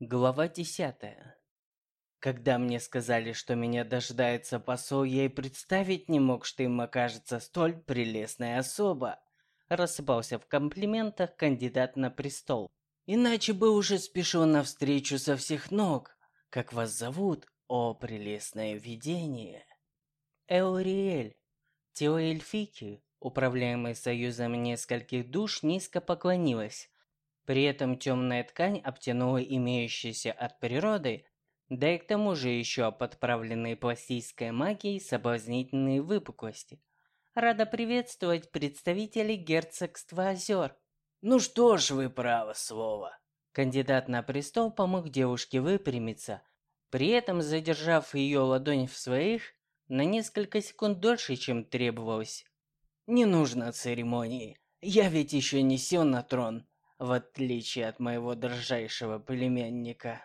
Глава десятая. Когда мне сказали, что меня дождается посол, я и представить не мог, что им окажется столь прелестная особа. Рассыпался в комплиментах кандидат на престол. Иначе бы уже спешил навстречу со всех ног. Как вас зовут, о прелестное видение? Эуриэль. Тело эльфики, управляемое союзом нескольких душ, низко поклонилась. При этом темная ткань обтянула имеющиеся от природы, да и к тому же еще подправленные пластической магией соблазнительные выпуклости. Рада приветствовать представителей герцогства озер. Ну что ж вы право слово. Кандидат на престол помог девушке выпрямиться, при этом задержав ее ладонь в своих на несколько секунд дольше, чем требовалось. Не нужно церемонии. Я ведь еще не сел на трон в отличие от моего дрожайшего племянника.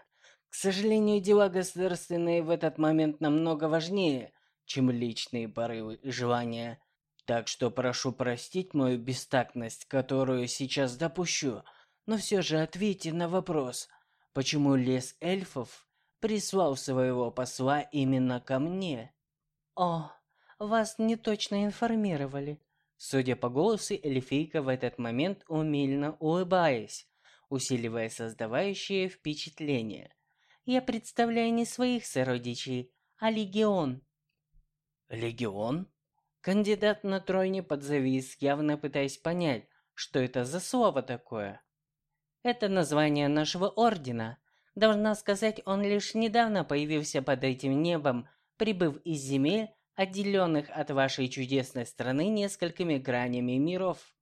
К сожалению, дела государственные в этот момент намного важнее, чем личные порывы и желания. Так что прошу простить мою бестактность, которую сейчас допущу, но все же ответьте на вопрос, почему лес эльфов прислал своего посла именно ко мне? О, вас не точно информировали. Судя по голосу, эльфийка в этот момент умильно улыбаясь, усиливая создавающее впечатление. «Я представляю не своих сородичей, а легион». «Легион?» Кандидат на тройне подзавис, явно пытаясь понять, что это за слово такое. «Это название нашего ордена. Должна сказать, он лишь недавно появился под этим небом, прибыв из земель, отделенных от вашей чудесной страны несколькими гранями миров.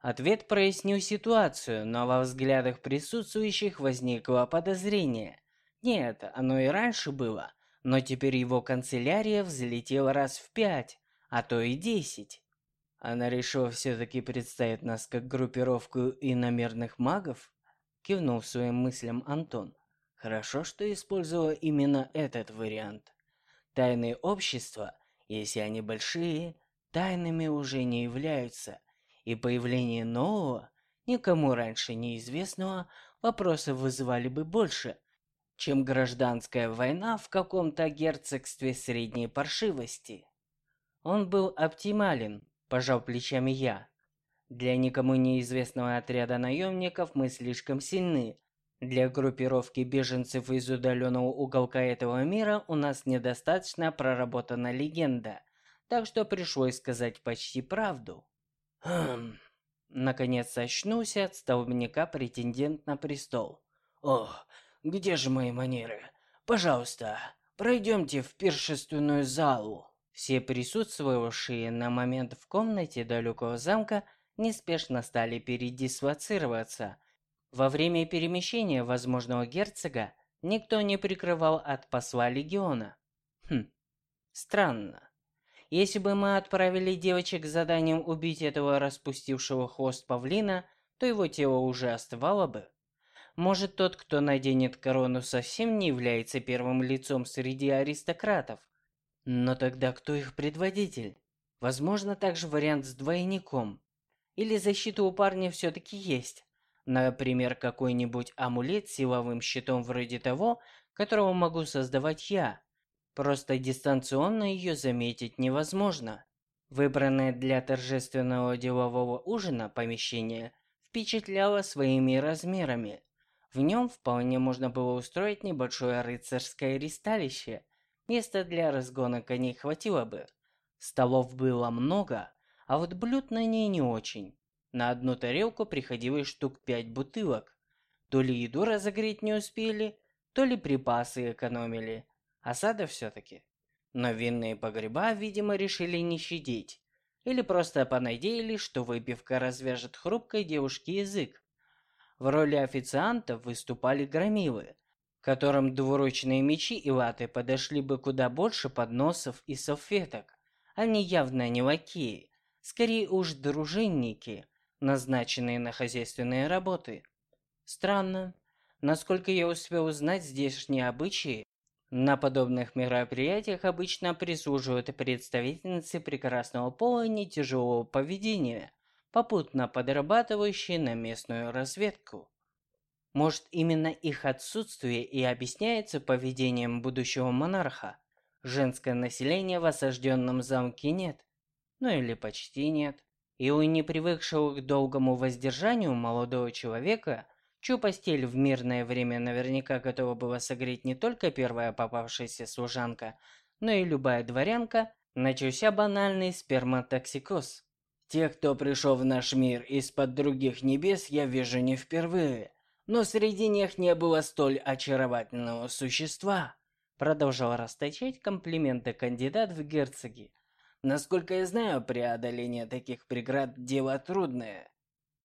Ответ прояснил ситуацию, но во взглядах присутствующих возникло подозрение. Нет, оно и раньше было, но теперь его канцелярия взлетела раз в пять, а то и десять. Она решила все-таки представить нас как группировку иномерных магов? Кивнул своим мыслям Антон. Хорошо, что использовала именно этот вариант. Тайные общества если они большие, тайными уже не являются, и появление нового, никому раньше неизвестного, вопросов вызывали бы больше, чем гражданская война в каком-то герцогстве средней паршивости. Он был оптимален, пожал плечами я. Для никому неизвестного отряда наемников мы слишком сильны. Для группировки беженцев из удаленного уголка этого мира у нас недостаточно проработана легенда, так что пришлось сказать почти правду. Хм. Наконец очнулся от столбняка претендент на престол. Ох, где же мои манеры? Пожалуйста, пройдемте в пиршественную залу. Все присутствовавшие на момент в комнате далекого замка неспешно стали передислоцироваться – во время перемещения возможного герцога никто не прикрывал от посла легиона. Хм, странно. Если бы мы отправили девочек с заданием убить этого распустившего хвост павлина, то его тело уже остывало бы. Может, тот, кто наденет корону, совсем не является первым лицом среди аристократов. Но тогда кто их предводитель? Возможно, также вариант с двойником. Или защита у парня все-таки есть. Например, какой-нибудь амулет с силовым щитом вроде того, которого могу создавать я. Просто дистанционно ее заметить невозможно. Выбранное для торжественного делового ужина помещение впечатляло своими размерами. В нем вполне можно было устроить небольшое рыцарское ристалище. Места для разгона коней хватило бы. Столов было много, а вот блюд на ней не очень. На одну тарелку приходилось штук пять бутылок. То ли еду разогреть не успели, то ли припасы экономили. Осада все-таки. Но винные погреба, видимо, решили не щадить. Или просто понадеялись, что выпивка развяжет хрупкой девушке язык. В роли официантов выступали громилы, которым двуручные мечи и латы подошли бы куда больше подносов и салфеток. Они явно не лакеи, скорее уж дружинники, назначенные на хозяйственные работы. Странно. Насколько я успел узнать здешние обычаи, на подобных мероприятиях обычно прислуживают представительницы прекрасного пола не тяжелого поведения, попутно подрабатывающие на местную разведку. Может, именно их отсутствие и объясняется поведением будущего монарха? Женское население в осажденном замке нет. Ну или почти нет. И у непривыкшего к долгому воздержанию молодого человека, чью постель в мирное время наверняка готова была согреть не только первая попавшаяся служанка, но и любая дворянка, начался банальный сперматоксикоз. Тех, кто пришел в наш мир из-под других небес, я вижу не впервые. Но среди них не было столь очаровательного существа. Продолжал расточать комплименты кандидат в герцоги. Насколько я знаю, преодоление таких преград – дело трудное.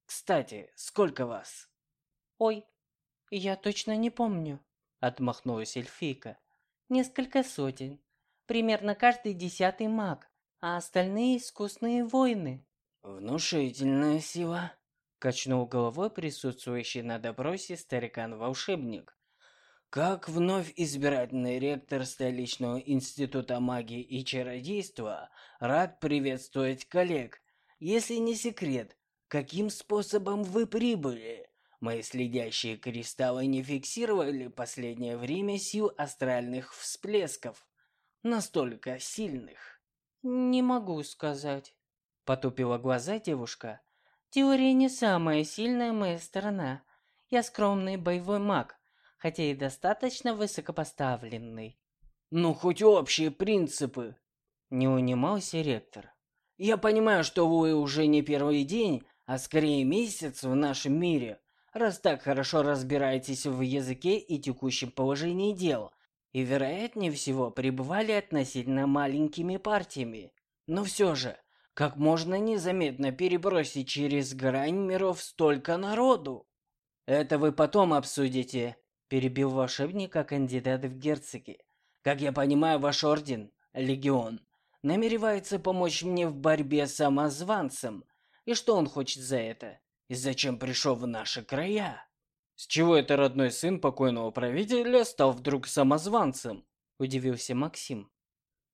Кстати, сколько вас? Ой, я точно не помню. Отмахнулась эльфийка. Несколько сотен. Примерно каждый десятый маг, а остальные искусные воины. Внушительная сила. Качнул головой присутствующий на допросе старикан-волшебник. Как вновь избирательный ректор столичного института магии и чародейства, рад приветствовать коллег. Если не секрет, каким способом вы прибыли? Мои следящие кристаллы не фиксировали последнее время сил астральных всплесков, настолько сильных. Не могу сказать, потупила глаза девушка. Теория не самая сильная моя сторона. Я скромный боевой маг, хотя и достаточно высокопоставленный. Ну, хоть общие принципы. Не унимался ректор. Я понимаю, что вы уже не первый день, а скорее месяц в нашем мире, раз так хорошо разбираетесь в языке и текущем положении дел, и вероятнее всего пребывали относительно маленькими партиями. Но все же, как можно незаметно перебросить через грань миров столько народу? Это вы потом обсудите, перебил волшебника кандидат в герцоги. Как я понимаю, ваш орден, легион, намеревается помочь мне в борьбе с самозванцем. И что он хочет за это? И зачем пришел в наши края? С чего это родной сын покойного правителя стал вдруг самозванцем? Удивился Максим.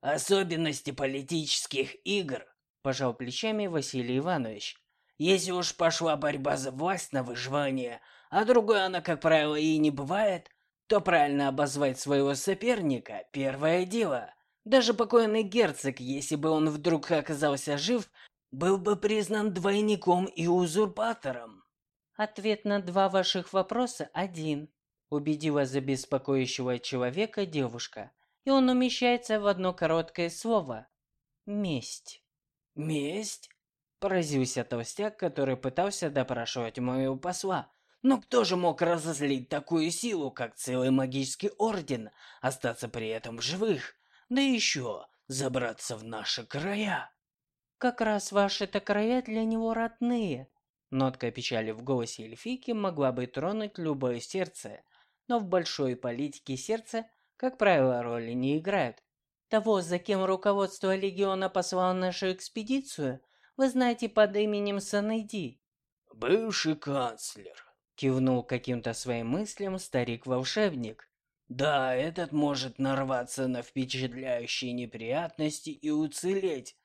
Особенности политических игр Пожал плечами Василий Иванович. Если уж пошла борьба за власть на выживание, а другой она, как правило, и не бывает, то правильно обозвать своего соперника – первое дело. Даже покойный герцог, если бы он вдруг оказался жив, был бы признан двойником и узурпатором. Ответ на два ваших вопроса один, убедила забеспокоящего человека девушка, и он умещается в одно короткое слово – месть. «Месть?» – поразился толстяк, который пытался допрашивать моего посла. «Но кто же мог разозлить такую силу, как целый магический орден, остаться при этом в живых, да еще забраться в наши края?» «Как раз ваши-то края для него родные». Нотка печали в голосе эльфийки могла бы тронуть любое сердце, но в большой политике сердце, как правило, роли не играет. Того, за кем руководство легиона послало нашу экспедицию, вы знаете под именем Санэйди. Бывший канцлер, кивнул каким-то своим мыслям старик-волшебник. Да, этот может нарваться на впечатляющие неприятности и уцелеть.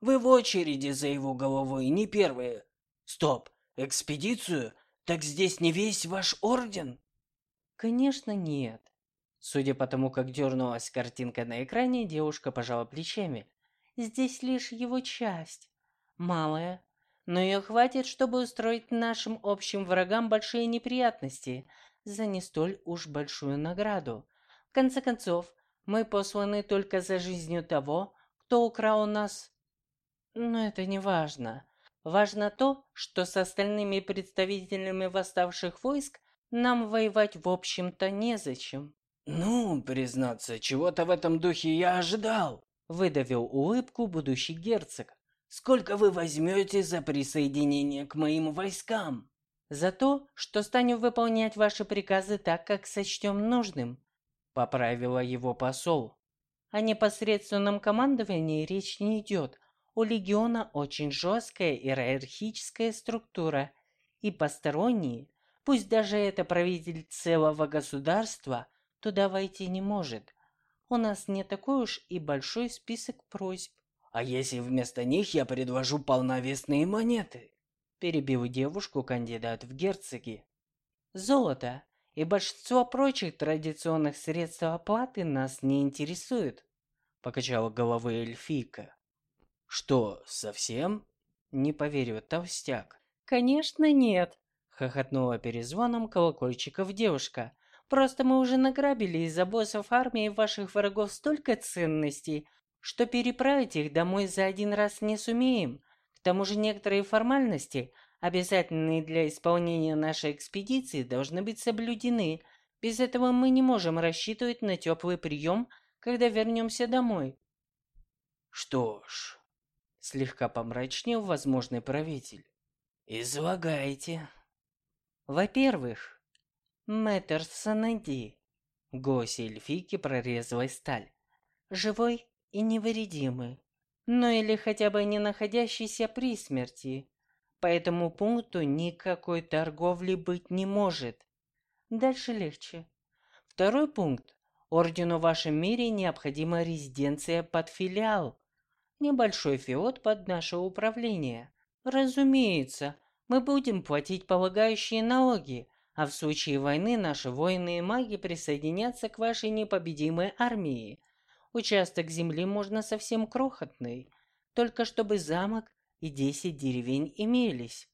Вы в очереди за его головой не первые. Стоп, экспедицию? Так здесь не весь ваш орден? Конечно, нет. Судя по тому, как дернулась картинка на экране, девушка пожала плечами. Здесь лишь его часть. Малая. Но ее хватит, чтобы устроить нашим общим врагам большие неприятности за не столь уж большую награду. В конце концов, мы посланы только за жизнью того, кто украл нас. Но это не важно. Важно то, что с остальными представителями восставших войск нам воевать в общем-то незачем. «Ну, признаться, чего-то в этом духе я ожидал», — выдавил улыбку будущий герцог. «Сколько вы возьмете за присоединение к моим войскам?» «За то, что станем выполнять ваши приказы так, как сочтем нужным», — поправила его посол. «О непосредственном командовании речь не идет. У легиона очень жесткая иерархическая структура, и посторонние, пусть даже это правитель целого государства — туда войти не может. У нас не такой уж и большой список просьб. А если вместо них я предложу полновесные монеты? Перебил девушку кандидат в герцоги. золото и большинство прочих традиционных средств оплаты нас не интересуют. Покачала головой эльфийка. Что, совсем? Не поверил толстяк. Конечно нет, хохотнула перезвоном колокольчиков девушка. Просто мы уже награбили из-за боссов армии ваших врагов столько ценностей, что переправить их домой за один раз не сумеем. К тому же некоторые формальности, обязательные для исполнения нашей экспедиции, должны быть соблюдены. Без этого мы не можем рассчитывать на теплый прием, когда вернемся домой. Что ж, слегка помрачнел возможный правитель. Излагайте. Во-первых, мэтр Санади. Голосе эльфийки прорезалась сталь. Живой и невредимый. Ну или хотя бы не находящийся при смерти. По этому пункту никакой торговли быть не может. Дальше легче. Второй пункт. Ордену в вашем мире необходима резиденция под филиал. Небольшой фиот под наше управление. Разумеется, мы будем платить полагающие налоги, а в случае войны наши воины и маги присоединятся к вашей непобедимой армии. Участок земли можно совсем крохотный, только чтобы замок и десять деревень имелись.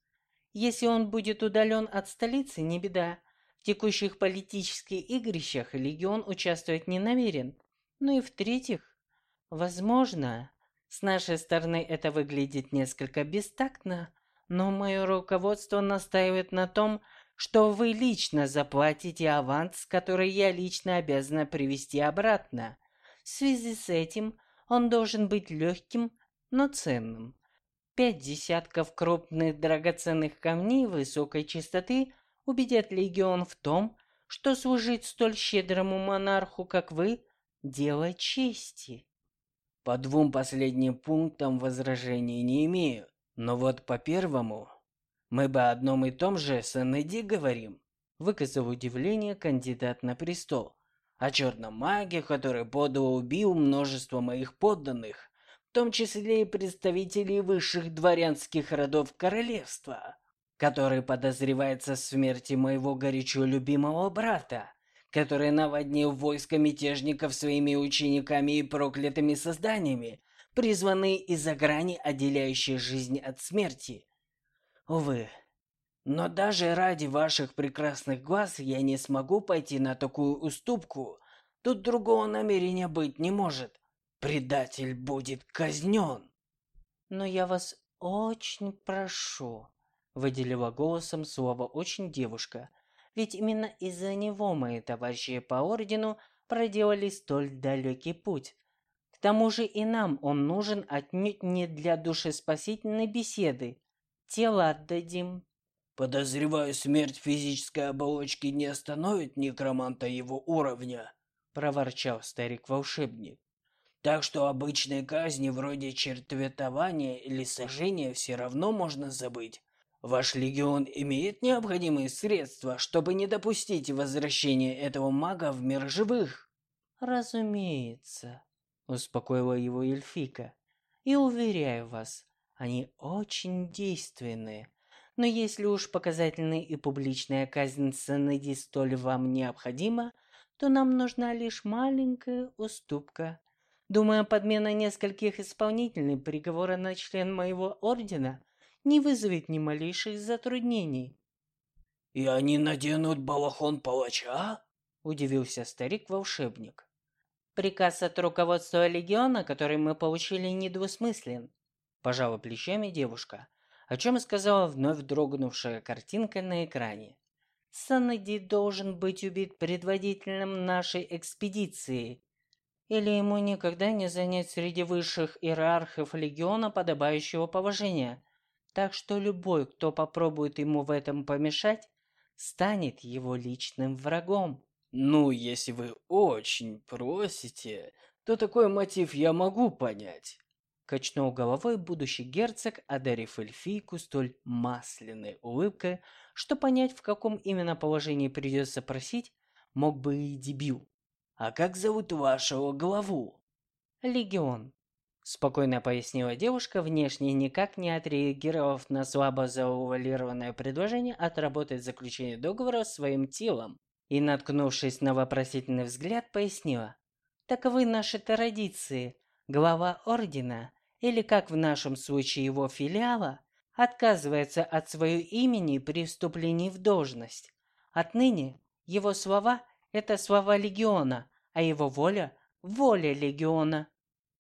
Если он будет удален от столицы, не беда. В текущих политических игрищах легион участвовать не намерен. Ну и в-третьих, возможно, с нашей стороны это выглядит несколько бестактно, но мое руководство настаивает на том, что вы лично заплатите аванс, который я лично обязана привести обратно. В связи с этим он должен быть легким, но ценным. Пять десятков крупных драгоценных камней высокой чистоты убедят легион в том, что служить столь щедрому монарху, как вы, дело чести. По двум последним пунктам возражений не имею. Но вот по первому мы бы о одном и том же с Эннеди говорим. Выказал удивление кандидат на престол. О черном маге, который подло убил множество моих подданных, в том числе и представителей высших дворянских родов королевства, который подозревается в смерти моего горячо любимого брата, который наводнил войско мятежников своими учениками и проклятыми созданиями, призваны из-за грани, отделяющей жизнь от смерти. Увы, но даже ради ваших прекрасных глаз я не смогу пойти на такую уступку. Тут другого намерения быть не может. Предатель будет казнен. Но я вас очень прошу, выделила голосом слово «очень» девушка. Ведь именно из-за него мои товарищи по ордену проделали столь далекий путь. К тому же и нам он нужен отнюдь не для душеспасительной беседы. Тело отдадим. Подозреваю, смерть физической оболочки не остановит некроманта его уровня, проворчал старик-волшебник. Так что обычные казни вроде чертветования или сожжения все равно можно забыть. Ваш легион имеет необходимые средства, чтобы не допустить возвращения этого мага в мир живых. Разумеется, успокоила его эльфика. И уверяю вас, они очень действенные. Но если уж показательная и публичная казнь Сенеди столь вам необходима, то нам нужна лишь маленькая уступка. Думаю, подмена нескольких исполнительных приговора на член моего ордена не вызовет ни малейших затруднений. «И они наденут балахон палача?» – удивился старик-волшебник. Приказ от руководства легиона, который мы получили, недвусмыслен. Пожала плечами девушка, о чем сказала вновь дрогнувшая картинка на экране. Санади должен быть убит предводителем нашей экспедиции. Или ему никогда не занять среди высших иерархов легиона подобающего положения. Так что любой, кто попробует ему в этом помешать, станет его личным врагом. Ну, если вы очень просите, то такой мотив я могу понять. Качнул головой будущий герцог, одарив эльфийку столь масляной улыбкой, что понять, в каком именно положении придется просить, мог бы и дебил. «А как зовут вашего главу?» «Легион», — Спокойно пояснила девушка, внешне никак не отреагировав на слабо заувалированное предложение отработать заключение договора своим телом. И, наткнувшись на вопросительный взгляд, пояснила. Таковы наши традиции. Глава ордена, или как в нашем случае его филиала, отказывается от своего имени при вступлении в должность. Отныне его слова – это слова легиона, а его воля – воля легиона.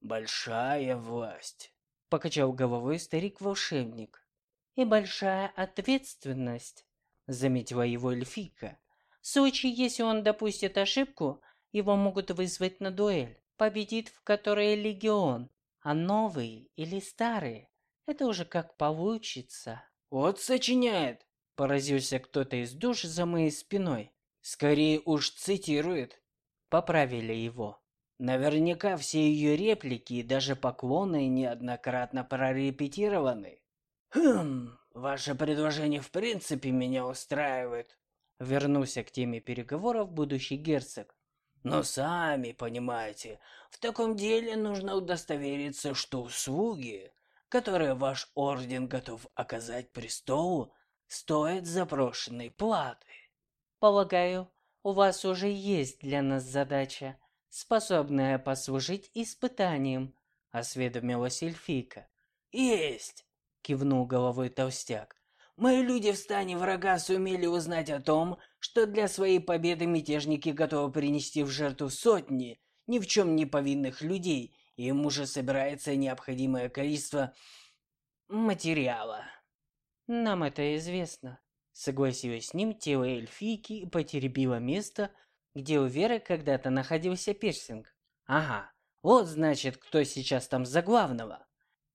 Большая власть, покачал головой старик-волшебник. И большая ответственность, заметила его эльфийка. В случае, если он допустит ошибку, его могут вызвать на дуэль. Победит в которой легион, а новый или старый – это уже как получится. Вот сочиняет, поразился кто-то из душ за моей спиной. Скорее уж цитирует. Поправили его. Наверняка все ее реплики и даже поклоны неоднократно прорепетированы. Хм, ваше предложение в принципе меня устраивает. Вернулся к теме переговоров будущий герцог. Но сами понимаете, в таком деле нужно удостовериться, что услуги, которые ваш орден готов оказать престолу, стоят запрошенной платы. Полагаю, у вас уже есть для нас задача способная послужить испытанием, осведомилась эльфийка. Есть, кивнул головой толстяк. Мои люди в стане врага сумели узнать о том, что для своей победы мятежники готовы принести в жертву сотни ни в чем не повинных людей, и им уже собирается необходимое количество материала. Нам это известно, согласилась с ним тело эльфийки и потеребила место, где у Веры когда-то находился пирсинг. Ага, вот значит, кто сейчас там за главного.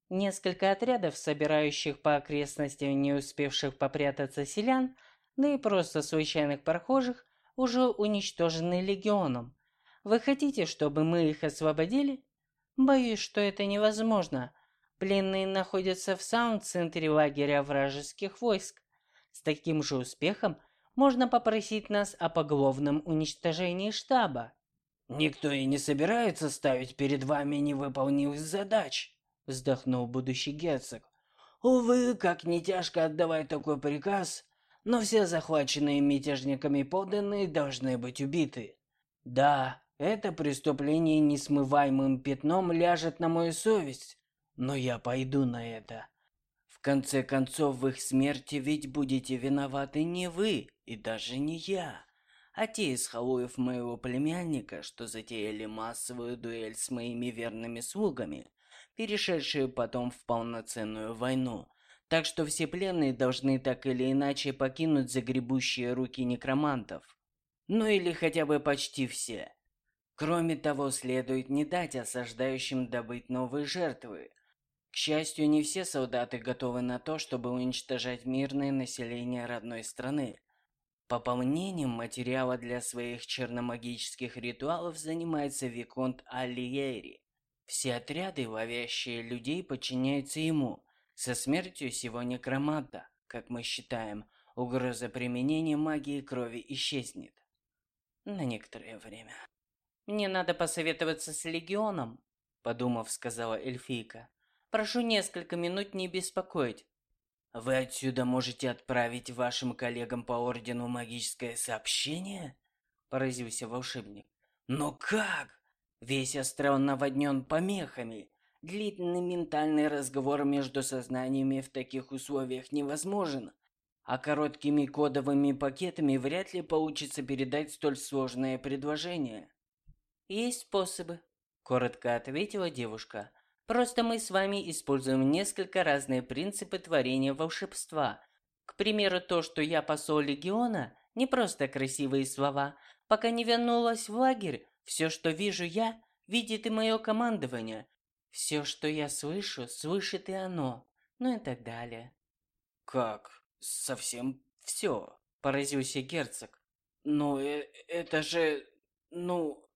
Несколько отрядов, собирающих по окрестностям не успевших попрятаться селян, да и просто случайных прохожих, уже уничтожены легионом. Вы хотите, чтобы мы их освободили? Боюсь, что это невозможно. Пленные находятся в самом центре лагеря вражеских войск. С таким же успехом можно попросить нас о поголовном уничтожении штаба. Никто и не собирается ставить перед вами невыполнимых задач, вздохнул будущий герцог. Увы, как не тяжко отдавать такой приказ, но все захваченные мятежниками подданные должны быть убиты. Да, это преступление несмываемым пятном ляжет на мою совесть, но я пойду на это. В конце концов, в их смерти ведь будете виноваты не вы, и даже не я, а те из халуев моего племянника, что затеяли массовую дуэль с моими верными слугами, перешедшие потом в полноценную войну. Так что все пленные должны так или иначе покинуть загребущие руки некромантов. Ну или хотя бы почти все. Кроме того, следует не дать осаждающим добыть новые жертвы. К счастью, не все солдаты готовы на то, чтобы уничтожать мирное население родной страны. Пополнением материала для своих черномагических ритуалов занимается Виконт Алиери. Все отряды, ловящие людей, подчиняются ему. Со смертью сего некроманта, как мы считаем, угроза применения магии крови исчезнет. На некоторое время. «Мне надо посоветоваться с Легионом», — подумав, сказала эльфийка. «Прошу несколько минут не беспокоить. Вы отсюда можете отправить вашим коллегам по ордену магическое сообщение? Поразился волшебник. Но как? Весь остров наводнен помехами. Длительный ментальный разговор между сознаниями в таких условиях невозможен. А короткими кодовыми пакетами вряд ли получится передать столь сложное предложение. Есть способы, коротко ответила девушка. Просто мы с вами используем несколько разные принципы творения волшебства. К примеру, то, что я посол легиона, не просто красивые слова. Пока не вернулась в лагерь, все, что вижу я, видит и мое командование. Все, что я слышу, слышит и оно. Ну и так далее. Как? Совсем все? Поразился герцог. Но э это же... ну...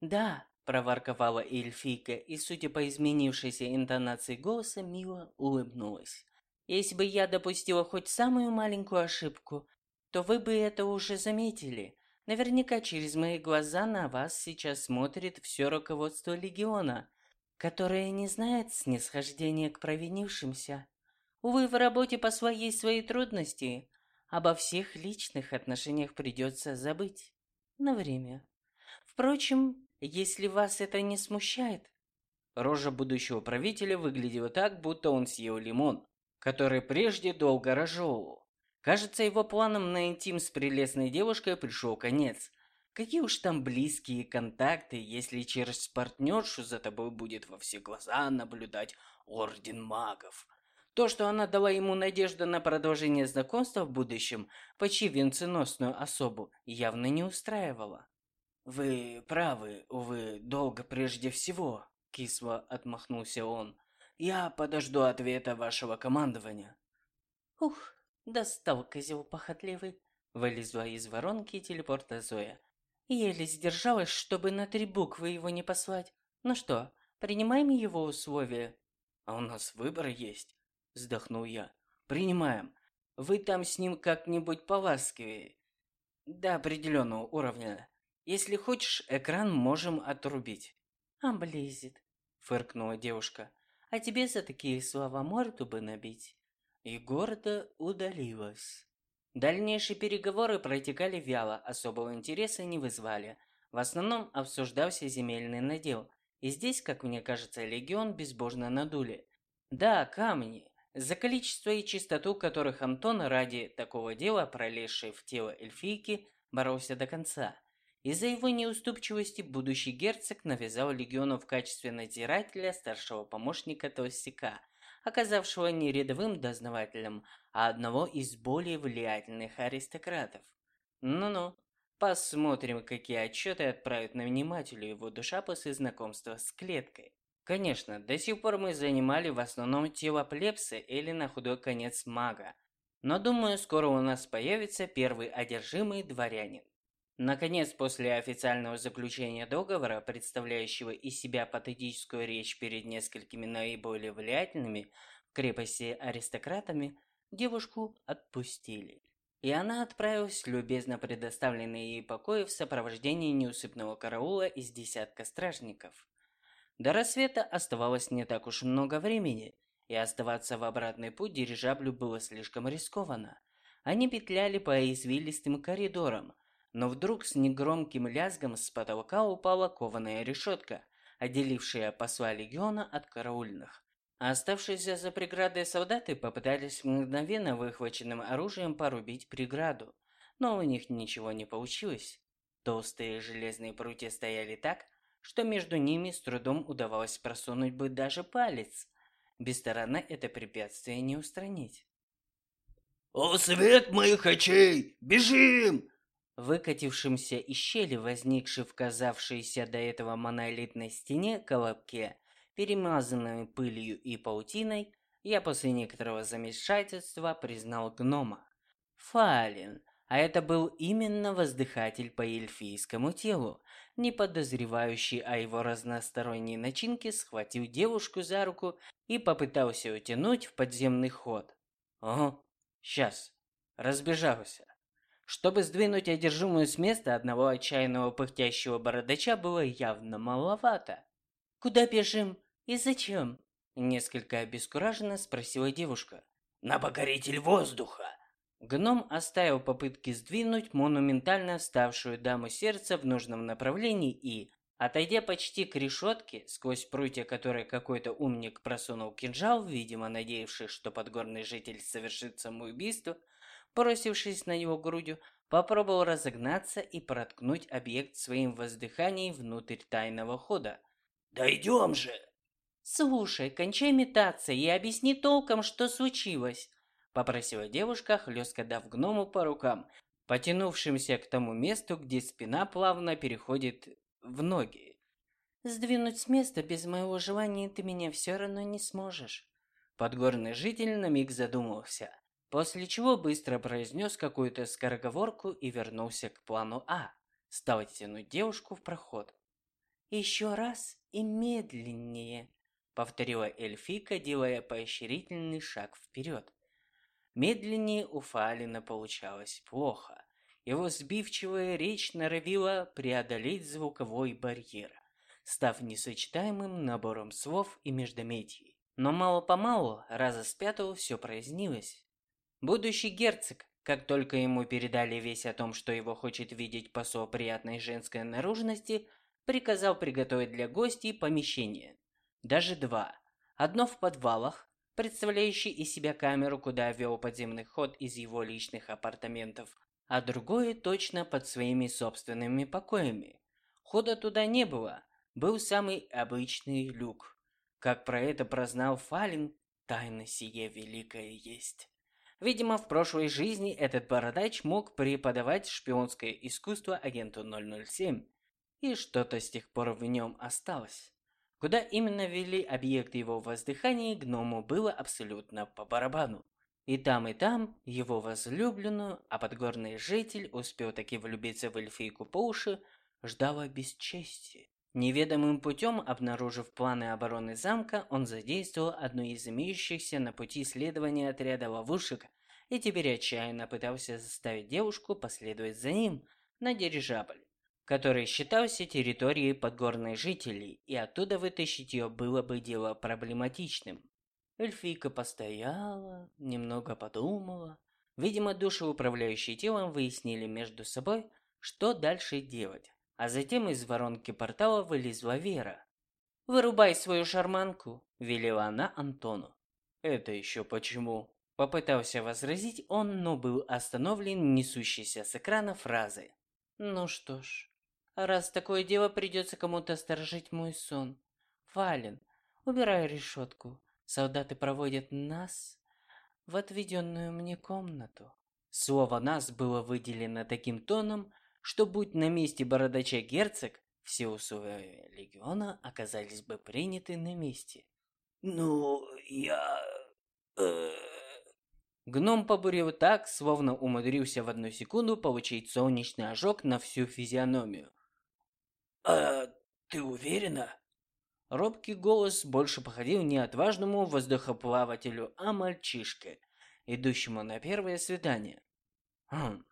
Да, проворковала эльфийка и, судя по изменившейся интонации голоса, мило улыбнулась. Если бы я допустила хоть самую маленькую ошибку, то вы бы это уже заметили. Наверняка через мои глаза на вас сейчас смотрит все руководство легиона. Которая не знает снисхождения к провинившимся. Увы, в работе по своей своей трудности обо всех личных отношениях придется забыть. На время. Впрочем, если вас это не смущает... Рожа будущего правителя выглядела так, будто он съел лимон, который прежде долго разжевывал. Кажется, его планам на интим с прелестной девушкой пришел конец. Какие уж там близкие контакты, если через партнершу за тобой будет во все глаза наблюдать Орден Магов. То, что она дала ему надежду на продолжение знакомства в будущем, почти венценосную особу, явно не устраивало. «Вы правы, увы, долго прежде всего», — кисло отмахнулся он. «Я подожду ответа вашего командования». «Ух, достал козел похотливый», — вылезла из воронки телепорта Зоя. Еле сдержалась, чтобы на три буквы его не послать. Ну что, принимаем его условия? А у нас выбор есть, вздохнул я. Принимаем. Вы там с ним как-нибудь поласкивее. До определенного уровня. Если хочешь, экран можем отрубить. Облезет, фыркнула девушка. А тебе за такие слова морду бы набить. И гордо удалилась. Дальнейшие переговоры протекали вяло, особого интереса не вызвали. В основном обсуждался земельный надел. И здесь, как мне кажется, легион безбожно надули. Да, камни. За количество и чистоту которых Антон ради такого дела, пролезший в тело эльфийки, боролся до конца. Из-за его неуступчивости будущий герцог навязал легиону в качестве надзирателя старшего помощника толстяка – оказавшего не рядовым дознавателем, а одного из более влиятельных аристократов. Ну-ну, посмотрим, какие отчеты отправит нанимателю его душа после знакомства с клеткой. Конечно, до сих пор мы занимали в основном тело плебса или на худой конец мага, но думаю, скоро у нас появится первый одержимый дворянин. Наконец, после официального заключения договора, представляющего из себя патетическую речь перед несколькими наиболее влиятельными в крепости аристократами, девушку отпустили. И она отправилась в любезно предоставленные ей покои в сопровождении неусыпного караула из десятка стражников. До рассвета оставалось не так уж много времени, и оставаться в обратный путь дирижаблю было слишком рискованно. Они петляли по извилистым коридорам, но вдруг с негромким лязгом с потолка упала кованая решетка, отделившая посла легиона от караульных. А оставшиеся за преградой солдаты попытались мгновенно выхваченным оружием порубить преграду, но у них ничего не получилось. Толстые железные прутья стояли так, что между ними с трудом удавалось просунуть бы даже палец. Без стороны это препятствие не устранить. «О, свет моих очей! Бежим!» Выкатившимся из щели, возникшей в казавшейся до этого монолитной стене колобке, перемазанной пылью и паутиной, я после некоторого замешательства признал гнома. Фалин, а это был именно воздыхатель по эльфийскому телу, не подозревающий о его разносторонней начинке, схватил девушку за руку и попытался утянуть в подземный ход. Ого, сейчас, разбежался. Чтобы сдвинуть одержимую с места одного отчаянного пыхтящего бородача было явно маловато. «Куда бежим? И зачем?» Несколько обескураженно спросила девушка. «На покоритель воздуха!» Гном оставил попытки сдвинуть монументально вставшую даму сердца в нужном направлении и, отойдя почти к решетке, сквозь прутья которой какой-то умник просунул кинжал, видимо, надеявшись, что подгорный житель совершит самоубийство, бросившись на него грудью, попробовал разогнаться и проткнуть объект своим воздыханием внутрь тайного хода. «Дойдем же!» «Слушай, кончай метаться и объясни толком, что случилось!» Попросила девушка, хлестко дав гному по рукам, потянувшимся к тому месту, где спина плавно переходит в ноги. «Сдвинуть с места без моего желания ты меня все равно не сможешь». Подгорный житель на миг задумался – После чего быстро произнес какую-то скороговорку и вернулся к плану А. Стал тянуть девушку в проход. «Еще раз и медленнее», — повторила эльфика, делая поощрительный шаг вперед. Медленнее у Фалина получалось плохо. Его сбивчивая речь норовила преодолеть звуковой барьер. став несочетаемым набором слов и междометий. Но мало-помалу, раза с пятого, все прояснилось. Будущий герцог, как только ему передали весть о том, что его хочет видеть посол приятной женской наружности, приказал приготовить для гостей помещение. Даже два. Одно в подвалах, представляющий из себя камеру, куда вел подземный ход из его личных апартаментов, а другое точно под своими собственными покоями. Хода туда не было, был самый обычный люк. Как про это прознал Фалин, тайна сие великая есть. Видимо, в прошлой жизни этот бородач мог преподавать шпионское искусство агенту 007, и что-то с тех пор в нем осталось. Куда именно вели объект его воздыхания, гному было абсолютно по барабану. И там, и там его возлюбленную, а подгорный житель успел таки влюбиться в эльфийку по уши, ждала бесчестие. Неведомым путем, обнаружив планы обороны замка, он задействовал одну из имеющихся на пути следования отряда ловушек и теперь отчаянно пытался заставить девушку последовать за ним на дирижабль который считался территорией подгорных жителей, и оттуда вытащить ее было бы дело проблематичным. Эльфийка постояла, немного подумала. Видимо, души, управляющие телом, выяснили между собой, что дальше делать. А затем из воронки портала вылезла Вера. «Вырубай свою шарманку», – велела она Антону. «Это еще почему?» Попытался возразить он, но был остановлен несущейся с экрана фразой. «Ну что ж, Раз такое дело, придется кому-то сторожить мой сон. Фален, убирай решетку. Солдаты проводят нас в отведенную мне комнату. Слово «нас» было выделено таким тоном, что будь на месте бородача герцог, все условия легиона оказались бы приняты на месте. Ну, я... Э... Гном побурил так, словно умудрился в одну секунду получить солнечный ожог на всю физиономию. «А ты уверена?» Робкий голос больше походил не отважному воздухоплавателю, а мальчишке, идущему на первое свидание. «Хм,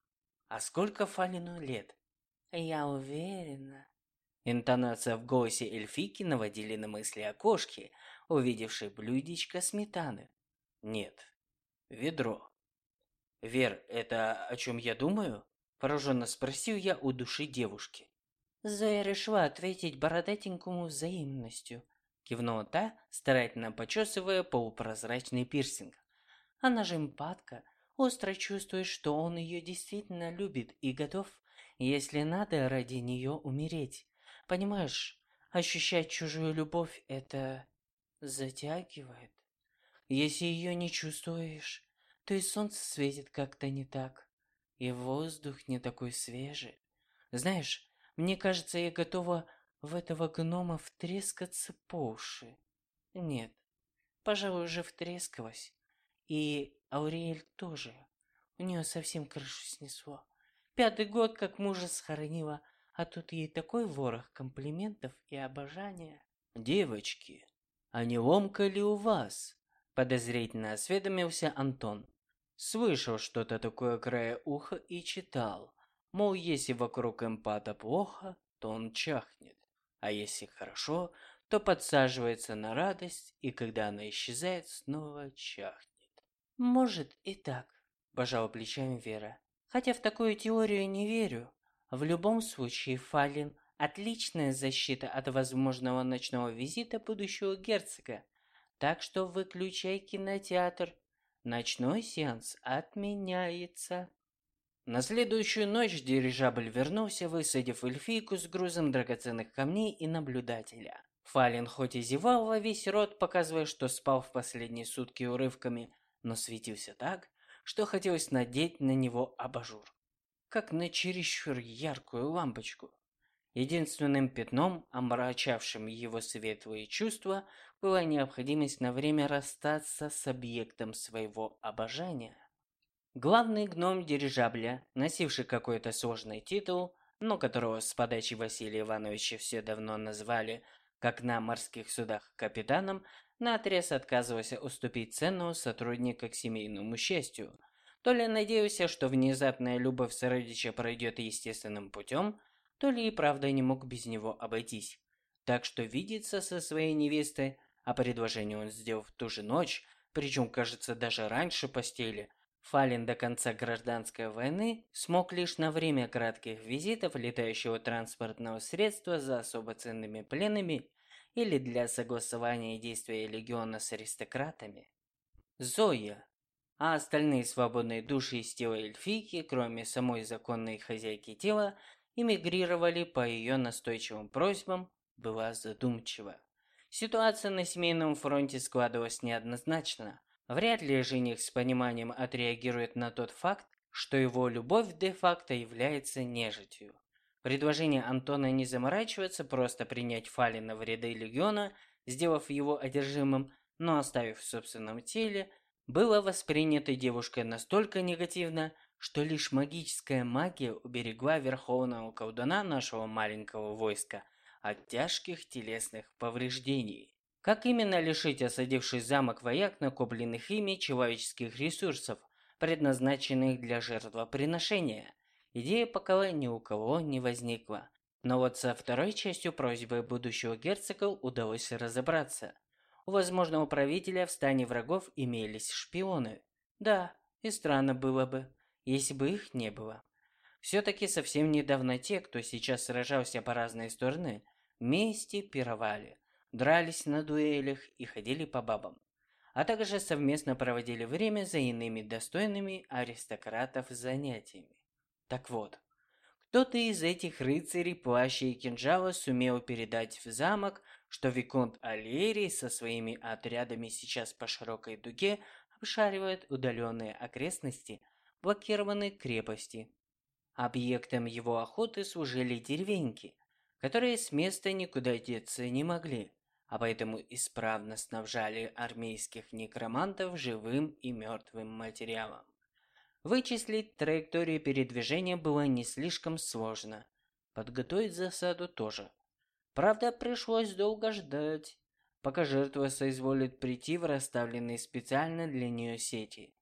а сколько Фалину лет?» «Я уверена». Интонация в голосе эльфики наводили на мысли о кошке, увидевшей блюдечко сметаны. «Нет, ведро». «Вер, это о чем я думаю?» Пораженно спросил я у души девушки. Зоя решила ответить бородатенькому взаимностью. Кивнула та, старательно почесывая полупрозрачный пирсинг. Она же эмпатка, остро чувствует, что он ее действительно любит и готов, если надо, ради нее умереть. Понимаешь, ощущать чужую любовь – это затягивает. Если ее не чувствуешь, то и солнце светит как-то не так, и воздух не такой свежий. Знаешь, мне кажется, я готова в этого гнома втрескаться по уши. Нет, пожалуй, уже втрескалась. И Аурель тоже. У нее совсем крышу снесло. Пятый год, как мужа схоронила, а тут ей такой ворох комплиментов и обожания. Девочки, а не ломка ли у вас? Подозрительно осведомился Антон. Слышал что-то такое края уха и читал. Мол, если вокруг эмпата плохо, то он чахнет, а если хорошо, то подсаживается на радость, и когда она исчезает, снова чахнет. Может и так, пожала плечами Вера. Хотя в такую теорию не верю. В любом случае, Фалин – отличная защита от возможного ночного визита будущего герцога. Так что выключай кинотеатр. Ночной сеанс отменяется. На следующую ночь дирижабль вернулся, высадив эльфийку с грузом драгоценных камней и наблюдателя. Фалин хоть и зевал во весь рот, показывая, что спал в последние сутки урывками, но светился так, что хотелось надеть на него абажур. Как на чересчур яркую лампочку. Единственным пятном, омрачавшим его светлые чувства, была необходимость на время расстаться с объектом своего обожания. Главный гном дирижабля, носивший какой-то сложный титул, но которого с подачи Василия Ивановича все давно назвали, как на морских судах, капитаном, наотрез отказывался уступить ценного сотрудника к семейному счастью. То ли надеялся, что внезапная любовь сородича пройдет естественным путем, то ли и правда не мог без него обойтись. Так что видеться со своей невестой, а предложение он сделал в ту же ночь, причем, кажется, даже раньше постели, Фалин до конца гражданской войны смог лишь на время кратких визитов летающего транспортного средства за особо ценными пленами или для согласования действия легиона с аристократами. Зоя, а остальные свободные души из тела эльфийки, кроме самой законной хозяйки тела, эмигрировали по ее настойчивым просьбам, была задумчива. Ситуация на семейном фронте складывалась неоднозначно. Вряд ли жених с пониманием отреагирует на тот факт, что его любовь де-факто является нежитью. Предложение Антона не заморачиваться, просто принять Фалина в ряды Легиона, сделав его одержимым, но оставив в собственном теле, было воспринято девушкой настолько негативно, что лишь магическая магия уберегла верховного колдуна нашего маленького войска от тяжких телесных повреждений. Как именно лишить осадивший замок вояк накопленных ими человеческих ресурсов, предназначенных для жертвоприношения? Идея пока ни у кого не возникла. Но вот со второй частью просьбы будущего герцога удалось разобраться. У возможного правителя в стане врагов имелись шпионы. Да, и странно было бы, если бы их не было. Все-таки совсем недавно те, кто сейчас сражался по разные стороны, вместе пировали, дрались на дуэлях и ходили по бабам. А также совместно проводили время за иными достойными аристократов занятиями. Так вот, кто-то из этих рыцарей плаща и кинжала сумел передать в замок, что Виконт Алерий со своими отрядами сейчас по широкой дуге обшаривает удаленные окрестности блокированной крепости. Объектом его охоты служили деревеньки, которые с места никуда деться не могли, а поэтому исправно снабжали армейских некромантов живым и мертвым материалом. Вычислить траекторию передвижения было не слишком сложно. Подготовить засаду тоже. Правда, пришлось долго ждать, пока жертва соизволит прийти в расставленные специально для нее сети.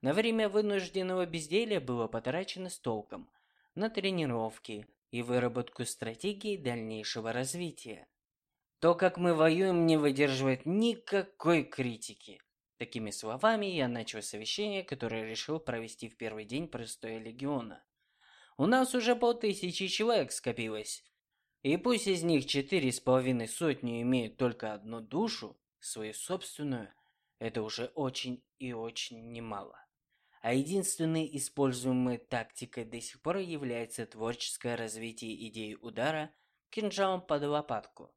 На время вынужденного безделия было потрачено с толком на тренировки, и выработку стратегии дальнейшего развития. То, как мы воюем, не выдерживает никакой критики. Такими словами я начал совещание, которое решил провести в первый день простоя легиона. У нас уже полтысячи человек скопилось. И пусть из них четыре с половиной сотни имеют только одну душу, свою собственную, это уже очень и очень немало а единственной используемой тактикой до сих пор является творческое развитие идеи удара кинжалом под лопатку.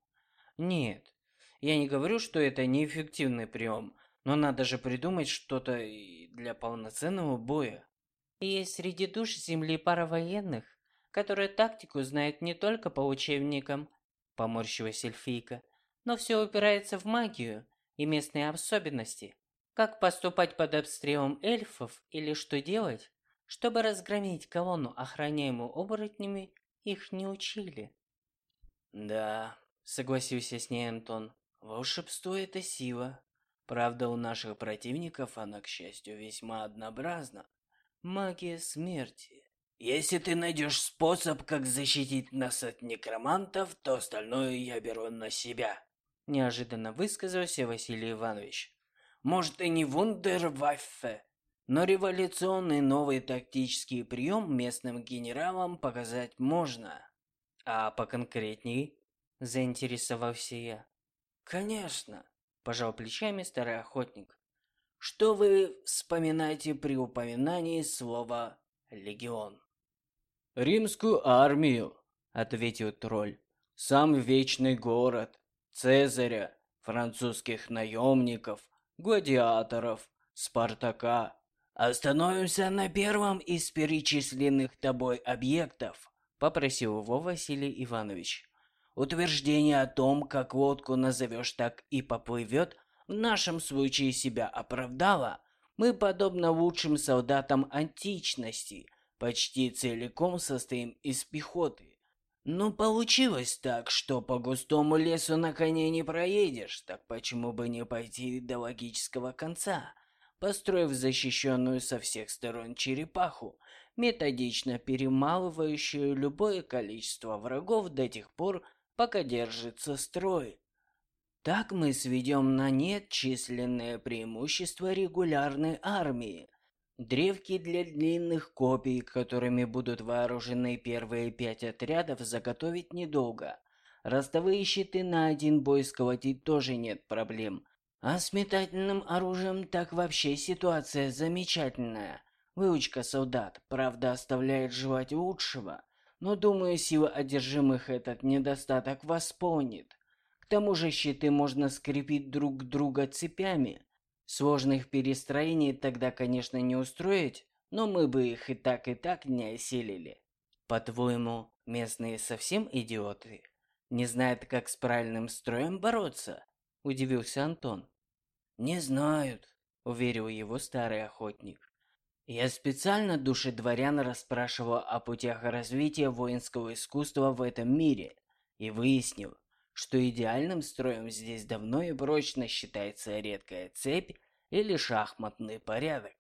Нет, я не говорю, что это неэффективный прием, но надо же придумать что-то для полноценного боя. Есть среди душ Земли пара военных, которые тактику знают не только по учебникам, поморщилась эльфийка, но все упирается в магию и местные особенности. Как поступать под обстрелом эльфов или что делать, чтобы разгромить колонну, охраняемую оборотнями, их не учили. Да, согласился с ней Антон. Волшебство это сила. Правда, у наших противников она, к счастью, весьма однообразна. Магия смерти. Если ты найдешь способ, как защитить нас от некромантов, то остальное я беру на себя. Неожиданно высказался Василий Иванович. Может и не вундерваффе, но революционный новый тактический прием местным генералам показать можно. А поконкретней, заинтересовался я. Конечно, пожал плечами старый охотник. Что вы вспоминаете при упоминании слова «легион»? «Римскую армию», — ответил тролль. «Сам вечный город, Цезаря, французских наемников, гладиаторов, Спартака. Остановимся на первом из перечисленных тобой объектов, попросил его Василий Иванович. Утверждение о том, как лодку назовешь, так и поплывет, в нашем случае себя оправдало. Мы, подобно лучшим солдатам античности, почти целиком состоим из пехоты. Ну, получилось так, что по густому лесу на коне не проедешь, так почему бы не пойти до логического конца, построив защищенную со всех сторон черепаху, методично перемалывающую любое количество врагов до тех пор, пока держится строй. Так мы сведем на нет численное преимущество регулярной армии. Древки для длинных копий, которыми будут вооружены первые пять отрядов, заготовить недолго. Ростовые щиты на один бой сколотить тоже нет проблем. А с метательным оружием так вообще ситуация замечательная. Выучка солдат, правда, оставляет желать лучшего, но думаю, сила одержимых этот недостаток восполнит. К тому же щиты можно скрепить друг друга цепями. Сложных перестроений тогда, конечно, не устроить, но мы бы их и так и так не осилили. По-твоему, местные совсем идиоты? Не знают, как с правильным строем бороться? Удивился Антон. Не знают, уверил его старый охотник. Я специально души дворян расспрашивал о путях развития воинского искусства в этом мире и выяснил, что идеальным строем здесь давно и прочно считается редкая цепь или шахматный порядок.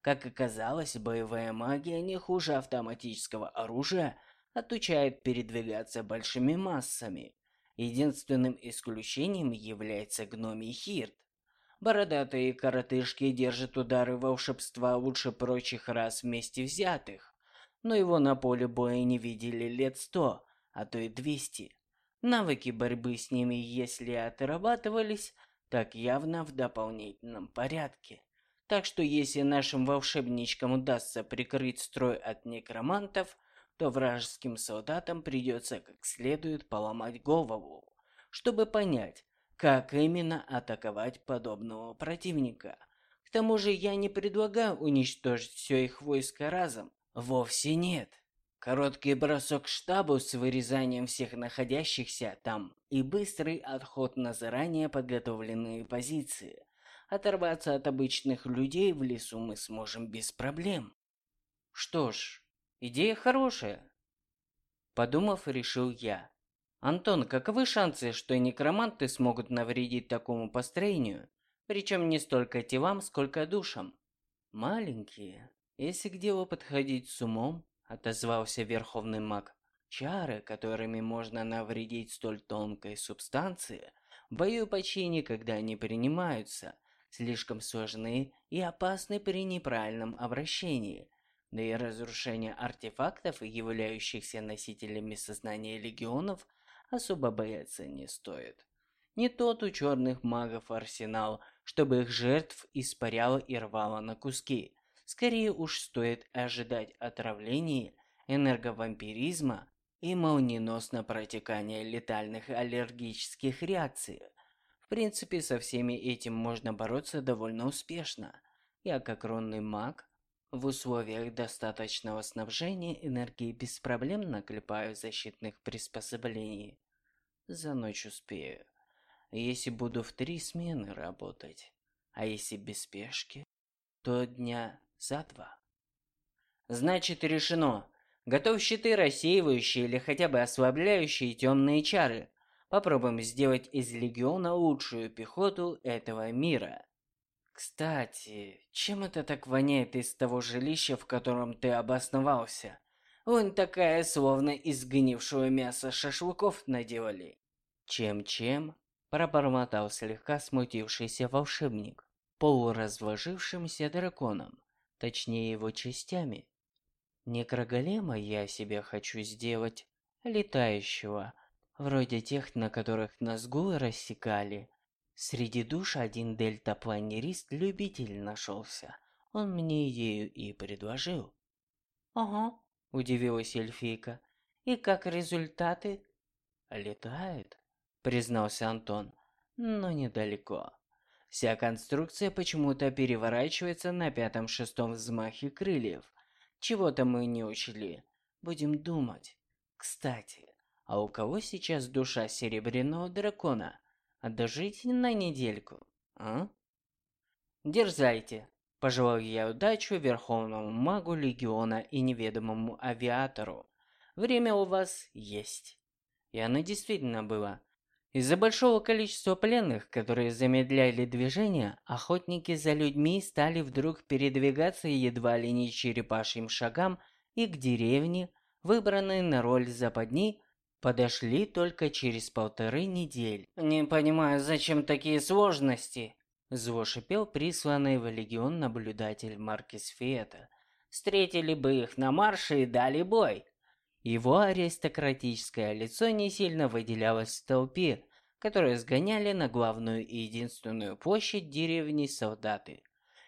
Как оказалось, боевая магия не хуже автоматического оружия отучает передвигаться большими массами. Единственным исключением является гномий Хирт, Бородатые коротышки держат удары волшебства лучше прочих раз вместе взятых, но его на поле боя не видели лет сто, а то и двести. Навыки борьбы с ними, если отрабатывались, так явно в дополнительном порядке. Так что если нашим волшебничкам удастся прикрыть строй от некромантов, то вражеским солдатам придется как следует поломать голову, чтобы понять, как именно атаковать подобного противника. К тому же я не предлагаю уничтожить все их войско разом. Вовсе нет. Короткий бросок штабу с вырезанием всех находящихся там и быстрый отход на заранее подготовленные позиции. Оторваться от обычных людей в лесу мы сможем без проблем. Что ж, идея хорошая. Подумав, решил я. Антон, каковы шансы, что некроманты смогут навредить такому построению? Причем не столько телам, сколько душам. Маленькие. Если к делу подходить с умом, отозвался верховный маг. Чары, которыми можно навредить столь тонкой субстанции, в бою почти никогда не принимаются, слишком сложны и опасны при неправильном обращении. Да и разрушение артефактов, являющихся носителями сознания легионов – особо бояться не стоит. Не тот у черных магов арсенал, чтобы их жертв испаряло и рвало на куски. Скорее уж стоит ожидать отравлений, энерговампиризма и молниеносно протекания летальных аллергических реакций. В принципе, со всеми этим можно бороться довольно успешно. Я, как ронный маг, в условиях достаточного снабжения энергии без проблем наклепаю защитных приспособлений. За ночь успею. Если буду в три смены работать, а если без спешки, то дня за два. Значит, решено. Готовь щиты, рассеивающие или хотя бы ослабляющие темные чары. Попробуем сделать из Легиона лучшую пехоту этого мира. Кстати, чем это так воняет из того жилища, в котором ты обосновался? Вон такая, словно из гнившего мяса шашлыков наделали. Чем-чем? Пробормотал слегка смутившийся волшебник, полуразложившимся драконом, точнее его частями. Некроголема я себе хочу сделать, летающего, вроде тех, на которых Назгулы рассекали, Среди душ один дельтапланерист-любитель нашелся. Он мне ею и предложил. «Ага», – удивилась эльфийка. «И как результаты?» «Летает», – признался Антон, – «но недалеко. Вся конструкция почему-то переворачивается на пятом-шестом взмахе крыльев. Чего-то мы не учли. Будем думать. Кстати, а у кого сейчас душа серебряного дракона?» Отдохните на недельку, а? Дерзайте. Пожелал я удачу Верховному Магу Легиона и неведомому авиатору. Время у вас есть. И оно действительно было. Из-за большого количества пленных, которые замедляли движение, охотники за людьми стали вдруг передвигаться едва ли не черепашьим шагам и к деревне, выбранной на роль западни, подошли только через полторы недели. «Не понимаю, зачем такие сложности?» Зло шипел присланный в легион наблюдатель Маркис Фиета. «Встретили бы их на марше и дали бой!» Его аристократическое лицо не сильно выделялось в толпе, которые сгоняли на главную и единственную площадь деревни солдаты.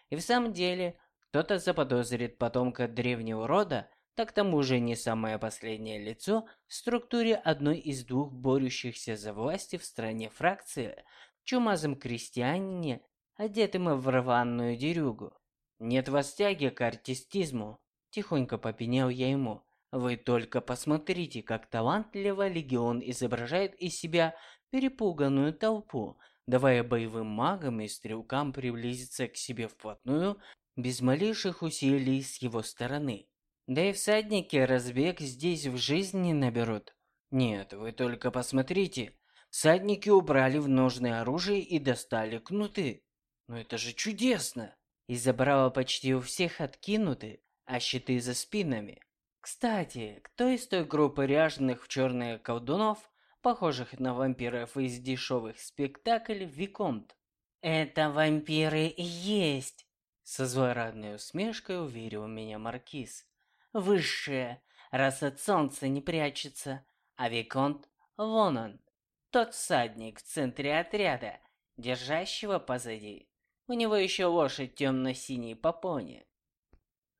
И в самом деле, кто-то заподозрит потомка древнего рода, так тому же не самое последнее лицо в структуре одной из двух борющихся за власть в стране фракции, чумазом крестьянине, одетым в рваную дерюгу. Нет вас тяги к артистизму, тихонько попенял я ему. Вы только посмотрите, как талантливо легион изображает из себя перепуганную толпу, давая боевым магам и стрелкам приблизиться к себе вплотную без малейших усилий с его стороны. Да и всадники разбег здесь в жизни не наберут. Нет, вы только посмотрите. Всадники убрали в ножны оружие и достали кнуты. Ну это же чудесно! И забрало почти у всех откинуты, а щиты за спинами. Кстати, кто из той группы ряженых в черные колдунов, похожих на вампиров из дешевых спектаклей Виконт? Это вампиры и есть! Со злорадной усмешкой уверил меня Маркиз высшее, раз от солнца не прячется. А Виконт, вон он, тот всадник в центре отряда, держащего позади. У него еще лошадь темно-синий по пони.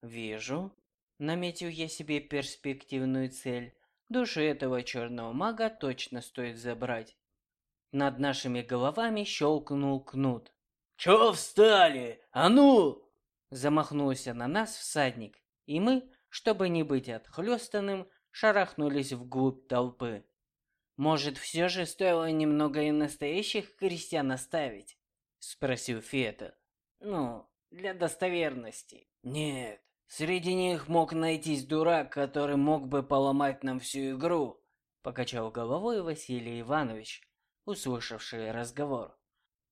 Вижу. Наметил я себе перспективную цель. Душу этого черного мага точно стоит забрать. Над нашими головами щелкнул кнут. «Чё встали? А ну!» Замахнулся на нас всадник, и мы, чтобы не быть отхлёстанным, шарахнулись вглубь толпы. «Может, все же стоило немного и настоящих крестьян оставить?» — спросил Фета. «Ну, для достоверности». «Нет, среди них мог найтись дурак, который мог бы поломать нам всю игру», — покачал головой Василий Иванович, услышавший разговор.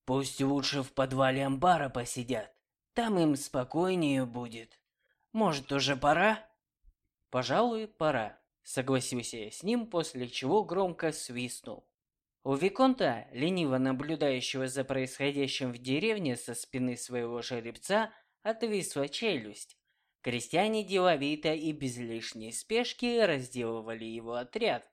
«Пусть лучше в подвале амбара посидят, там им спокойнее будет. Может, уже пора?» «Пожалуй, пора», — согласился я с ним, после чего громко свистнул. У Виконта, лениво наблюдающего за происходящим в деревне со спины своего жеребца, отвисла челюсть. Крестьяне деловито и без лишней спешки разделывали его отряд,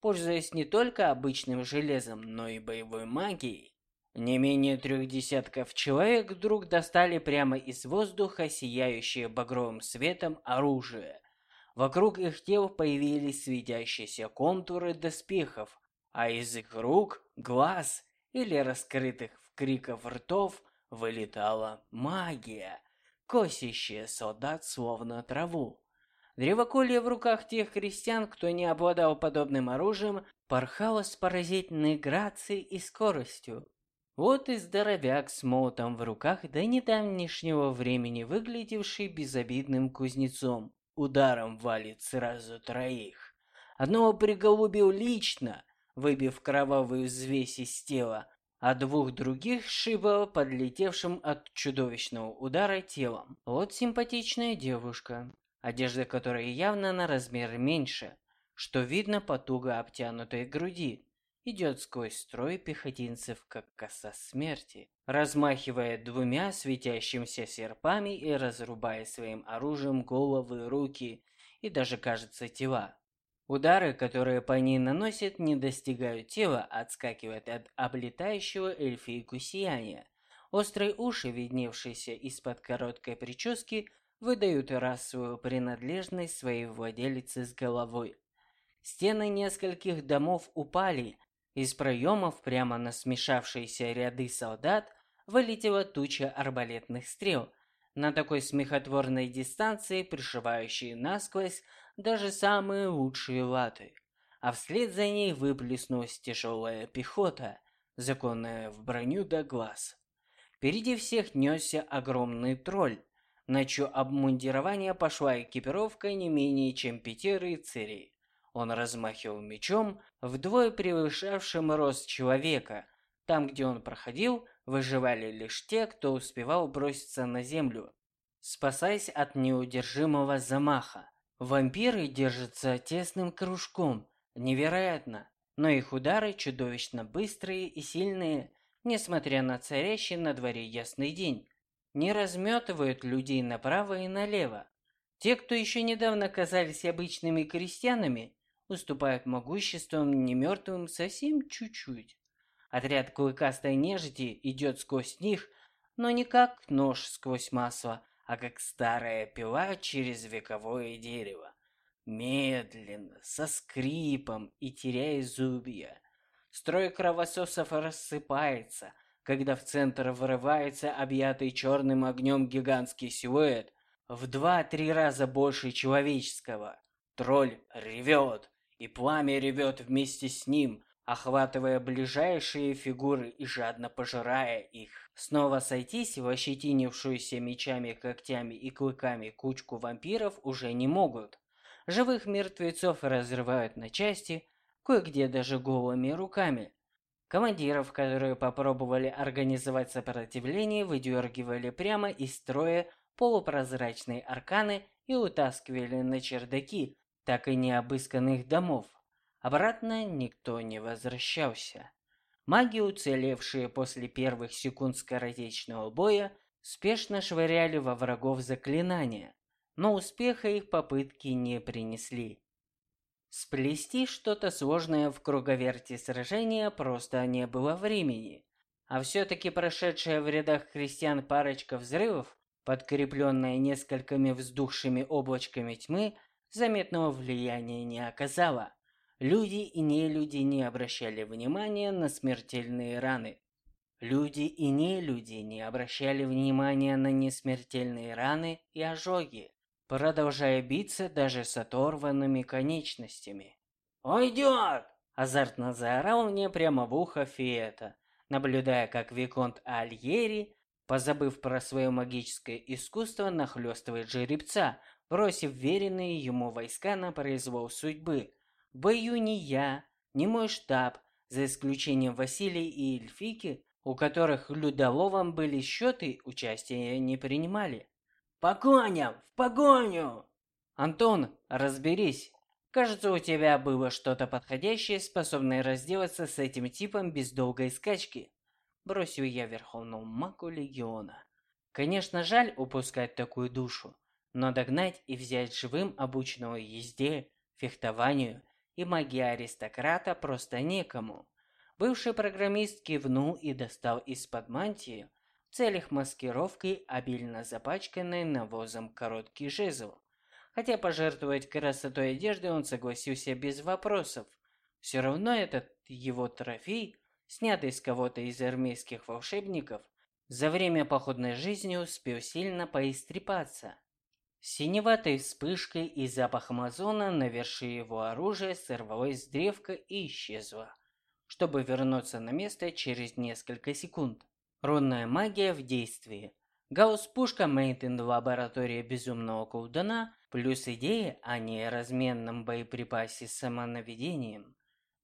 пользуясь не только обычным железом, но и боевой магией. Не менее трех десятков человек вдруг достали прямо из воздуха сияющее багровым светом оружие – Вокруг их тел появились светящиеся контуры доспехов, а из их рук, глаз или раскрытых в криков ртов вылетала магия, косящая солдат словно траву. Древоколье в руках тех крестьян, кто не обладал подобным оружием, порхало с поразительной грацией и скоростью. Вот и здоровяк с молотом в руках до недавнешнего времени выглядевший безобидным кузнецом ударом валит сразу троих. Одного приголубил лично, выбив кровавую взвесь из тела, а двух других сшибал подлетевшим от чудовищного удара телом. Вот симпатичная девушка, одежда которой явно на размер меньше, что видно по туго обтянутой груди идет сквозь строй пехотинцев, как коса смерти, размахивая двумя светящимися серпами и разрубая своим оружием головы, руки и даже, кажется, тела. Удары, которые по ней наносят, не достигают тела, отскакивают от облетающего эльфийку сияния. Острые уши, видневшиеся из-под короткой прически, выдают расовую принадлежность своей владелицы с головой. Стены нескольких домов упали, из проемов прямо на смешавшиеся ряды солдат вылетела туча арбалетных стрел, на такой смехотворной дистанции пришивающие насквозь даже самые лучшие латы. А вслед за ней выплеснулась тяжелая пехота, законная в броню до глаз. Впереди всех несся огромный тролль, на чье обмундирование пошла экипировка не менее чем пяти рыцарей. Он размахивал мечом, вдвое превышавшим рост человека. Там, где он проходил, выживали лишь те, кто успевал броситься на землю, спасаясь от неудержимого замаха. Вампиры держатся тесным кружком, Невероятно, но их удары чудовищно быстрые и сильные, несмотря на царящий на дворе ясный день. Не разметывают людей направо и налево. Те, кто еще недавно казались обычными крестьянами, уступают могуществом немертвым совсем чуть-чуть. Отряд клыкастой нежити идет сквозь них, но не как нож сквозь масло, а как старая пила через вековое дерево. Медленно, со скрипом и теряя зубья. Строй кровососов рассыпается, когда в центр вырывается объятый черным огнем гигантский силуэт, в два-три раза больше человеческого. Тролль ревет, и пламя ревет вместе с ним, охватывая ближайшие фигуры и жадно пожирая их. Снова сойтись в ощетинившуюся мечами, когтями и клыками кучку вампиров уже не могут. Живых мертвецов разрывают на части, кое-где даже голыми руками. Командиров, которые попробовали организовать сопротивление, выдергивали прямо из строя полупрозрачные арканы и утаскивали на чердаки так и не обысканных домов. Обратно никто не возвращался. Маги, уцелевшие после первых секунд скоротечного боя, спешно швыряли во врагов заклинания, но успеха их попытки не принесли. Сплести что-то сложное в круговерте сражения просто не было времени. А все-таки прошедшая в рядах крестьян парочка взрывов, подкрепленная несколькими вздухшими облачками тьмы, заметного влияния не оказала. Люди и нелюди не обращали внимания на смертельные раны. Люди и нелюди не обращали внимания на несмертельные раны и ожоги продолжая биться даже с оторванными конечностями. «Уйдет!» – азартно заорал мне прямо в ухо Фиета, наблюдая, как Виконт Альери, позабыв про свое магическое искусство, нахлестывает жеребца, бросив веренные ему войска на произвол судьбы. В бою я, ни мой штаб, за исключением Василия и Эльфики, у которых людоловом были счеты, участия не принимали. «По коням! В погоню!» «Антон, разберись. Кажется, у тебя было что-то подходящее, способное разделаться с этим типом без долгой скачки». Бросил я верховному маку легиона. Конечно, жаль упускать такую душу, но догнать и взять живым обученного езде, фехтованию и магии аристократа просто некому. Бывший программист кивнул и достал из-под мантии в целях маскировки обильно запачканный навозом короткий жезл. Хотя пожертвовать красотой одежды он согласился без вопросов. Все равно этот его трофей, снятый с кого-то из армейских волшебников, за время походной жизни успел сильно поистрепаться. Синеватой вспышкой и запахом озона на вершине его оружия сорвалась древко и исчезла, чтобы вернуться на место через несколько секунд. Рунная магия в действии. Гаусс-пушка Мейтен в лаборатории безумного колдуна плюс идея о неразменном боеприпасе с самонаведением.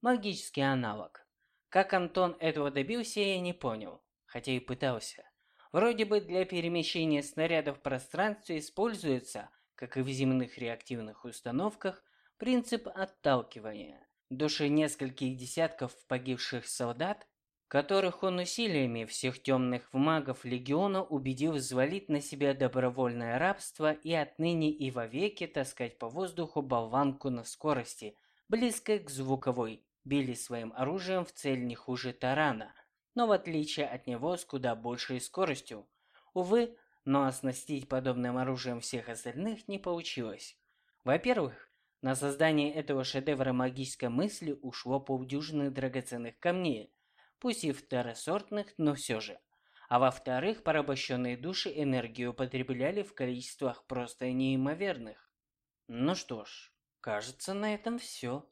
Магический аналог. Как Антон этого добился, я не понял, хотя и пытался. Вроде бы для перемещения снарядов в пространстве используется, как и в земных реактивных установках, принцип отталкивания. Души нескольких десятков погибших солдат которых он усилиями всех темных магов Легиона убедил взвалить на себя добровольное рабство и отныне и вовеки таскать по воздуху болванку на скорости, близкой к звуковой, били своим оружием в цель не хуже тарана, но в отличие от него с куда большей скоростью. Увы, но оснастить подобным оружием всех остальных не получилось. Во-первых, на создание этого шедевра магической мысли ушло полдюжины драгоценных камней, пусть и второсортных, но все же. А во-вторых, порабощенные души энергию употребляли в количествах просто неимоверных. Ну что ж, кажется, на этом все.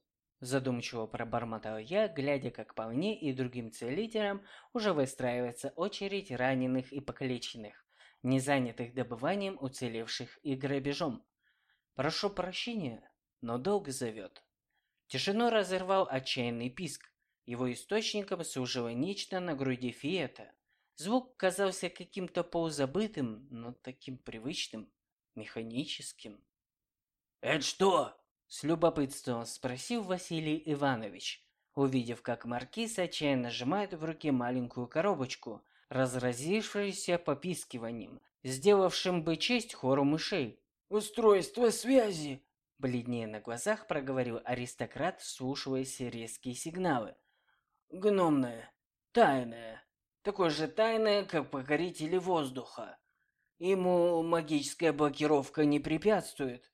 Задумчиво пробормотал я, глядя, как по мне и другим целителям уже выстраивается очередь раненых и покалеченных, не занятых добыванием уцелевших и грабежом. Прошу прощения, но долг зовет. Тишину разорвал отчаянный писк. Его источником служило нечто на груди Фиета. Звук казался каким-то полузабытым, но таким привычным, механическим. «Это что?» – С любопытством спросил Василий Иванович, увидев, как маркиз отчаянно сжимает в руке маленькую коробочку, разразившуюся попискиванием, сделавшим бы честь хору мышей. «Устройство связи!» Бледнее на глазах проговорил аристократ, вслушиваясь резкие сигналы. «Гномное, тайное, такое же тайное, как покорители воздуха. Ему магическая блокировка не препятствует.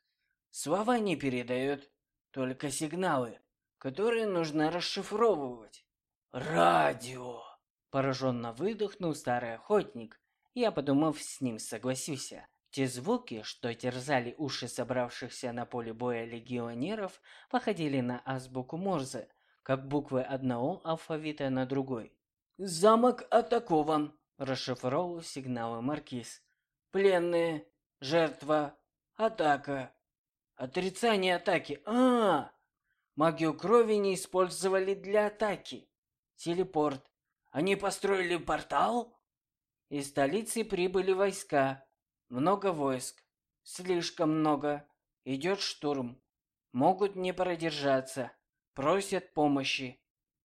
Слова не передает, только сигналы, которые нужно расшифровывать. Радио! Пораженно выдохнул старый охотник. Я, подумав, с ним согласился. Те звуки, что терзали уши собравшихся на поле боя легионеров, походили на азбуку Морзе, как буквы одного алфавита на другой. «Замок атакован!» – расшифровал сигналы Маркиз. Пленные. Жертва. Атака. Отрицание атаки. А, -а, а Магию крови не использовали для атаки. Телепорт. Они построили портал? Из столицы прибыли войска. Много войск. Слишком много. Идет штурм. Могут не продержаться. Просят помощи.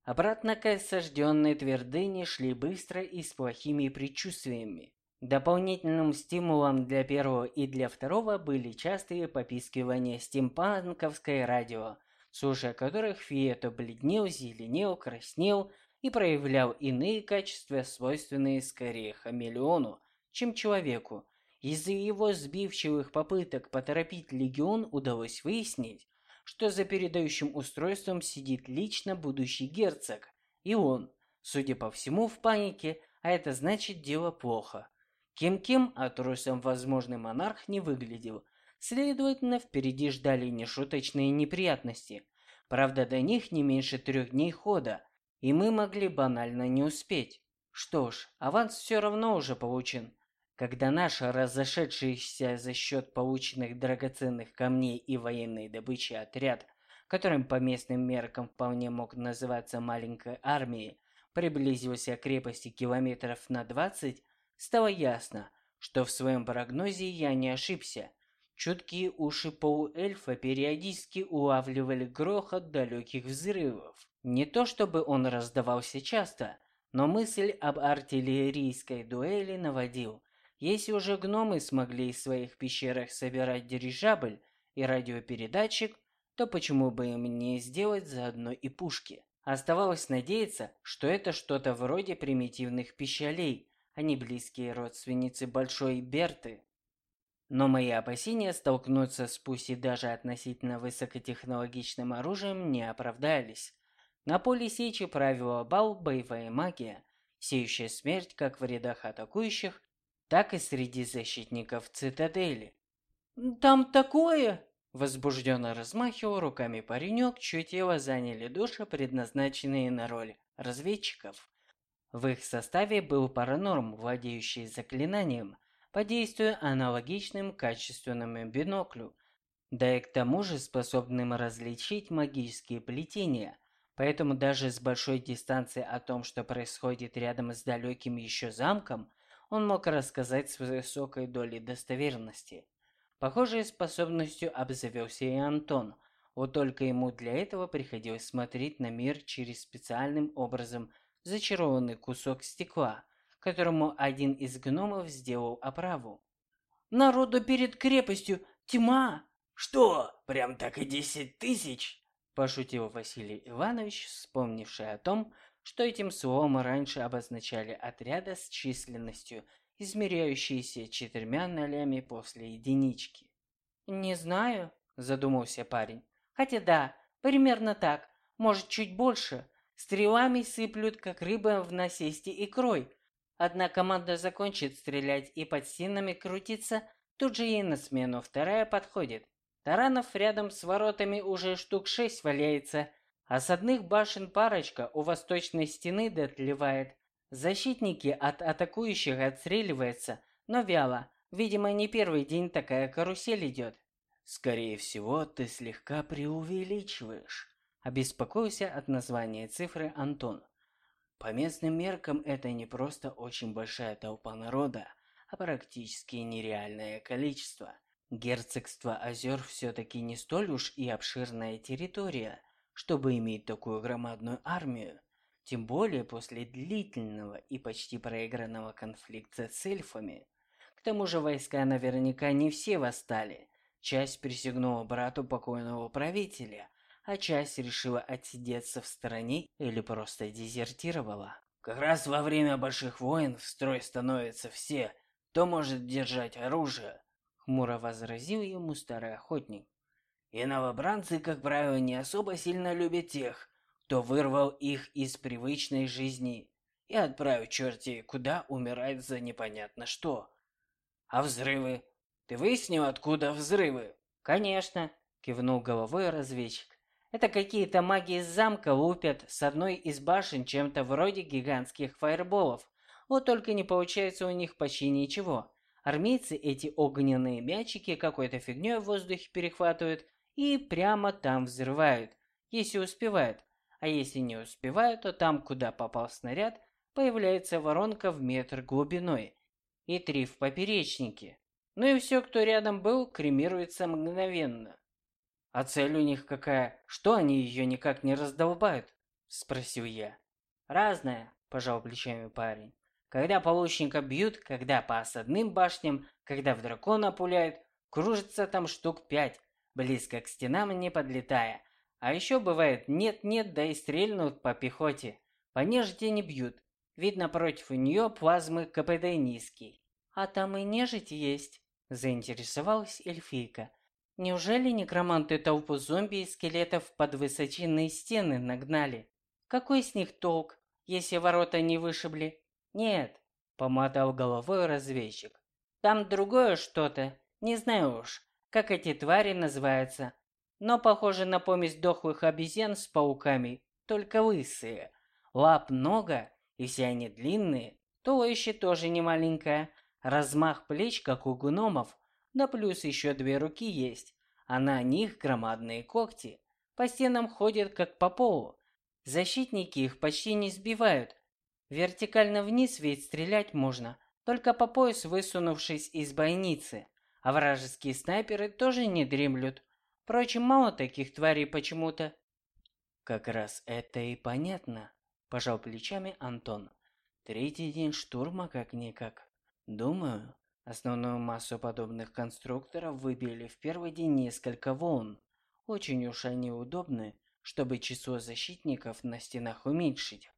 Обратно к осажденной твердыне шли быстро и с плохими предчувствиями. Дополнительным стимулом для первого и для второго были частые попискивания стимпанковской радио, слушая которых Фия то бледнел, зеленел, краснел и проявлял иные качества, свойственные скорее хамелеону, чем человеку. Из-за его сбивчивых попыток поторопить легион удалось выяснить, что за передающим устройством сидит лично будущий герцог, и он, судя по всему, в панике, а это значит дело плохо. Кем-кем, а трусом возможный монарх не выглядел. Следовательно, впереди ждали нешуточные неприятности. Правда, до них не меньше трех дней хода, и мы могли банально не успеть. Что ж, аванс все равно уже получен. Когда наш разошедшийся за счет полученных драгоценных камней и военной добычи отряд, которым по местным меркам вполне мог называться маленькой армией, приблизился к крепости километров на 20, Стало ясно, что в своем прогнозе я не ошибся. Чуткие уши полуэльфа периодически улавливали грохот далеких взрывов. Не то чтобы он раздавался часто, но мысль об артиллерийской дуэли наводил. Если уже гномы смогли в своих пещерах собирать дирижабль и радиопередатчик, то почему бы им не сделать заодно и пушки? Оставалось надеяться, что это что-то вроде примитивных пищалей, они близкие родственницы Большой Берты. Но мои опасения столкнуться с пусть и даже относительно высокотехнологичным оружием не оправдались. На поле сечи правила бал боевая магия, сеющая смерть как в рядах атакующих, так и среди защитников цитадели. «Там такое!» Возбужденно размахивал руками паренек, чье тело заняли души, предназначенные на роль разведчиков. В их составе был паранорм, владеющий заклинанием, по действию аналогичным качественному биноклю, да и к тому же способным различить магические плетения, поэтому даже с большой дистанции о том, что происходит рядом с далеким еще замком, он мог рассказать с высокой долей достоверности. Похожей способностью обзавелся и Антон, вот только ему для этого приходилось смотреть на мир через специальным образом – зачарованный кусок стекла, которому один из гномов сделал оправу. «Народу перед крепостью тьма!» «Что, прям так и десять тысяч?» Пошутил Василий Иванович, вспомнивший о том, что этим словом раньше обозначали отряды с численностью, измеряющиеся четырьмя нолями после единички. «Не знаю», – задумался парень. «Хотя да, примерно так, может чуть больше, Стрелами сыплют, как рыба в насесте икрой. Одна команда закончит стрелять и под стенами крутится, тут же ей на смену вторая подходит. Таранов рядом с воротами уже штук шесть валяется, а с одних башен парочка у восточной стены дотлевает. Защитники от атакующих отстреливаются, но вяло. Видимо, не первый день такая карусель идет. Скорее всего, ты слегка преувеличиваешь. Обеспокоился от названия цифры Антон. По местным меркам это не просто очень большая толпа народа, а практически нереальное количество. Герцогство озер все-таки не столь уж и обширная территория, чтобы иметь такую громадную армию, тем более после длительного и почти проигранного конфликта с эльфами. К тому же войска наверняка не все восстали. Часть присягнула брату покойного правителя, а часть решила отсидеться в стороне или просто дезертировала. Как раз во время больших войн в строй становятся все, кто может держать оружие, хмуро возразил ему старый охотник. И новобранцы, как правило, не особо сильно любят тех, кто вырвал их из привычной жизни и отправил черти куда умирать за непонятно что. А взрывы? Ты выяснил, откуда взрывы? Конечно, кивнул головой разведчик. Это какие-то маги из замка лупят с одной из башен чем-то вроде гигантских фаерболов. Вот только не получается у них почти ничего. Армейцы эти огненные мячики какой-то фигней в воздухе перехватывают и прямо там взрывают, если успевают. А если не успевают, то там, куда попал снаряд, появляется воронка в метр глубиной и три в поперечнике. Ну и все, кто рядом был, кремируется мгновенно. «А цель у них какая? Что они ее никак не раздолбают?» – спросил я. «Разная», – пожал плечами парень. «Когда получника бьют, когда по осадным башням, когда в дракона пуляют, кружится там штук пять, близко к стенам не подлетая. А еще бывает нет-нет, да и стрельнут по пехоте. По нежити не бьют. Видно, против нее плазмы КПД низкий. «А там и нежить есть», – заинтересовалась эльфийка. Неужели некроманты толпу зомби и скелетов под высоченные стены нагнали? Какой с них толк, если ворота не вышибли? Нет, помотал головой разведчик. Там другое что-то, не знаю уж, как эти твари называются. Но похоже на помесь дохлых обезьян с пауками, только лысые. Лап много, и все они длинные, туловище тоже не маленькое, размах плеч, как у гномов, да плюс еще две руки есть, а на них громадные когти. По стенам ходят, как по полу. Защитники их почти не сбивают. Вертикально вниз ведь стрелять можно, только по пояс высунувшись из бойницы. А вражеские снайперы тоже не дремлют. Впрочем, мало таких тварей почему-то. Как раз это и понятно, пожал плечами Антон. Третий день штурма как-никак. Думаю, Основную массу подобных конструкторов выбили в первый день несколько волн. Очень уж они удобны, чтобы число защитников на стенах уменьшить.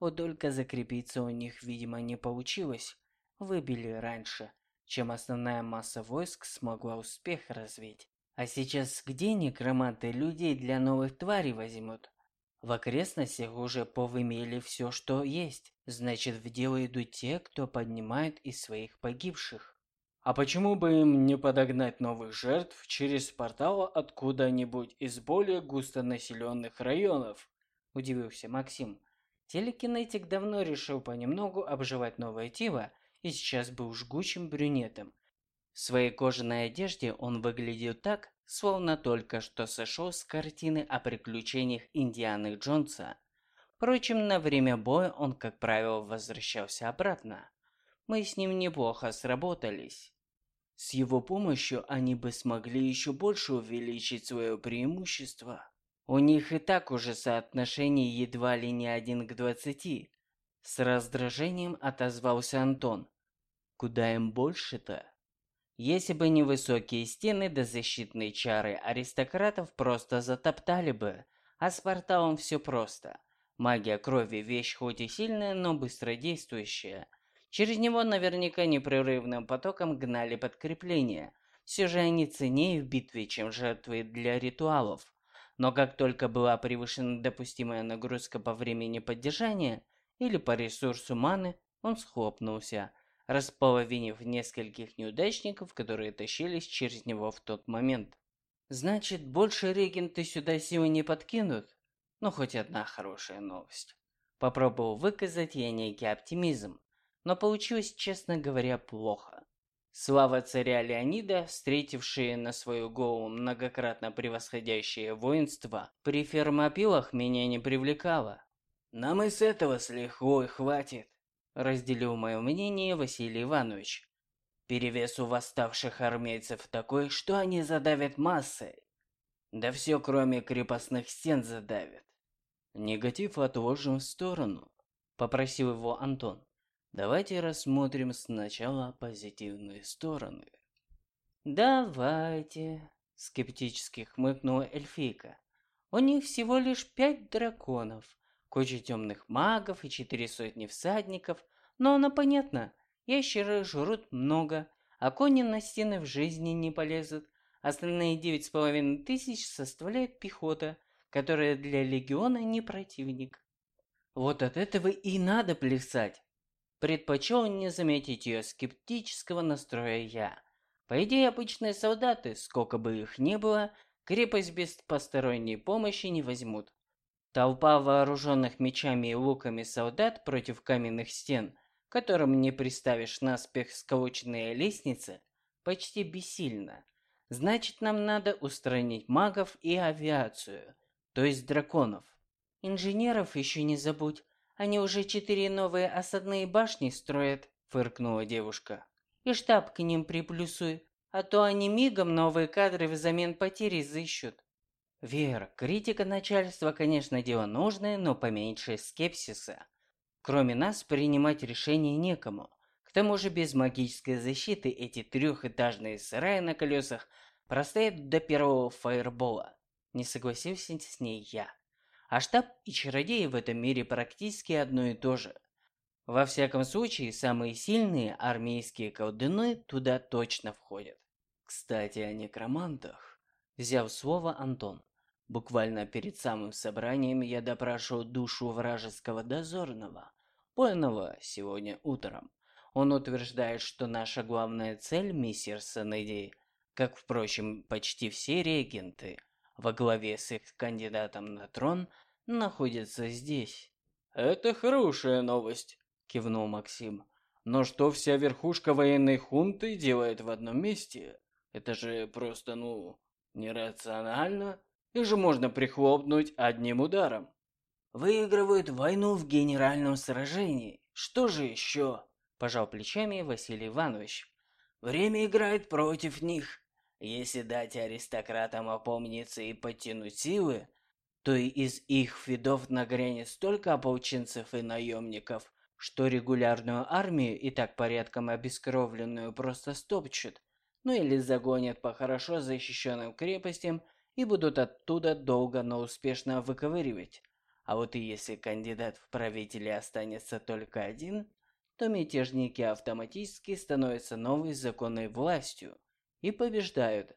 Вот только закрепиться у них, видимо, не получилось. Выбили раньше, чем основная масса войск смогла успех развить. А сейчас где некроманты людей для новых тварей возьмут? В окрестностях уже повымели все, что есть. Значит, в дело идут те, кто поднимает из своих погибших. А почему бы им не подогнать новых жертв через портал откуда-нибудь из более густонаселенных районов? Удивился Максим. Телекинетик давно решил понемногу обживать новое тело и сейчас был жгучим брюнетом. В своей кожаной одежде он выглядел так, словно только что сошел с картины о приключениях Индианы Джонса. Впрочем, на время боя он, как правило, возвращался обратно. Мы с ним неплохо сработались. С его помощью они бы смогли еще больше увеличить свое преимущество. У них и так уже соотношение едва ли не один к двадцати. С раздражением отозвался Антон. Куда им больше-то? Если бы не высокие стены да защитные чары, аристократов просто затоптали бы. А с порталом все просто. Магия крови – вещь хоть и сильная, но быстродействующая. Через него наверняка непрерывным потоком гнали подкрепления. Все же они ценнее в битве, чем жертвы для ритуалов. Но как только была превышена допустимая нагрузка по времени поддержания или по ресурсу маны, он схлопнулся, располовинив нескольких неудачников, которые тащились через него в тот момент. Значит, больше регенты сюда силы не подкинут? Ну, хоть одна хорошая новость. Попробовал выказать я некий оптимизм но получилось, честно говоря, плохо. Слава царя Леонида, встретившие на свою голову многократно превосходящее воинство, при фермопилах меня не привлекало. «Нам и с этого с лихвой хватит», – разделил мое мнение Василий Иванович. Перевес у восставших армейцев такой, что они задавят массой. Да все кроме крепостных стен задавят. Негатив отложим в сторону, попросил его Антон. Давайте рассмотрим сначала позитивные стороны. Давайте, скептически хмыкнула эльфийка. У них всего лишь пять драконов, куча темных магов и четыре сотни всадников, но оно понятно. Ящеры жрут много, а кони на стены в жизни не полезут. Остальные девять с половиной тысяч составляет пехота, которая для легиона не противник. Вот от этого и надо плясать. Предпочел не заметить ее скептического настроя я. По идее, обычные солдаты, сколько бы их ни было, крепость без посторонней помощи не возьмут. Толпа вооруженных мечами и луками солдат против каменных стен, которым не приставишь наспех сколоченные лестницы, почти бессильна. Значит, нам надо устранить магов и авиацию, то есть драконов. Инженеров еще не забудь, они уже четыре новые осадные башни строят, фыркнула девушка. И штаб к ним приплюсуй, а то они мигом новые кадры взамен потери изыщут. Вера, критика начальства, конечно, дело нужное, но поменьше скепсиса. Кроме нас, принимать решения некому. К тому же без магической защиты эти трехэтажные сараи на колесах простоят до первого фаербола. Не согласился с ней я. А штаб и чародеи в этом мире практически одно и то же. Во всяком случае, самые сильные армейские колдуны туда точно входят. Кстати, о некромантах. Взял слово Антон. Буквально перед самым собранием я допрашивал душу вражеского дозорного, пойного сегодня утром. Он утверждает, что наша главная цель, миссир Санеди, как, впрочем, почти все регенты, во главе с их кандидатом на трон, находится здесь. «Это хорошая новость», – кивнул Максим. «Но что вся верхушка военной хунты делает в одном месте? Это же просто, ну, нерационально». Их же можно прихлопнуть одним ударом. Выигрывают войну в генеральном сражении. Что же еще? Пожал плечами Василий Иванович. Время играет против них. Если дать аристократам опомниться и подтянуть силы, то и из их фидов нагрянет столько ополченцев и наемников, что регулярную армию, и так порядком обескровленную, просто стопчут, ну или загонят по хорошо защищенным крепостям и будут оттуда долго, но успешно выковыривать. А вот и если кандидат в правители останется только один, то мятежники автоматически становятся новой законной властью и побеждают.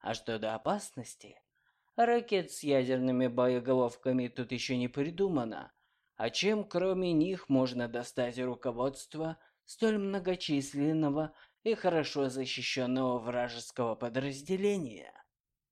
А что до опасности? Ракет с ядерными боеголовками тут еще не придумано. А чем кроме них можно достать руководство столь многочисленного и хорошо защищенного вражеского подразделения?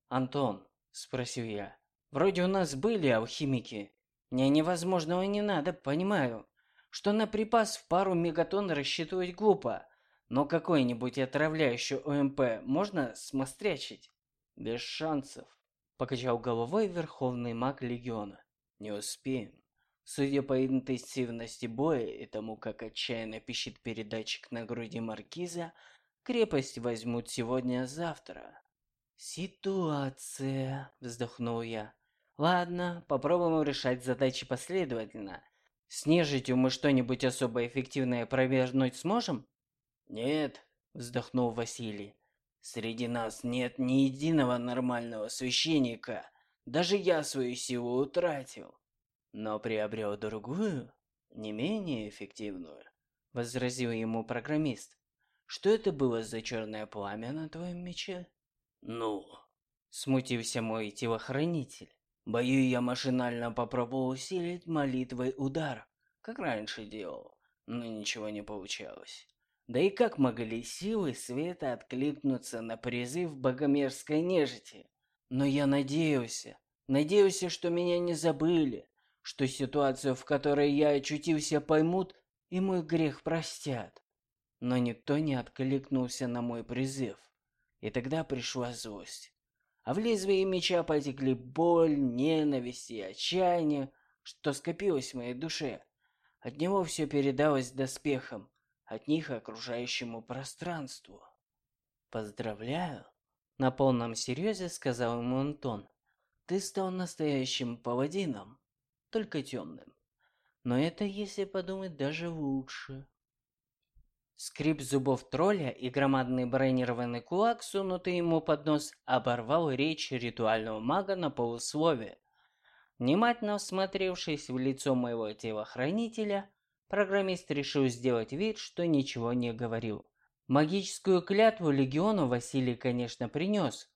«Антон», — спросил я, — «вроде у нас были алхимики. Мне невозможного не надо, понимаю, что на припас в пару мегатонн рассчитывать глупо, но какой-нибудь отравляющий ОМП можно смострячить?» «Без шансов», — покачал головой Верховный Маг Легиона. «Не успеем. Судя по интенсивности боя и тому, как отчаянно пищит передатчик на груди Маркиза, крепость возьмут сегодня-завтра. «Ситуация», — вздохнул я. «Ладно, попробуем решать задачи последовательно. С нежитью мы что-нибудь особо эффективное провернуть сможем?» «Нет», — вздохнул Василий. «Среди нас нет ни единого нормального священника. Даже я свою силу утратил. Но приобрел другую, не менее эффективную», — возразил ему программист. «Что это было за черное пламя на твоем мече?» «Ну?» – смутился мой телохранитель. Бою я машинально попробовал усилить молитвой удар, как раньше делал, но ничего не получалось. Да и как могли силы света откликнуться на призыв богомерзкой нежити? Но я надеялся, надеялся, что меня не забыли, что ситуацию, в которой я очутился, поймут и мой грех простят. Но никто не откликнулся на мой призыв. И тогда пришла злость. А в лезвие меча потекли боль, ненависть и отчаяние, что скопилось в моей душе. От него все передалось доспехам. От них окружающему пространству. Поздравляю, на полном серьезе сказал ему Антон. Ты стал настоящим паладином, только темным. Но это, если подумать, даже лучше. Скрип зубов тролля и громадный бронированный кулак, сунутый ему под нос, оборвал речь ритуального мага на полусловие. Внимательно всмотревшись в лицо моего телохранителя, программист решил сделать вид, что ничего не говорил. Магическую клятву легиону Василий, конечно, принес,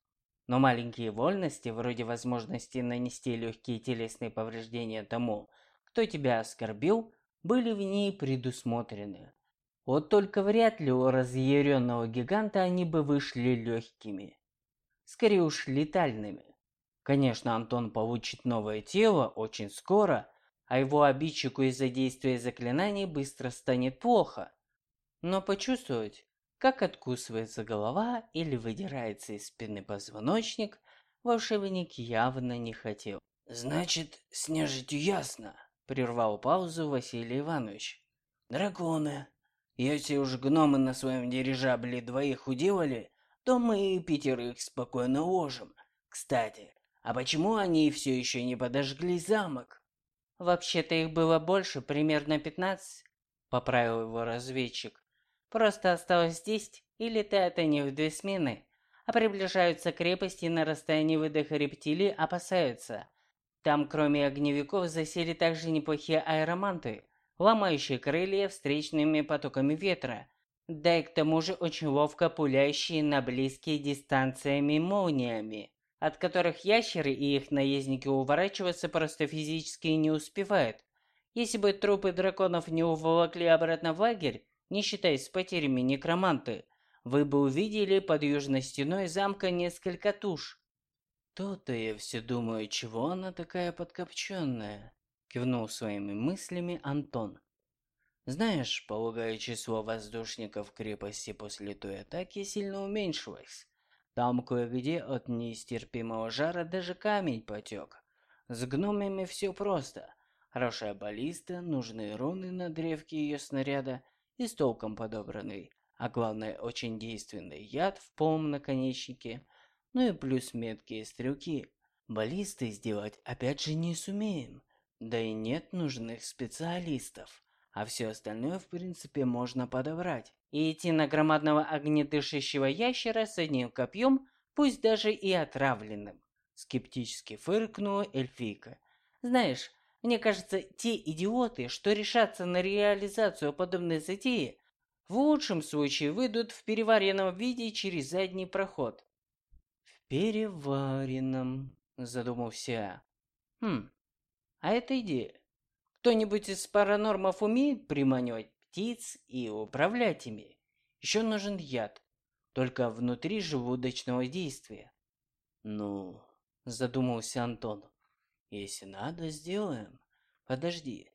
но маленькие вольности, вроде возможности нанести легкие телесные повреждения тому, кто тебя оскорбил, были в ней предусмотрены. Вот только вряд ли у разъяренного гиганта они бы вышли легкими. Скорее уж летальными. Конечно, Антон получит новое тело очень скоро, а его обидчику из-за действия заклинаний быстро станет плохо. Но почувствовать, как откусывается голова или выдирается из спины позвоночник, волшебник явно не хотел. «Значит, с нежитью ясно», — прервал паузу Василий Иванович. «Драконы, если уж гномы на своем дирижабле двоих уделали, то мы пятерых спокойно ложим. Кстати, а почему они все еще не подожгли замок? Вообще-то их было больше, примерно 15, поправил его разведчик. Просто осталось 10 и летают они в две смены, а приближаются к крепости на расстоянии выдоха рептилии опасаются. Там, кроме огневиков, засели также неплохие аэроманты ломающие крылья встречными потоками ветра, да и к тому же очень ловко пуляющие на близкие дистанциями молниями, от которых ящеры и их наездники уворачиваться просто физически не успевают. Если бы трупы драконов не уволокли обратно в лагерь, не считаясь с потерями некроманты, вы бы увидели под южной стеной замка несколько туш. То-то я все думаю, чего она такая подкопченная кивнул своими мыслями Антон. Знаешь, полагаю, число воздушников крепости после той атаки сильно уменьшилось. Там кое-где от нестерпимого жара даже камень потек. С гномами все просто. Хорошая баллиста, нужные руны на древке ее снаряда и с толком подобранный, а главное, очень действенный яд в полном наконечнике, ну и плюс меткие стрелки. Баллисты сделать опять же не сумеем. Да и нет нужных специалистов, а все остальное в принципе можно подобрать. И идти на громадного огнедышащего ящера с одним копьем, пусть даже и отравленным. Скептически фыркнула эльфийка. Знаешь, мне кажется, те идиоты, что решатся на реализацию подобной затеи, в лучшем случае выйдут в переваренном виде через задний проход. В переваренном, задумался. Хм, а это идея. Кто-нибудь из паранормов умеет приманивать птиц и управлять ими? Еще нужен яд, только внутри желудочного действия. Ну, задумался Антон. Если надо, сделаем. Подожди.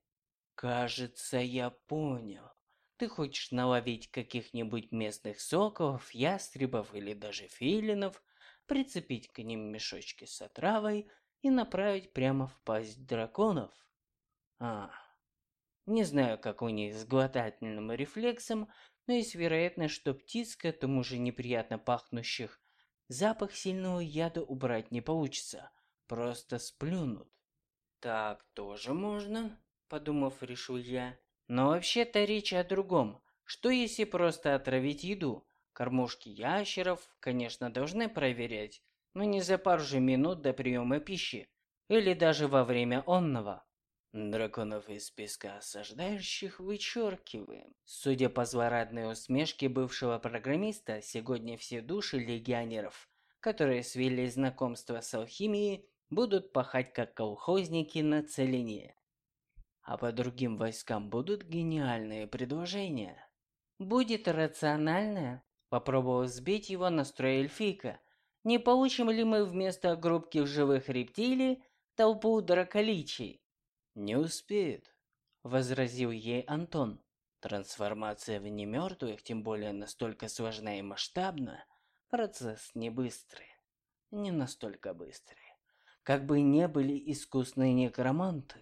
Кажется, я понял. Ты хочешь наловить каких-нибудь местных соколов, ястребов или даже филинов, прицепить к ним мешочки с отравой и направить прямо в пасть драконов. А, не знаю, как у них с глотательным рефлексом, но есть вероятность, что птиц к этому же неприятно пахнущих запах сильного яда убрать не получится, просто сплюнут. Так тоже можно, подумав, решил я. Но вообще-то речь о другом. Что если просто отравить еду? Кормушки ящеров, конечно, должны проверять, но не за пару же минут до приема пищи, или даже во время онного. Драконов из песка осаждающих вычеркиваем. Судя по злорадной усмешке бывшего программиста, сегодня все души легионеров, которые свели знакомство с алхимией, будут пахать как колхозники на целине. А по другим войскам будут гениальные предложения. Будет рациональное. Попробовал сбить его настрой эльфийка, не получим ли мы вместо группки живых рептилий толпу драколичий? Не успеет, возразил ей Антон. Трансформация в немертвых, тем более настолько сложна и масштабна, процесс не быстрый. Не настолько быстрый. Как бы не были искусные некроманты,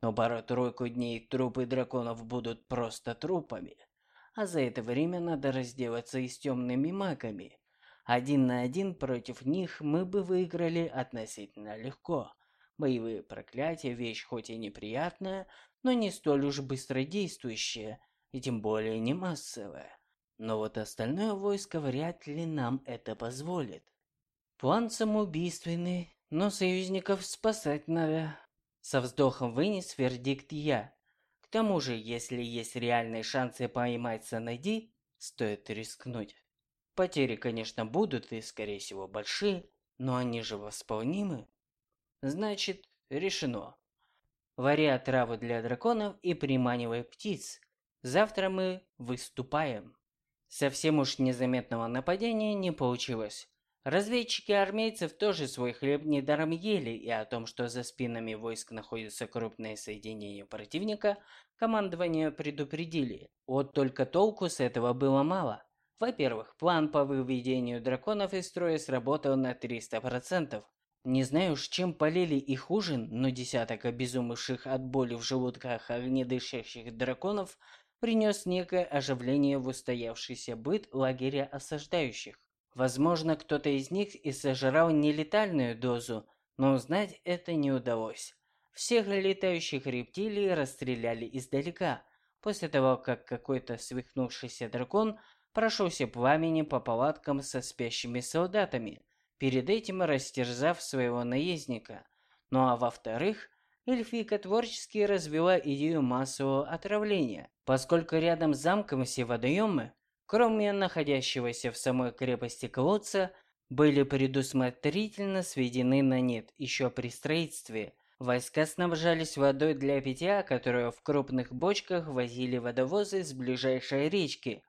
но пару-тройку дней трупы драконов будут просто трупами. а за это время надо разделаться и с темными магами. Один на один против них мы бы выиграли относительно легко. Боевые проклятия – вещь хоть и неприятная, но не столь уж быстродействующая, и тем более не массовая. Но вот остальное войско вряд ли нам это позволит. План самоубийственный, но союзников спасать надо. Со вздохом вынес вердикт я. К тому же, если есть реальные шансы поймать Санади, стоит рискнуть. Потери, конечно, будут и, скорее всего, большие, но они же восполнимы. Значит, решено. Вари отраву для драконов и приманивай птиц. Завтра мы выступаем. Совсем уж незаметного нападения не получилось. Разведчики армейцев тоже свой хлеб недаром ели, и о том, что за спинами войск находятся крупные соединения противника, командование предупредили. Вот только толку с этого было мало. Во-первых, план по выведению драконов из строя сработал на 300%. Не знаю уж, чем полили их ужин, но десяток обезумевших от боли в желудках огнедышащих драконов принес некое оживление в устоявшийся быт лагеря осаждающих. Возможно, кто-то из них и сожрал нелетальную дозу, но узнать это не удалось. Всех летающих рептилий расстреляли издалека, после того, как какой-то свихнувшийся дракон прошелся пламени по палаткам со спящими солдатами, перед этим растерзав своего наездника. Ну а во-вторых, эльфийка творчески развела идею массового отравления, поскольку рядом с замком все водоемы Кроме находящегося в самой крепости колодца, были предусмотрительно сведены на нет еще при строительстве. Войска снабжались водой для питья, которую в крупных бочках возили водовозы с ближайшей речки.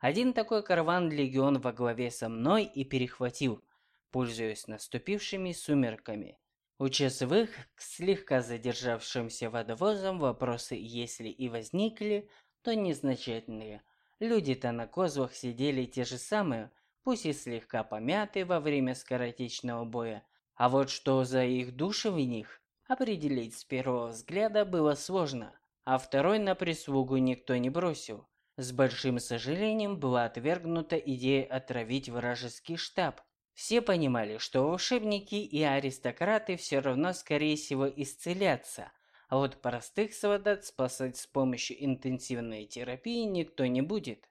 Один такой караван легион во главе со мной и перехватил, пользуясь наступившими сумерками. У часовых к слегка задержавшимся водовозам вопросы, если и возникли, то незначительные – Люди-то на козлах сидели те же самые, пусть и слегка помятые во время скоротечного боя. А вот что за их души в них, определить с первого взгляда было сложно. А второй на прислугу никто не бросил. С большим сожалением была отвергнута идея отравить вражеский штаб. Все понимали, что волшебники и аристократы все равно, скорее всего, исцелятся, а вот простых солдат спасать с помощью интенсивной терапии никто не будет.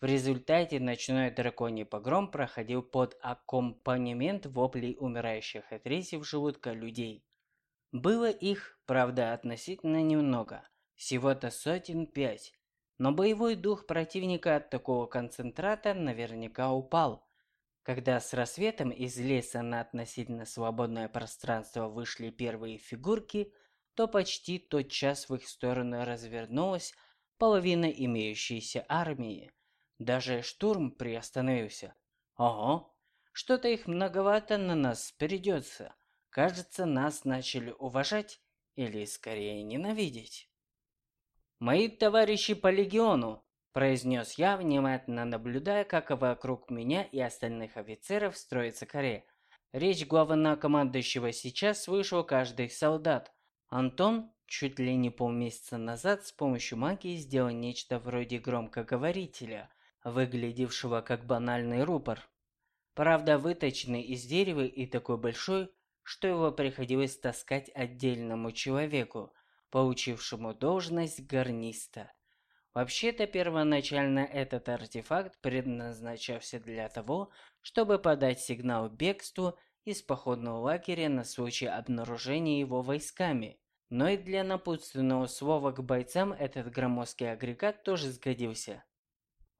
В результате ночной драконий погром проходил под аккомпанемент воплей умирающих от рейсов желудка людей. Было их, правда, относительно немного, всего-то сотен пять, но боевой дух противника от такого концентрата наверняка упал. Когда с рассветом из леса на относительно свободное пространство вышли первые фигурки – то почти тотчас в их сторону развернулась половина имеющейся армии. Даже штурм приостановился. Ого, что-то их многовато на нас придется. Кажется, нас начали уважать или скорее ненавидеть. «Мои товарищи по легиону!» – произнес я, внимательно наблюдая, как вокруг меня и остальных офицеров строится каре. Речь главнокомандующего сейчас слышал каждый солдат, Антон чуть ли не полмесяца назад с помощью магии сделал нечто вроде громкоговорителя, выглядевшего как банальный рупор. Правда, выточенный из дерева и такой большой, что его приходилось таскать отдельному человеку, получившему должность гарниста. Вообще-то первоначально этот артефакт предназначался для того, чтобы подать сигнал бегству из походного лагеря на случай обнаружения его войсками. Но и для напутственного слова к бойцам этот громоздкий агрегат тоже сгодился.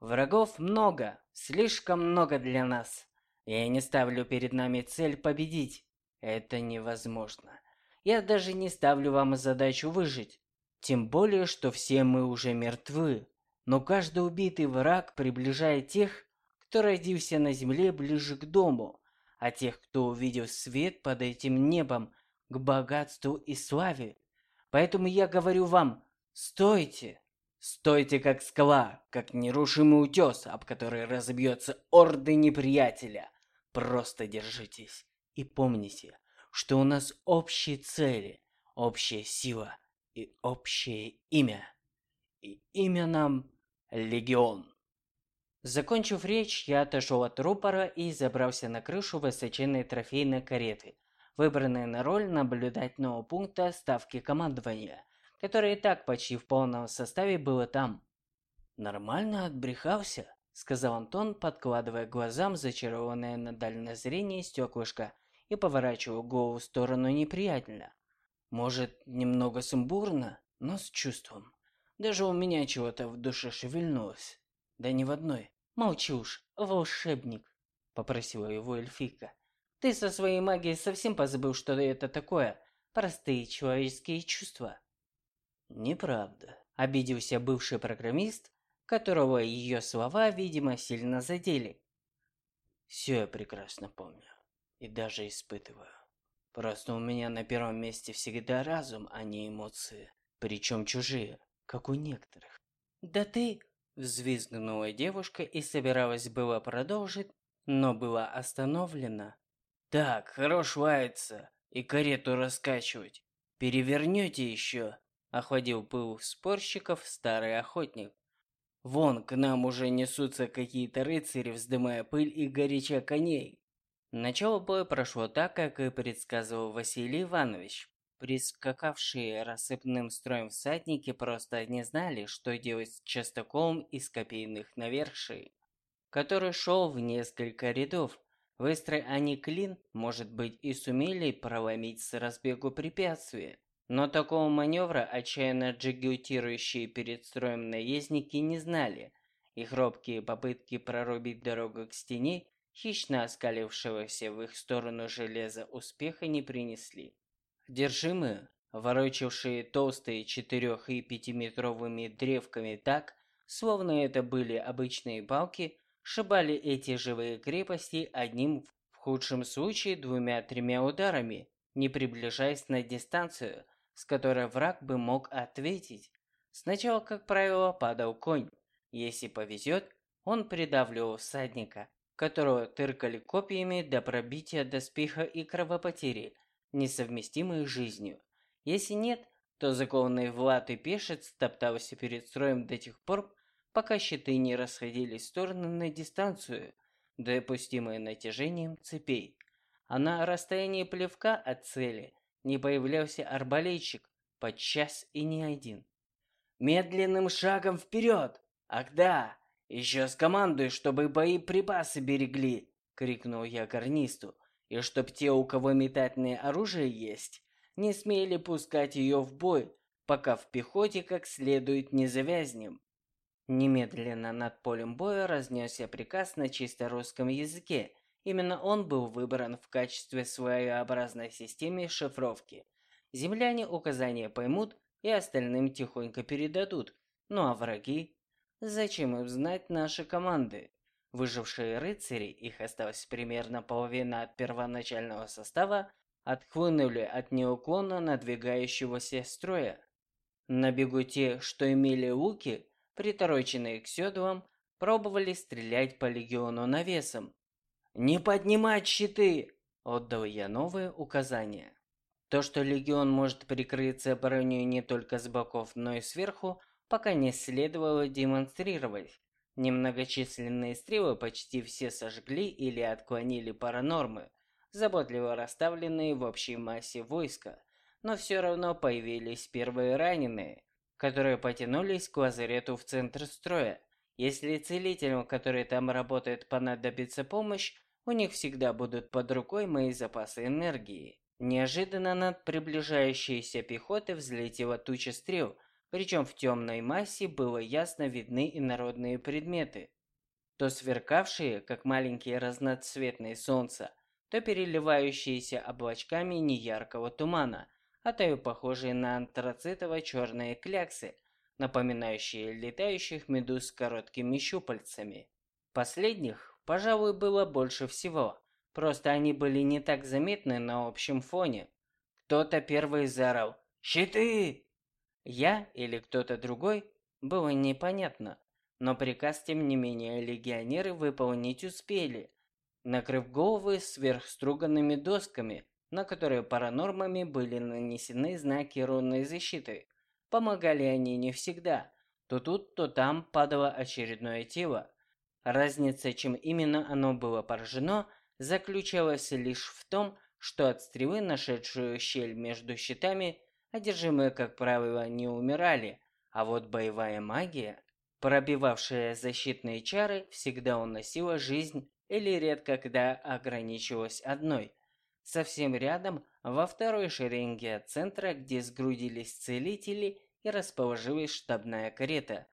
Врагов много, слишком много для нас. Я не ставлю перед нами цель победить. Это невозможно. Я даже не ставлю вам задачу выжить. Тем более, что все мы уже мертвы. Но каждый убитый враг приближает тех, кто родился на земле ближе к дому а тех, кто увидел свет под этим небом, к богатству и славе. Поэтому я говорю вам, стойте! Стойте, как скала, как нерушимый утес, об который разобьется орды неприятеля. Просто держитесь и помните, что у нас общие цели, общая сила и общее имя. И имя нам Легион. Закончив речь, я отошел от рупора и забрался на крышу высоченной трофейной кареты, выбранной на роль наблюдательного пункта ставки командования, которое и так почти в полном составе было там. «Нормально отбрехался?» — сказал Антон, подкладывая глазам зачарованное на дальнее зрение стеклышко и поворачивая голову в сторону неприятеля. «Может, немного сумбурно, но с чувством. Даже у меня чего-то в душе шевельнулось. Да не в одной. Молчи уж, волшебник, попросила его эльфийка. Ты со своей магией совсем позабыл, что это такое. Простые человеческие чувства. Неправда. Обиделся бывший программист, которого ее слова, видимо, сильно задели. Все я прекрасно помню. И даже испытываю. Просто у меня на первом месте всегда разум, а не эмоции. Причем чужие как у некоторых. «Да ты...» – взвизгнула девушка и собиралась было продолжить, но была остановлена. «Так, хорош лаяться и карету раскачивать. Перевернете еще!» – охладил пыл спорщиков старый охотник. «Вон, к нам уже несутся какие-то рыцари, вздымая пыль и горяча коней». Начало боя прошло так, как и предсказывал Василий Иванович. Прискакавшие рассыпанным строем всадники просто не знали, что делать с частоколом из копейных наверший, который шел в несколько рядов. Выстроя они клин, может быть, и сумели проломить с разбегу препятствия. Но такого маневра отчаянно джигютирующие перед строем наездники не знали. Их робкие попытки прорубить дорогу к стене, хищно оскалившегося в их сторону железа, успеха не принесли. Держимые, ворочавшие толстые четырех- и пятиметровыми древками так, словно это были обычные палки, шибали эти живые крепости одним, в худшем случае двумя-тремя ударами, не приближаясь на дистанцию, с которой враг бы мог ответить. Сначала, как правило, падал конь. Если повезет, он придавливал всадника, которого тыркали копьями до пробития доспеха и кровопотери – несовместимые с жизнью. Если нет, то закованный в латы пешец топтался перед строем до тех пор, пока щиты не расходились в стороны на дистанцию, допустимое натяжением цепей. А на расстоянии плевка от цели не появлялся арбалетчик, подчас и не один. «Медленным шагом вперед! Ах да! Еще скомандуй, чтобы боеприпасы берегли!» — крикнул я гарнисту, и чтоб те, у кого метательное оружие есть, не смели пускать ее в бой, пока в пехоте как следует не завязнем. Немедленно над полем боя разнесся приказ на чисто русском языке. Именно он был выбран в качестве своеобразной системы шифровки. Земляне указания поймут и остальным тихонько передадут. Ну а враги? Зачем им знать наши команды? Выжившие рыцари, их осталось примерно половина от первоначального состава, отхлынули от неуклонно надвигающегося строя. На бегу те, что имели луки, притороченные к седлам, пробовали стрелять по легиону навесом. «Не поднимать щиты!» – отдал я новые указания. То, что легион может прикрыться броней не только с боков, но и сверху, пока не следовало демонстрировать. Немногочисленные стрелы почти все сожгли или отклонили паранормы, заботливо расставленные в общей массе войска, но все равно появились первые раненые, которые потянулись к лазарету в центр строя. Если целителям, которые там работают, понадобится помощь, у них всегда будут под рукой мои запасы энергии. Неожиданно над приближающейся пехотой взлетела туча стрел – причем в темной массе было ясно видны инородные предметы, то сверкавшие, как маленькие разноцветные солнца, то переливающиеся облачками неяркого тумана, а то и похожие на антрацитово-черные кляксы, напоминающие летающих медуз с короткими щупальцами. Последних, пожалуй, было больше всего, просто они были не так заметны на общем фоне. Кто-то первый заорал «Щиты!» Я или кто-то другой, было непонятно, но приказ, тем не менее, легионеры выполнить успели, накрыв головы сверхструганными досками, на которые паранормами были нанесены знаки рунной защиты. Помогали они не всегда. То тут, то там падало очередное тело. Разница, чем именно оно было поражено, заключалась лишь в том, что от стрелы, нашедшую щель между щитами, одержимые, как правило, не умирали, а вот боевая магия, пробивавшая защитные чары, всегда уносила жизнь или редко когда ограничивалась одной. Совсем рядом, во второй шеренге от центра, где сгрудились целители и расположилась штабная карета.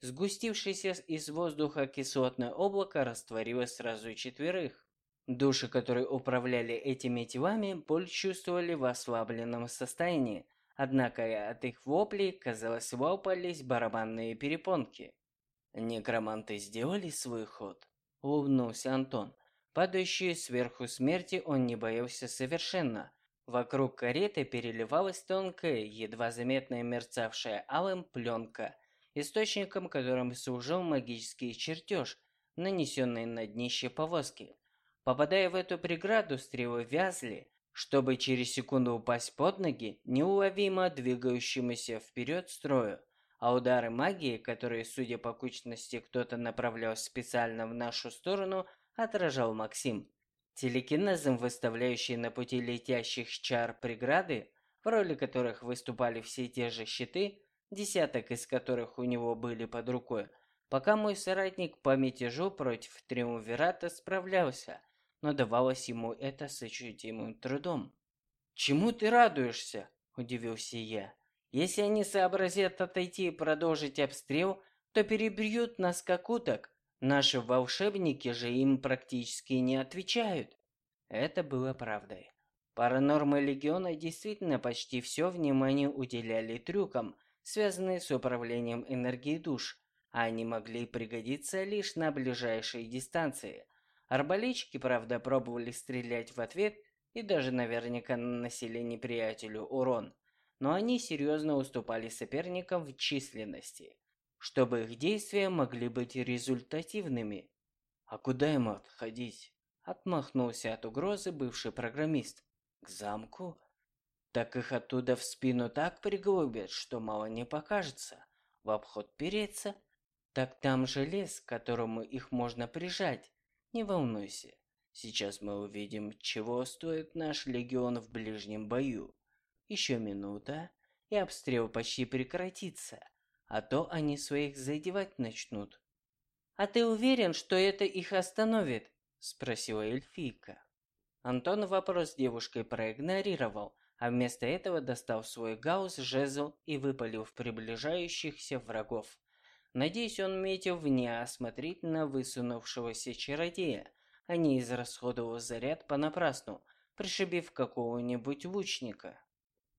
Сгустившееся из воздуха кислотное облако растворилось сразу четверых. Души, которые управляли этими телами, боль чувствовали в ослабленном состоянии, однако от их воплей, казалось, лопались барабанные перепонки. «Некроманты сделали свой ход?» – улыбнулся Антон. Падающую сверху смерти он не боялся совершенно. Вокруг кареты переливалась тонкая, едва заметная мерцавшая алым пленка, источником которым служил магический чертеж, нанесенный на днище повозки. Попадая в эту преграду, стрелы вязли, чтобы через секунду упасть под ноги неуловимо двигающемуся вперед строю, а удары магии, которые, судя по кучности, кто-то направлял специально в нашу сторону, отражал Максим. Телекинезом, выставляющий на пути летящих чар преграды, в роли которых выступали все те же щиты, десяток из которых у него были под рукой, пока мой соратник по мятежу против Триумвирата справлялся, но давалось ему это с ощутимым трудом. «Чему ты радуешься?» – удивился я. «Если они сообразят отойти и продолжить обстрел, то перебьют нас как уток. Наши волшебники же им практически не отвечают». Это было правдой. Паранормы Легиона действительно почти все внимание уделяли трюкам, связанным с управлением энергией душ, а они могли пригодиться лишь на ближайшей дистанции. Арбалетчики, правда, пробовали стрелять в ответ и даже наверняка наносили неприятелю урон, но они серьезно уступали соперникам в численности, чтобы их действия могли быть результативными. А куда им отходить? Отмахнулся от угрозы бывший программист. К замку? Так их оттуда в спину так приглубят, что мало не покажется. В обход переться? Так там же лес, к которому их можно прижать. Не волнуйся. Сейчас мы увидим, чего стоит наш легион в ближнем бою. Еще минута, и обстрел почти прекратится, а то они своих задевать начнут. «А ты уверен, что это их остановит?» – спросила эльфийка. Антон вопрос девушкой проигнорировал, а вместо этого достал свой гаусс, жезл и выпалил в приближающихся врагов. Надеюсь, он метил в неосмотрительно высунувшегося чародея, а не израсходовал заряд понапрасну, пришибив какого-нибудь лучника.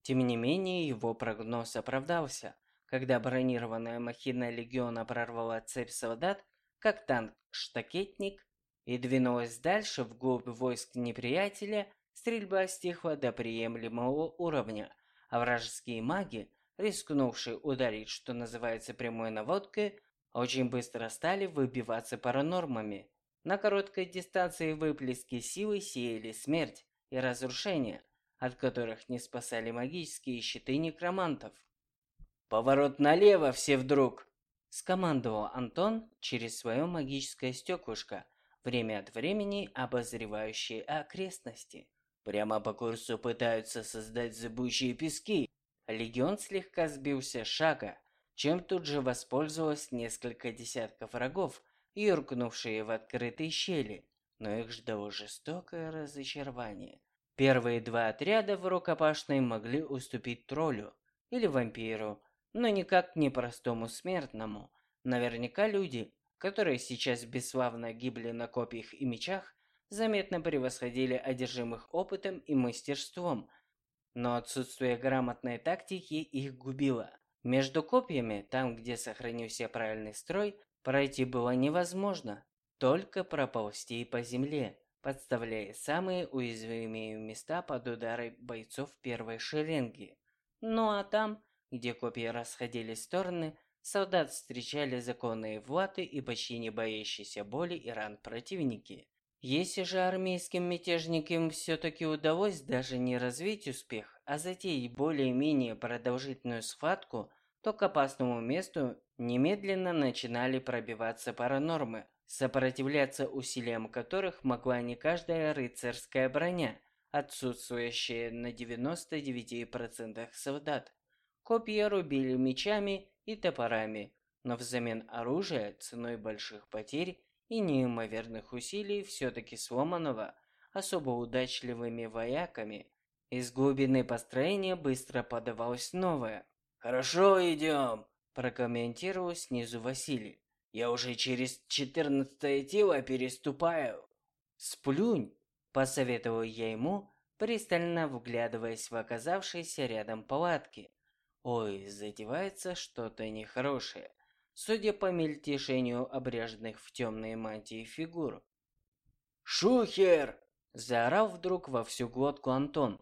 Тем не менее, его прогноз оправдался. Когда бронированная махина легиона прорвала цепь солдат, как танк-штакетник, и двинулась дальше вглубь войск неприятеля, стрельба стихла до приемлемого уровня, а вражеские маги, рискнувшие ударить, что называется прямой наводкой, очень быстро стали выбиваться паранормами. На короткой дистанции выплески силы сеяли смерть и разрушение, от которых не спасали магические щиты некромантов. «Поворот налево все вдруг!» – скомандовал Антон через свое магическое стеклышко, время от времени обозревающее окрестности. Прямо по курсу пытаются создать зыбучие пески, Легион слегка сбился с шага, чем тут же воспользовалось несколько десятков врагов, юркнувшие в открытые щели, но их ждало жестокое разочарование. Первые два отряда в рукопашной могли уступить троллю или вампиру, но никак не простому смертному. Наверняка люди, которые сейчас бесславно гибли на копьях и мечах, заметно превосходили одержимых опытом и мастерством – но отсутствие грамотной тактики их губило. Между копьями, там где сохранился правильный строй, пройти было невозможно, только проползти по земле, подставляя самые уязвимые места под удары бойцов первой шеренги. Ну а там, где копья расходились в стороны, солдат встречали законные влаты и почти не боящиеся боли и ран противники. Если же армейским мятежникам все-таки удалось даже не развить успех, а затеять более-менее продолжительную схватку, то к опасному месту немедленно начинали пробиваться паранормы, сопротивляться усилиям которых могла не каждая рыцарская броня, отсутствующая на 99% солдат. Копья рубили мечами и топорами, но взамен оружия ценой больших потерь и неимоверных усилий все-таки сломанного особо удачливыми вояками, из глубины построения быстро подавалось новое. «Хорошо, идем», – прокомментировал снизу Василий. «Я уже через четырнадцатое тело переступаю». «Сплюнь», – посоветовал я ему, пристально вглядываясь в оказавшиеся рядом палатки. Ой, затевается что-то нехорошее судя по мельтешению обряженных в темные мантии фигур. «Шухер!» – заорал вдруг во всю глотку Антон.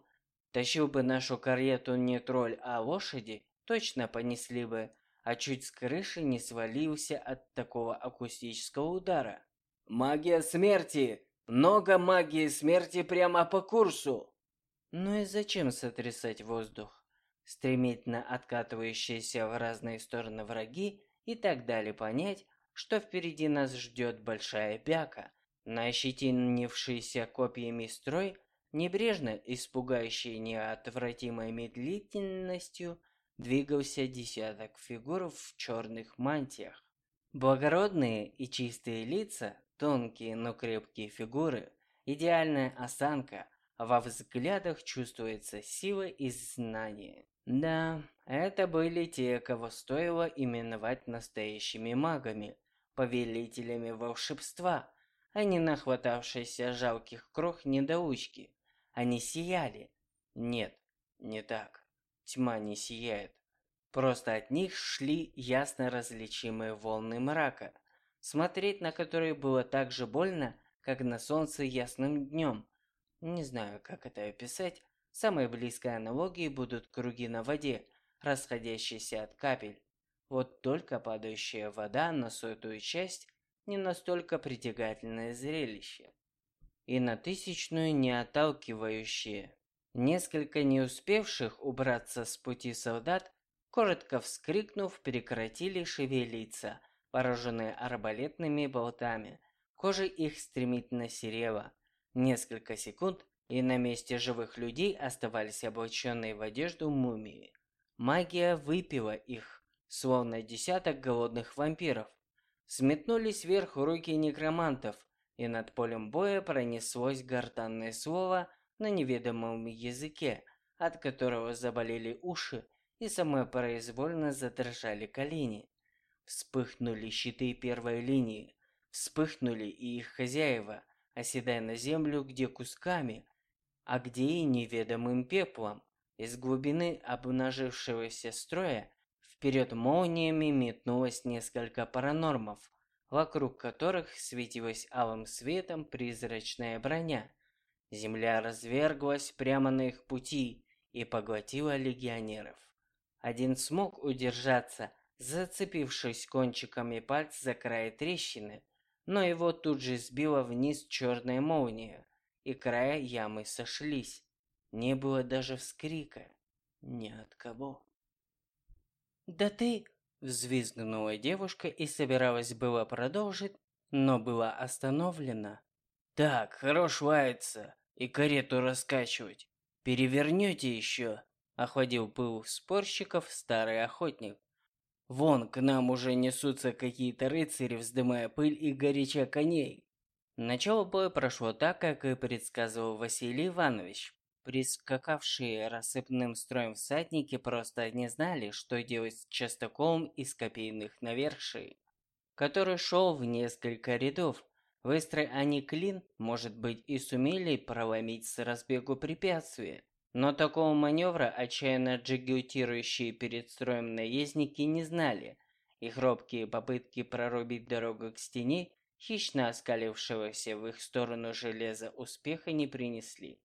Тащил бы нашу карету не тролль, а лошади, точно понесли бы, а чуть с крыши не свалился от такого акустического удара. «Магия смерти! Много магии смерти прямо по курсу!» Ну и зачем сотрясать воздух? Стремительно откатывающиеся в разные стороны враги и так дали понять, что впереди нас ждет большая бяка. На ощетинившийся копьями строй, небрежно испугающий неотвратимой медлительностью, двигался десяток фигур в черных мантиях. Благородные и чистые лица, тонкие, но крепкие фигуры, идеальная осанка, во взглядах чувствуется сила и знание. Да, это были те, кого стоило именовать настоящими магами, повелителями волшебства, а не нахватавшиеся жалких крох недоучки. Они сияли. Нет, не так. Тьма не сияет. Просто от них шли ясно различимые волны мрака, смотреть на которые было так же больно, как на солнце ясным днем. Не знаю, как это описать, Самой близкой аналогией будут круги на воде, расходящиеся от капель. Вот только падающая вода на сотую часть не настолько притягательное зрелище. И на тысячную не отталкивающие. Несколько не успевших убраться с пути солдат, коротко вскрикнув, прекратили шевелиться, пораженные арбалетными болтами. Кожа их стремительно серела. Несколько секунд, и на месте живых людей оставались облаченные в одежду мумии. Магия выпила их, словно десяток голодных вампиров. Сметнулись вверх руки некромантов, и над полем боя пронеслось гортанное слово на неведомом языке, от которого заболели уши и самопроизвольно задрожали колени. Вспыхнули щиты первой линии, вспыхнули и их хозяева, оседая на землю, где кусками, а где и неведомым пеплом. Из глубины обнажившегося строя вперед молниями метнулось несколько паранормов, вокруг которых светилась алым светом призрачная броня. Земля разверглась прямо на их пути и поглотила легионеров. Один смог удержаться, зацепившись кончиками пальцев за край трещины, но его тут же сбила вниз черная молния и края ямы сошлись. Не было даже вскрика. Ни от кого. «Да ты...» — взвизгнула девушка и собиралась было продолжить, но была остановлена. «Так, хорош лаяться и карету раскачивать. Перевернете еще?» — охладил пыл спорщиков старый охотник. «Вон, к нам уже несутся какие-то рыцари, вздымая пыль и горяча коней. Начало боя прошло так, как и предсказывал Василий Иванович. Прискакавшие рассыпным строем всадники просто не знали, что делать с частоколом из копейных наверший, который шел в несколько рядов. Выстрой они клин, может быть, и сумели проломить с разбегу препятствия. Но такого маневра отчаянно джигутирующие перед строем наездники не знали. Их робкие попытки прорубить дорогу к стене хищно оскалившегося в их сторону железа успеха не принесли.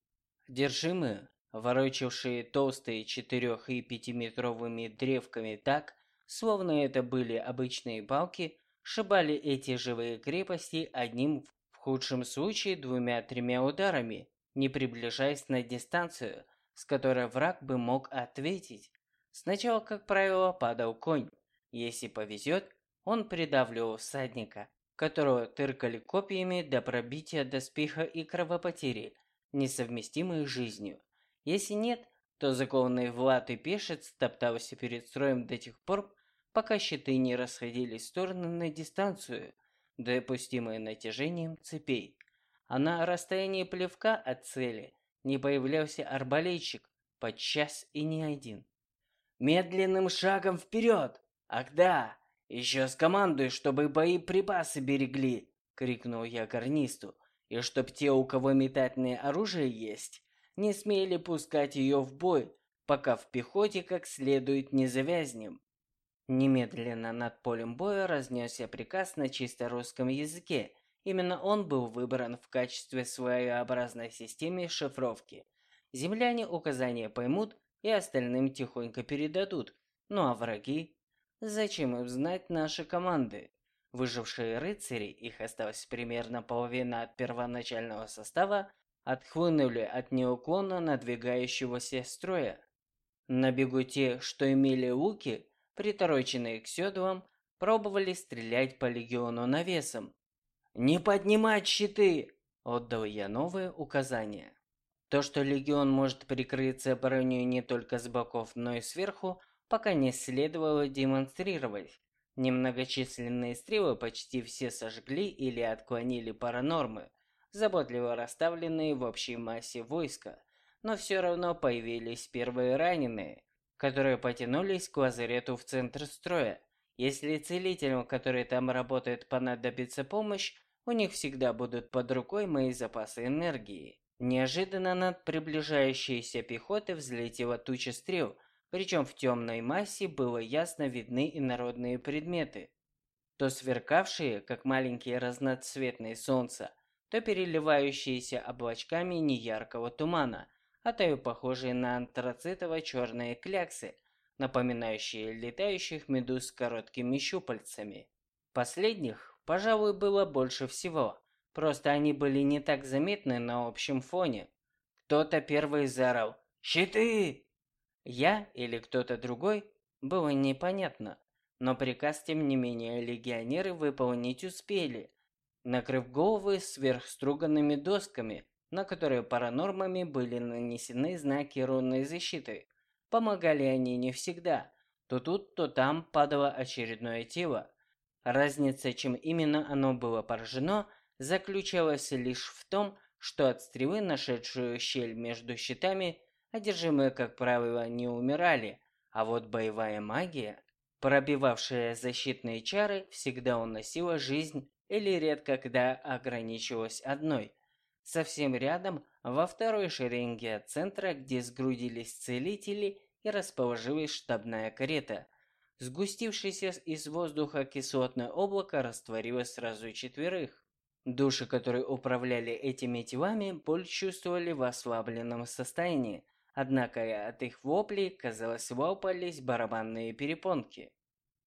Держимые, ворочавшие толстые четырех- и пятиметровыми древками так, словно это были обычные палки, шибали эти живые крепости одним, в худшем случае двумя-тремя ударами, не приближаясь на дистанцию, с которой враг бы мог ответить. Сначала, как правило, падал конь. Если повезет, он придавливал всадника, которого тыркали копьями до пробития доспеха и кровопотери, несовместимые с жизнью. Если нет, то закованный в латы пешец топтался перед строем до тех пор, пока щиты не расходились в стороны на дистанцию, допустимую натяжением цепей. А на расстоянии плевка от цели не появлялся арбалетчик, подчас и не один. «Медленным шагом вперед! Ах да, еще скомандуй, чтобы боеприпасы берегли!» — крикнул я гарнисту. «И чтоб те, у кого метательное оружие есть, не смели пускать ее в бой, пока в пехоте как следует не завязнем». Немедленно над полем боя разнесся приказ на чисто русском языке. Именно он был выбран в качестве своеобразной системы шифровки. Земляне указания поймут и остальным тихонько передадут. Ну а враги? Зачем им знать наши команды? Выжившие рыцари, их осталось примерно половина от первоначального состава, отхлынули от неуклонно надвигающегося строя. На бегу те, что имели луки, притороченные к седлам, пробовали стрелять по легиону навесом. «Не поднимать щиты!» – отдал я новое указание. То, что легион может прикрыться броней не только с боков, но и сверху, пока не следовало демонстрировать. Немногочисленные стрелы почти все сожгли или отклонили паранормы, заботливо расставленные в общей массе войска, но все равно появились первые раненые, которые потянулись к лазарету в центр строя. Если целителям, которые там работают, понадобится помощь, у них всегда будут под рукой мои запасы энергии. Неожиданно над приближающейся пехотой взлетела туча стрел, причем в темной массе было ясно видны инородные предметы. То сверкавшие, как маленькие разноцветные солнца, то переливающиеся облачками неяркого тумана, а то и похожие на антрацитово-черные кляксы, напоминающие летающих медуз с короткими щупальцами. Последних, пожалуй, было больше всего. Просто они были не так заметны на общем фоне. Кто-то первый заорал «Щиты!». Я или кто-то другой, было непонятно. Но приказ, тем не менее, легионеры выполнить успели, накрыв головы сверхструганными досками, на которые паранормами были нанесены знаки рунной защиты. Помогали они не всегда. То тут, то там падало очередное тело. Разница, чем именно оно было поражено, заключалась лишь в том, что от стрелы, нашедшую щель между щитами, одержимые, как правило, не умирали, а вот боевая магия, пробивавшая защитные чары, всегда уносила жизнь или редко когда ограничивалась одной – Совсем рядом, во второй шеренге от центра, где сгрудились целители и расположилась штабная карета. Сгустившееся из воздуха кислотное облако растворило сразу четверых. Души, которые управляли этими телами, боль чувствовали в ослабленном состоянии, однако от их воплей, казалось, лопались барабанные перепонки.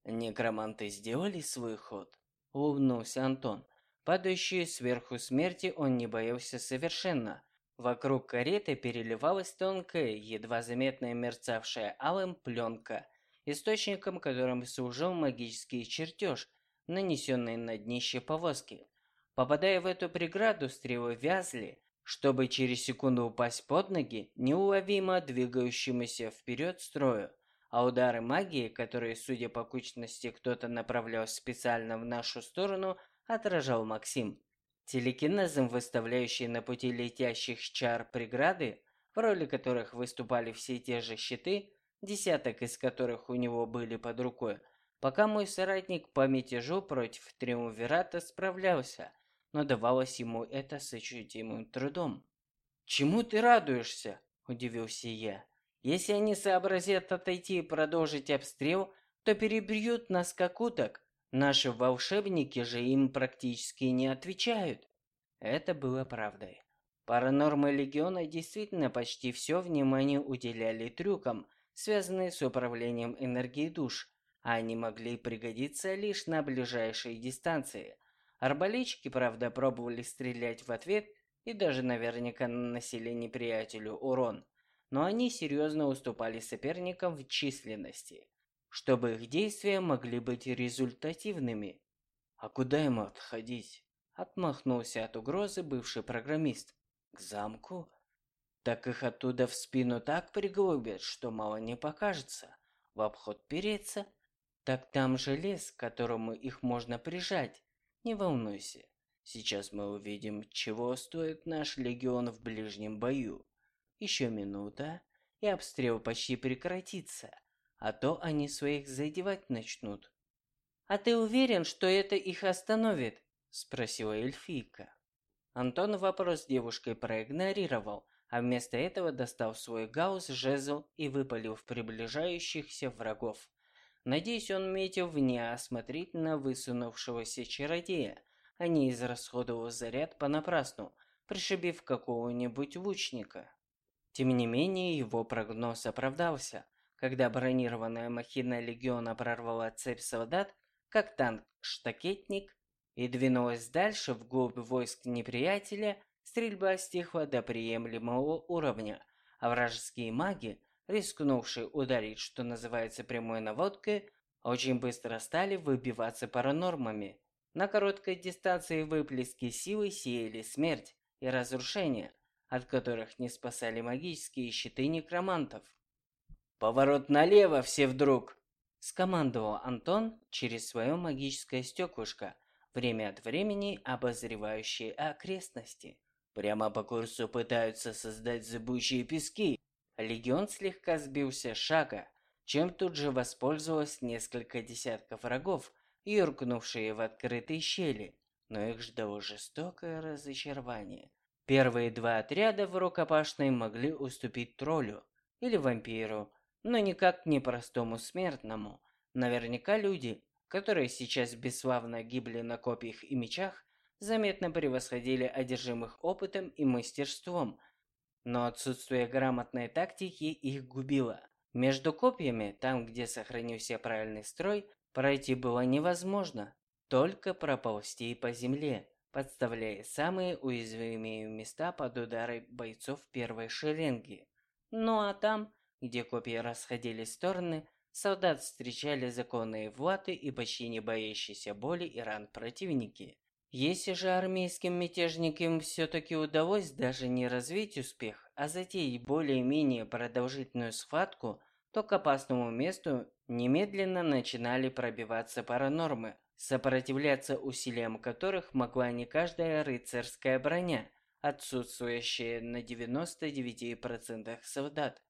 «Некроманты сделали свой ход?» – улыбнулся Антон. Падающую сверху смерти он не боялся совершенно. Вокруг кареты переливалась тонкая, едва заметная мерцавшая алым пленка, источником которым служил магический чертеж, нанесенный на днище повозки. Попадая в эту преграду, стрелы вязли, чтобы через секунду упасть под ноги неуловимо двигающемуся вперед строю, а удары магии, которые, судя по кучности, кто-то направлял специально в нашу сторону, отражал Максим. Телекинезом, выставляющий на пути летящих чар преграды, в роли которых выступали все те же щиты, десяток из которых у него были под рукой, пока мой соратник по мятежу против Триумвирата справлялся, но давалось ему это с ощутимым трудом. «Чему ты радуешься?» – удивился я. «Если они сообразят отойти и продолжить обстрел, то перебьют нас как уток, Наши волшебники же им практически не отвечают. Это было правдой. Паранормы Легиона действительно почти все внимание уделяли трюкам, связанным с управлением энергией душ, а они могли пригодиться лишь на ближайшей дистанции. Арбалетчики, правда, пробовали стрелять в ответ и даже наверняка наносили неприятелю урон. но они серьезно уступали соперникам в численности, чтобы их действия могли быть результативными. А куда ему отходить? Отмахнулся от угрозы бывший программист. К замку? Так их оттуда в спину так приглубят, что мало не покажется. В обход переться? Так там же лес, к которому их можно прижать. Не волнуйся. Сейчас мы увидим, чего стоит наш легион в ближнем бою. Еще минута, и обстрел почти прекратится, а то они своих задевать начнут. «А ты уверен, что это их остановит?» – спросила эльфийка. Антон вопрос девушкой проигнорировал, а вместо этого достал свой гаусс, жезл и выпалил в приближающихся врагов. Надеюсь, он метил в неосмотрительно высунувшегося чародея, а не израсходовал заряд понапрасну, пришибив какого-нибудь лучника. Тем не менее, его прогноз оправдался. Когда бронированная махина легиона прорвала цепь солдат, как танк-штакетник, и двинулась дальше вглубь войск неприятеля, стрельба стихла до приемлемого уровня, а вражеские маги, рискнувшие ударить, что называется прямой наводкой, очень быстро стали выбиваться паранормами. На короткой дистанции выплески силы сеяли смерть и разрушение, от которых не спасали магические щиты некромантов. «Поворот налево все вдруг!» – скомандовал Антон через свое магическое стеклышко – время от времени обозревающие окрестности. Прямо по курсу пытаются создать зыбучие пески. Легион слегка сбился с шага, чем тут же воспользовалось несколько десятков врагов, юркнувшие в открытые щели, но их ждало жестокое разочарование. Первые два отряда в рукопашной могли уступить троллю или вампиру, но никак не простому смертному. Наверняка люди, которые сейчас бесславно гибли на копьях и мечах, заметно превосходили одержимых опытом и мастерством, но отсутствие грамотной тактики их губило. Между копьями, там где сохранился правильный строй, пройти было невозможно, только проползти по земле, подставляя самые уязвимые места под удары бойцов первой шеренги. Ну а там, где копья расходились в стороны, солдат встречали законные влаты и почти не боящиеся боли и ран противники. Если же армейским мятежникам все-таки удалось даже не развить успех, а затеять более-менее продолжительную схватку, то к опасному месту немедленно начинали пробиваться паранормы, сопротивляться усилиям которых могла не каждая рыцарская броня, отсутствующая на 99% солдат.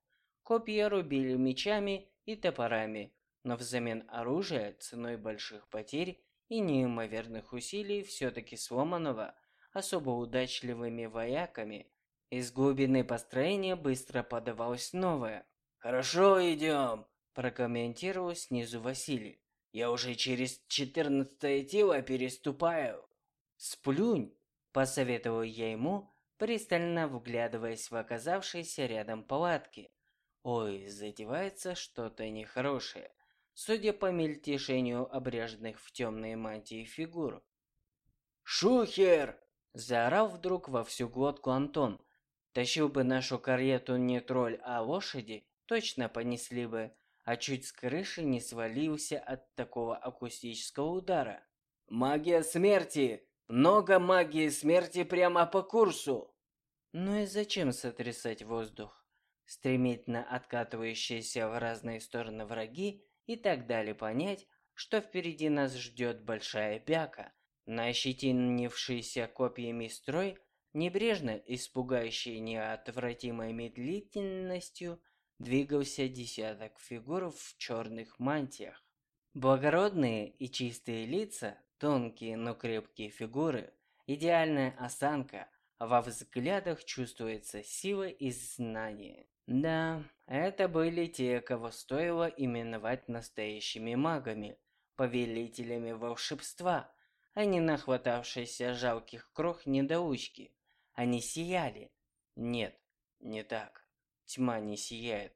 Копья рубили мечами и топорами, но взамен оружия ценой больших потерь и неимоверных усилий все-таки сломанного особо удачливыми вояками, из глубины построения быстро подавалось новое. «Хорошо, идем!» – прокомментировал снизу Василий. «Я уже через четырнадцатое тело переступаю!» «Сплюнь!» – посоветовал я ему, пристально вглядываясь в оказавшиеся рядом палатки. Ой, затевается что-то нехорошее, судя по мельтешению обряженных в темные мантии фигур. «Шухер!» – заорал вдруг во всю глотку Антон. Тащил бы нашу карету не тролль, а лошади, точно понесли бы, а чуть с крыши не свалился от такого акустического удара. «Магия смерти! Много магии смерти прямо по курсу!» Ну и зачем сотрясать воздух? стремительно откатывающиеся в разные стороны враги и так далее понять, что впереди нас ждет большая бяка. На ощетинившийся копьями строй, небрежно испугающий неотвратимой медлительностью, двигался десяток фигур в черных мантиях. Благородные и чистые лица, тонкие, но крепкие фигуры, идеальная осанка, во взглядах чувствуется сила и знание. Да, это были те, кого стоило именовать настоящими магами, повелителями волшебства, а не нахватавшиеся жалких крох недоучки. Они сияли. Нет, не так. Тьма не сияет.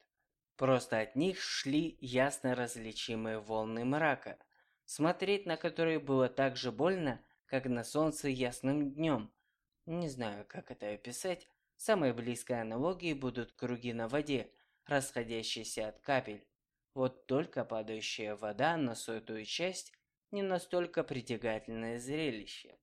Просто от них шли ясно различимые волны мрака, смотреть на которые было так же больно, как на солнце ясным днем. Не знаю, как это описать, Самой близкой аналогией будут круги на воде, расходящиеся от капель. Вот только падающая вода на сотую часть не настолько притягательное зрелище.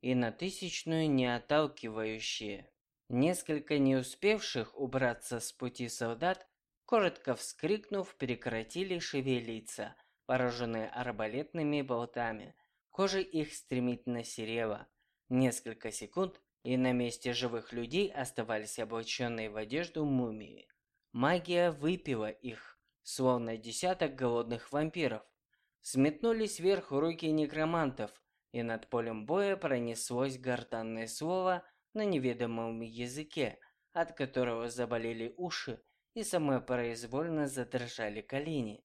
И на тысячную не отталкивающее. Несколько не успевших убраться с пути солдат, коротко вскрикнув, прекратили шевелиться, пораженные арбалетными болтами. Кожа их стремительно серела. Несколько секунд, и на месте живых людей оставались облаченные в одежду мумии. Магия выпила их, словно десяток голодных вампиров. Сметнулись вверх руки некромантов, и над полем боя пронеслось гортанное слово на неведомом языке, от которого заболели уши и самопроизвольно задрожали колени.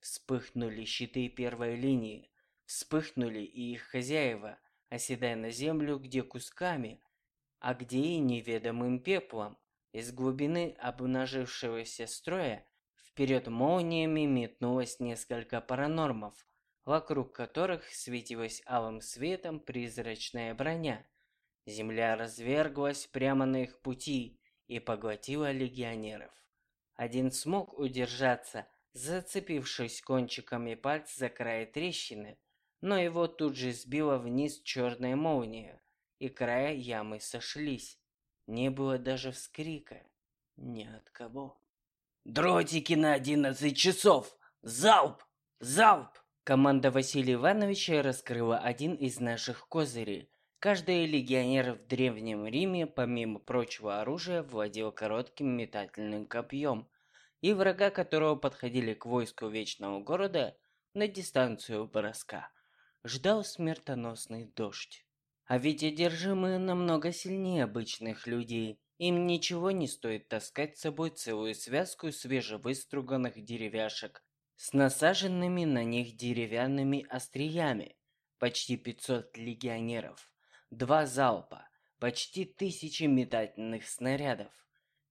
Вспыхнули щиты первой линии, вспыхнули и их хозяева, оседая на землю где кусками, а где и неведомым пеплом. Из глубины обнажившегося строя вперед молниями метнулось несколько паранормов, вокруг которых светилась алым светом призрачная броня. Земля разверглась прямо на их пути и поглотила легионеров. Один смог удержаться, зацепившись кончиками пальцев за край трещины, но его тут же сбила вниз черная молния, и края ямы сошлись. Не было даже вскрика. Ни от кого. «Дротики на одиннадцать часов! Залп! Залп!» Команда Василия Ивановича раскрыла один из наших козырей. Каждый легионер в Древнем Риме, помимо прочего оружия, владел коротким метательным копьем, и врага которого подходили к войску Вечного Города на дистанцию броска, ждал смертоносный дождь. А ведь одержимые намного сильнее обычных людей. Им ничего не стоит таскать с собой целую связку свежевыструганных деревяшек с насаженными на них деревянными остриями. Почти 500 легионеров, два залпа, почти тысячи метательных снарядов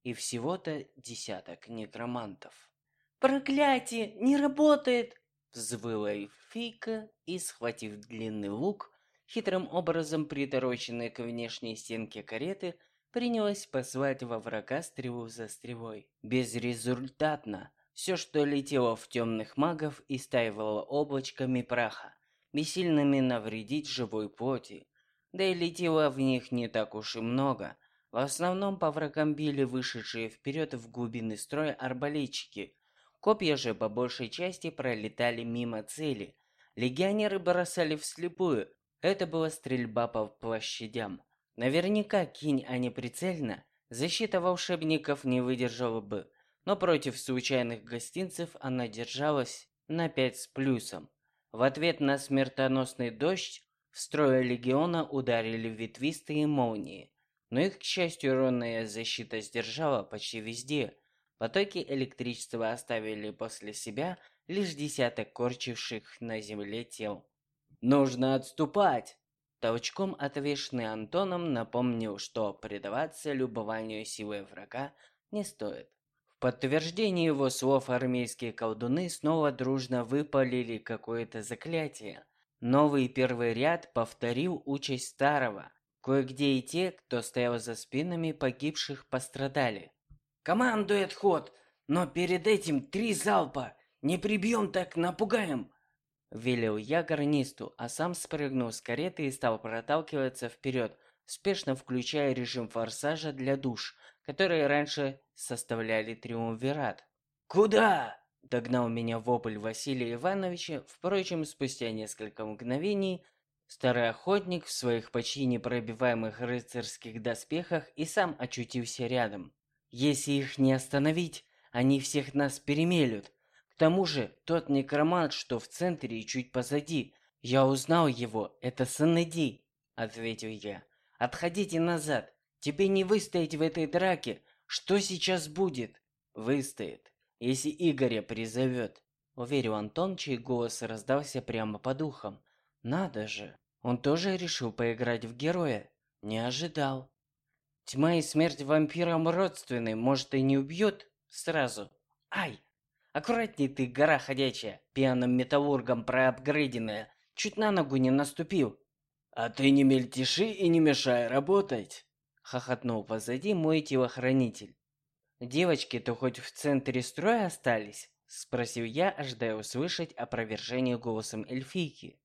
и всего-то десяток некромантов. «Проклятие! Не работает!» Взвыла Эйфика и, схватив длинный лук, хитрым образом притороченной к внешней стенке кареты, принялась послать во врага стрелу за стрелой. Безрезультатно. Все, что летело в темных магов, истаивало облачками праха, бессильными навредить живой плоти. Да и летело в них не так уж и много. В основном по врагам били вышедшие вперед в глубины строя арбалетчики. Копья же по большей части пролетали мимо цели. Легионеры бросали вслепую, это была стрельба по площадям. Наверняка, кинь они прицельно, защита волшебников не выдержала бы, но против случайных гостинцев она держалась на 5 с плюсом. В ответ на смертоносный дождь в строе легиона ударили ветвистые молнии, но их, к счастью, ронная защита сдержала почти везде. Потоки электричества оставили после себя лишь десяток корчивших на земле тел. Нужно отступать. Толчком отвешенный Антоном напомнил, что предаваться любованию силой врага не стоит. В подтверждение его слов армейские колдуны снова дружно выпалили какое-то заклятие. Новый первый ряд повторил участь старого. Кое-где и те, кто стоял за спинами погибших, пострадали. «Командует ход, но перед этим три залпа! Не прибьем, так напугаем!» Велел я гарнисту, а сам спрыгнул с кареты и стал проталкиваться вперед, спешно включая режим форсажа для душ, которые раньше составляли триумвират. «Куда?» – догнал меня вопль Василия Ивановича. Впрочем, спустя несколько мгновений старый охотник в своих почти непробиваемых рыцарских доспехах и сам очутился рядом. «Если их не остановить, они всех нас перемелют», тому же, тот некромант, что в центре и чуть позади, я узнал его, это Санеди, ответил я. Отходите назад, тебе не выстоять в этой драке. Что сейчас будет? Выстоит, если Игоря призовет. Уверил Антон, чей голос раздался прямо по духам. Надо же, он тоже решил поиграть в героя. Не ожидал. Тьма и смерть вампирам родственны, может и не убьет сразу. Ай, Аккуратней ты, гора ходячая, пьяным металлургом проапгрейденная. Чуть на ногу не наступил. А ты не мельтеши и не мешай работать. хохотнул позади мой телохранитель. «Девочки-то хоть в центре строя остались?» – спросил я, ожидая услышать опровержение голосом эльфийки.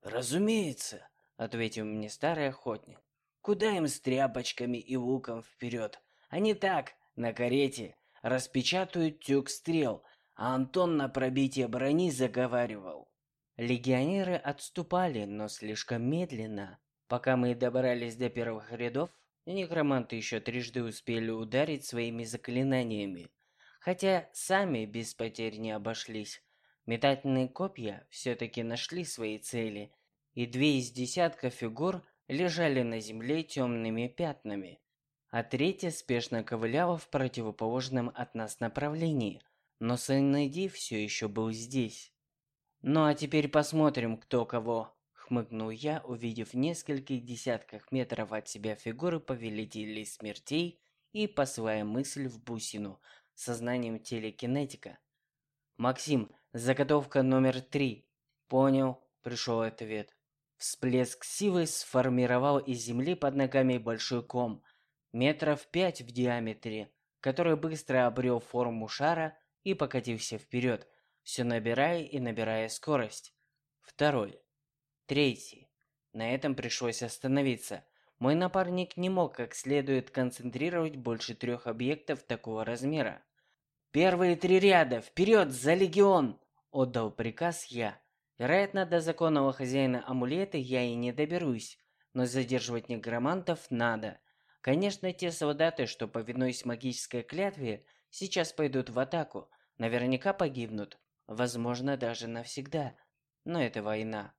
«Разумеется», – ответил мне старый охотник. «Куда им с тряпочками и луком вперед? Они так, на карете, распечатают тюк стрел, а Антон на пробитие брони заговаривал». Легионеры отступали, но слишком медленно. Пока мы добрались до первых рядов, некроманты еще трижды успели ударить своими заклинаниями, хотя сами без потерь не обошлись. Метательные копья все-таки нашли свои цели, и две из десятка фигур лежали на земле темными пятнами, а третья спешно ковыляла в противоположном от нас направлении, но Сайнеди все еще был здесь. Ну а теперь посмотрим, кто кого, хмыкнул я, увидев в нескольких десятках метров от себя фигуры повелителей смертей и посылая мысль в бусину сознанием телекинетика. Максим, заготовка номер три. Понял, пришел ответ. Всплеск силы сформировал из земли под ногами большой ком, метров пять в диаметре, который быстро обрел форму шара и покатился вперед, все набирая и набирая скорость. Второй. Третий. На этом пришлось остановиться. Мой напарник не мог как следует концентрировать больше трех объектов такого размера. «Первые три ряда! Вперед, за легион!» – отдал приказ я. Вероятно, до законного хозяина амулета я и не доберусь, но задерживать некромантов надо. Конечно, те солдаты, что повинуясь магической клятве, сейчас пойдут в атаку, наверняка погибнут, возможно, даже навсегда. Но это война.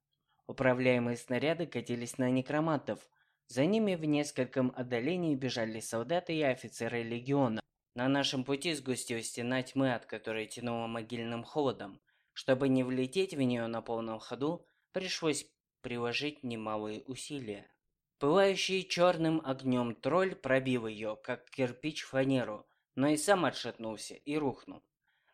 Управляемые снаряды катились на некромантов. За ними в нескольком отдалении бежали солдаты и офицеры легиона. На нашем пути сгустилась стена тьмы, от которой тянуло могильным холодом. Чтобы не влететь в нее на полном ходу, пришлось приложить немалые усилия. Пылающий черным огнем тролль пробил ее, как кирпич фанеру, но и сам отшатнулся и рухнул.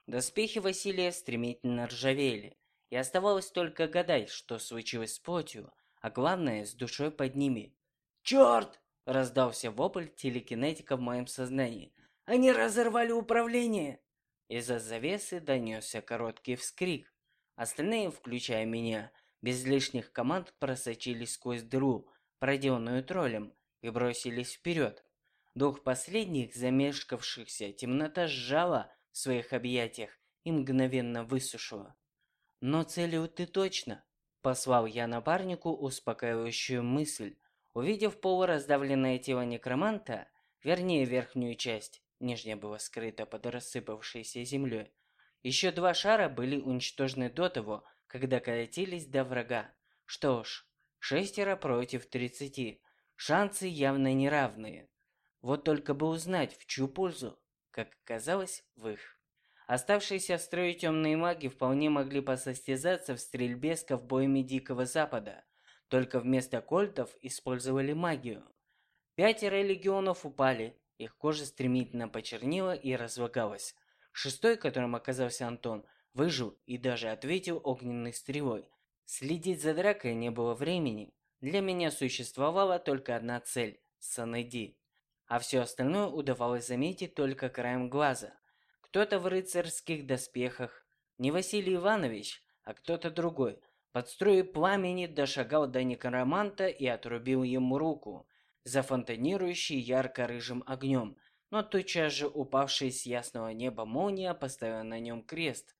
Доспехи Василия стремительно ржавели, и оставалось только гадать, что случилось с плотью, а главное, с душой под ними. «Черт!» – раздался вопль телекинетика в моем сознании. «Они разорвали управление!» Из-за завесы донесся короткий вскрик. Остальные, включая меня, без лишних команд просочились сквозь дыру, проделанную троллем, и бросились вперед. Двух последних, замешкавшихся, темнота сжала в своих объятиях и мгновенно высушила. «Но целью ты точно!» – послал я напарнику успокаивающую мысль. Увидев полураздавленное тело некроманта, вернее верхнюю часть, нижняя была скрыта под рассыпавшейся землей, еще два шара были уничтожены до того, когда катились до врага. Что ж, шестеро против тридцати. Шансы явно неравные. Вот только бы узнать, в чью пользу, как оказалось, в их. Оставшиеся в строю темные маги вполне могли посостязаться в стрельбе с ковбоями Дикого Запада, только вместо кольтов использовали магию. Пятеро легионов упали, их кожа стремительно почернела и разлагалась. Шестой, которым оказался Антон, выжил и даже ответил огненной стрелой. Следить за дракой не было времени. Для меня существовала только одна цель – Санеди. А все остальное удавалось заметить только краем глаза. Кто-то в рыцарских доспехах, не Василий Иванович, а кто-то другой, под струей пламени дошагал до некроманта и отрубил ему руку, зафонтанирующий ярко-рыжим огнем, но тотчас же упавшая с ясного неба молния поставила на нем крест.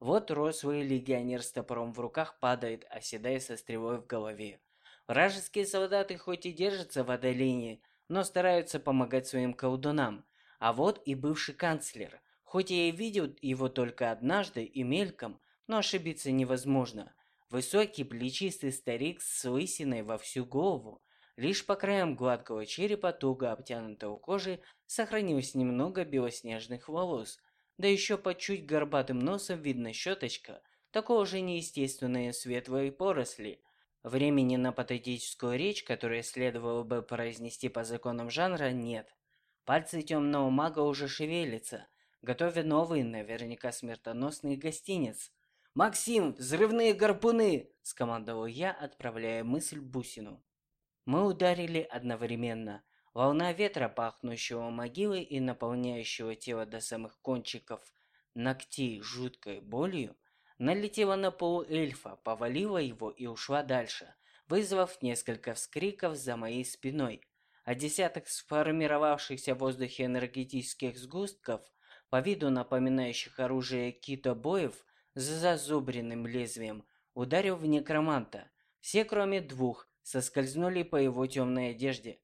Вот рослый легионер с топором в руках падает, оседая со стрелой в голове. Вражеские солдаты хоть и держатся в отдалении, но стараются помогать своим колдунам. А вот и бывший канцлер – Хоть я и видел его только однажды и мельком, но ошибиться невозможно. Высокий плечистый старик с лысиной во всю голову. Лишь по краям гладкого черепа, туго обтянутого кожей, сохранилось немного белоснежных волос. Да еще под чуть горбатым носом видна щеточка, такого же неестественной светлой поросли. Времени на патетическую речь, которую следовало бы произнести по законам жанра, нет. Пальцы темного мага уже шевелятся – готовя новый, наверняка смертоносный гостиниц. «Максим, взрывные гарпуны!» – скомандовал я, отправляя мысль Бусину. Мы ударили одновременно. Волна ветра, пахнущего могилой и наполняющего тело до самых кончиков ногтей жуткой болью, налетела на полуэльфа, повалила его и ушла дальше, вызвав несколько вскриков за моей спиной, а десяток сформировавшихся в воздухе энергетических сгустков, по виду напоминающих оружие китобоев с зазубренным лезвием, ударил в некроманта. Все, кроме двух, соскользнули по его темной одежде,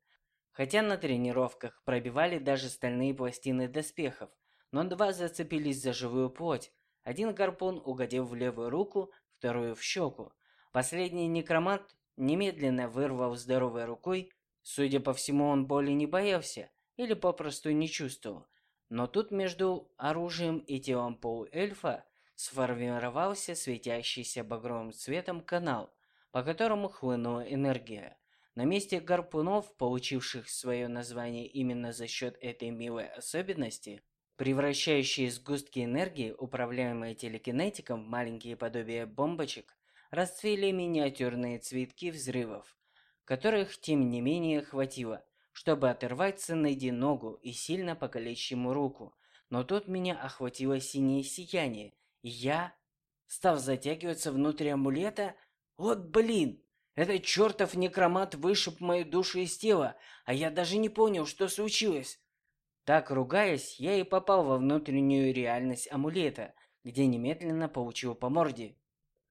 хотя на тренировках пробивали даже стальные пластины доспехов, но два зацепились за живую плоть. Один гарпун угодил в левую руку, вторую в щеку. Последний некромант немедленно вырвал здоровой рукой. Судя по всему, он боли не боялся или попросту не чувствовал. Но тут между оружием и телом полуэльфа сформировался светящийся багровым цветом канал, по которому хлынула энергия. На месте гарпунов, получивших свое название именно за счет этой милой особенности, превращающие сгустки энергии, управляемые телекинетиком в маленькие подобия бомбочек, расцвели миниатюрные цветки взрывов, которых, тем не менее, хватило, чтобы оторвать Сенеди ногу и сильно покалечить ему руку. Но тут меня охватило синее сияние, и я, став затягиваться внутрь амулета, вот блин, этот чертов некромат вышиб мою душу из тела, а я даже не понял, что случилось. Так, ругаясь, я и попал во внутреннюю реальность амулета, где немедленно получил по морде.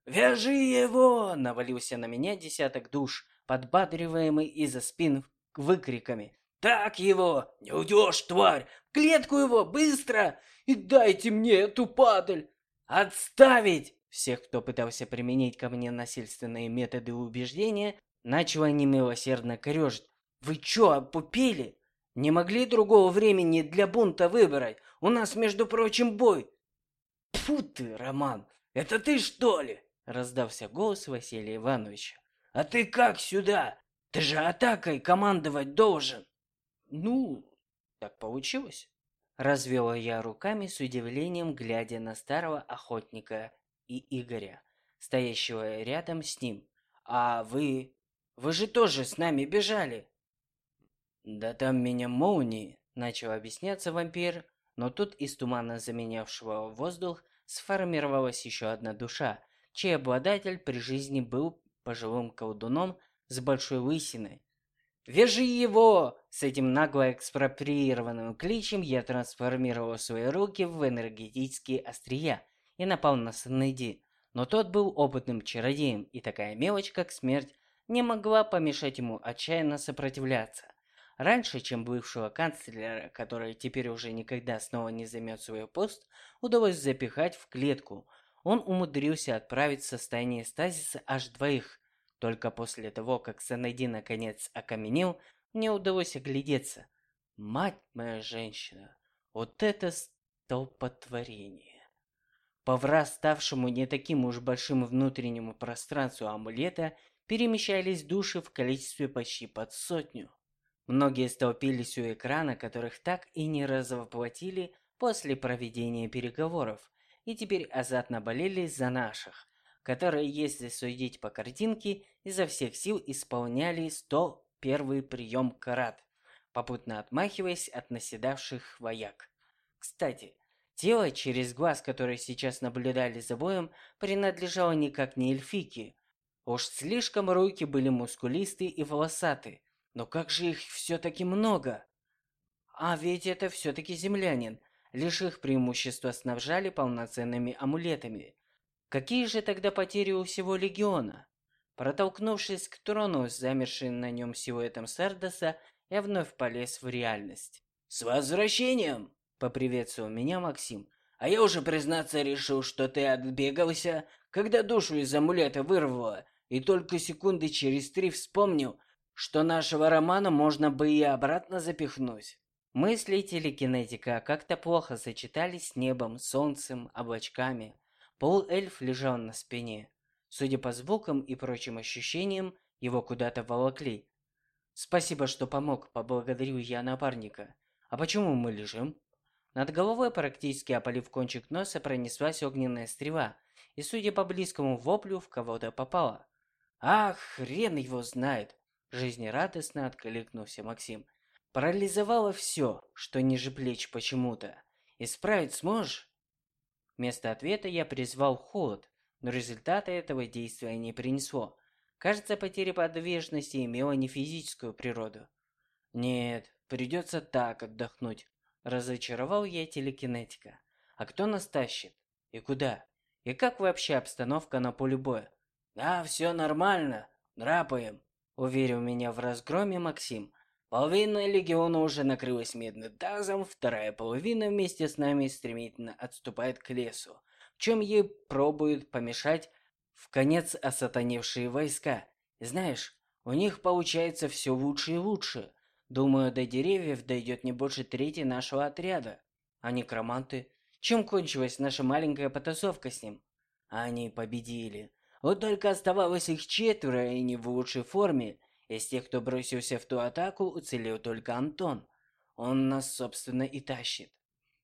«Вяжи его!» — навалился на меня десяток душ, подбадриваемый из-за спин выкриками. «Так его! Не уйдешь, тварь! клетку его, быстро! И дайте мне эту падаль! Отставить!» Всех, кто пытался применить ко мне насильственные методы убеждения, начало немилосердно корежить. «Вы чё, опупели? Не могли другого времени для бунта выбрать? У нас, между прочим, бой!» «Тьфу ты, Роман! Это ты, что ли?» Раздался голос Василия Ивановича. «А ты как сюда? Ты же атакой командовать должен!» «Ну, так получилось». Развела я руками с удивлением, глядя на старого охотника и Игоря, стоящего рядом с ним. «А вы... вы же тоже с нами бежали!» «Да там меня молнии!» — начал объясняться вампир, но тут из тумана, заменявшего воздух, сформировалась еще одна душа, чей обладатель при жизни был пожилым колдуном с большой лысиной. «Вяжи его!» С этим нагло экспроприированным кличем я трансформировал свои руки в энергетические острия и напал на Санэди. Но тот был опытным чародеем, и такая мелочь, как смерть, не могла помешать ему отчаянно сопротивляться. Раньше, чем бывшего канцлера, который теперь уже никогда снова не займет свой пост, удалось запихать в клетку. Он умудрился отправить в состояние стазиса аж двоих. Только после того, как Санэди наконец окаменел, мне удалось оглядеться. Мать моя женщина, вот это столпотворение. По ставшему не таким уж большим внутреннему пространству амулета перемещались души в количестве почти под сотню. Многие столпились у экрана, которых так и не развоплотили после проведения переговоров, и теперь азартно болели за наших, которые, если судить по картинке, изо всех сил исполняли 101 прием карат, попутно отмахиваясь от наседавших вояк. Кстати, Тело, через глаз который сейчас наблюдали за боем, принадлежало никак не эльфике. Уж слишком руки были мускулистые и волосатые. Но как же их все-таки много? А ведь это все-таки землянин. Лишь их преимущества снабжали полноценными амулетами. Какие же тогда потери у всего легиона? Протолкнувшись к трону, замерший на нем силуэтом Сардоса, я вновь полез в реальность. «С возвращением!» Поприветствовал меня Максим. А я уже, признаться, решил, что ты отбегался, когда душу из амулета вырвало, и только секунды через три вспомнил, что нашего Романа можно бы и обратно запихнуть. Мысли телекинетика как-то плохо сочетались с небом, солнцем, облачками. Полуэльф лежал на спине. Судя по звукам и прочим ощущениям, его куда-то волокли. «Спасибо, что помог», — поблагодарю я напарника. «А почему мы лежим?» Над головой, практически опалив кончик носа, пронеслась огненная стрела, и, судя по близкому воплю, в кого-то попала. «Ах, хрен его знает!» Жизнерадостно откликнулся Максим. Парализовало все, что ниже плеч почему-то. Исправить сможешь? Вместо ответа я призвал холод, но результата этого действия не принесло. Кажется, потеря подвижности имела не физическую природу. Нет, придется так отдохнуть. Разочаровал я телекинетика. А кто нас тащит? И куда? И как вообще обстановка на поле боя? Да, все нормально. Драпаем. Уверил меня в разгроме Максим. Половина легиона уже накрылась медным тазом, вторая половина вместе с нами стремительно отступает к лесу, в чем ей пробуют помешать в конец осатаневшие войска. знаешь, у них получается все лучше и лучше. Думаю, до деревьев дойдет не больше трети нашего отряда. А некроманты? Чем кончилась наша маленькая потасовка с ним? Они победили. Вот только оставалось их четверо и не в лучшей форме. Из тех, кто бросился в ту атаку, уцелел только Антон. Он нас, собственно, и тащит.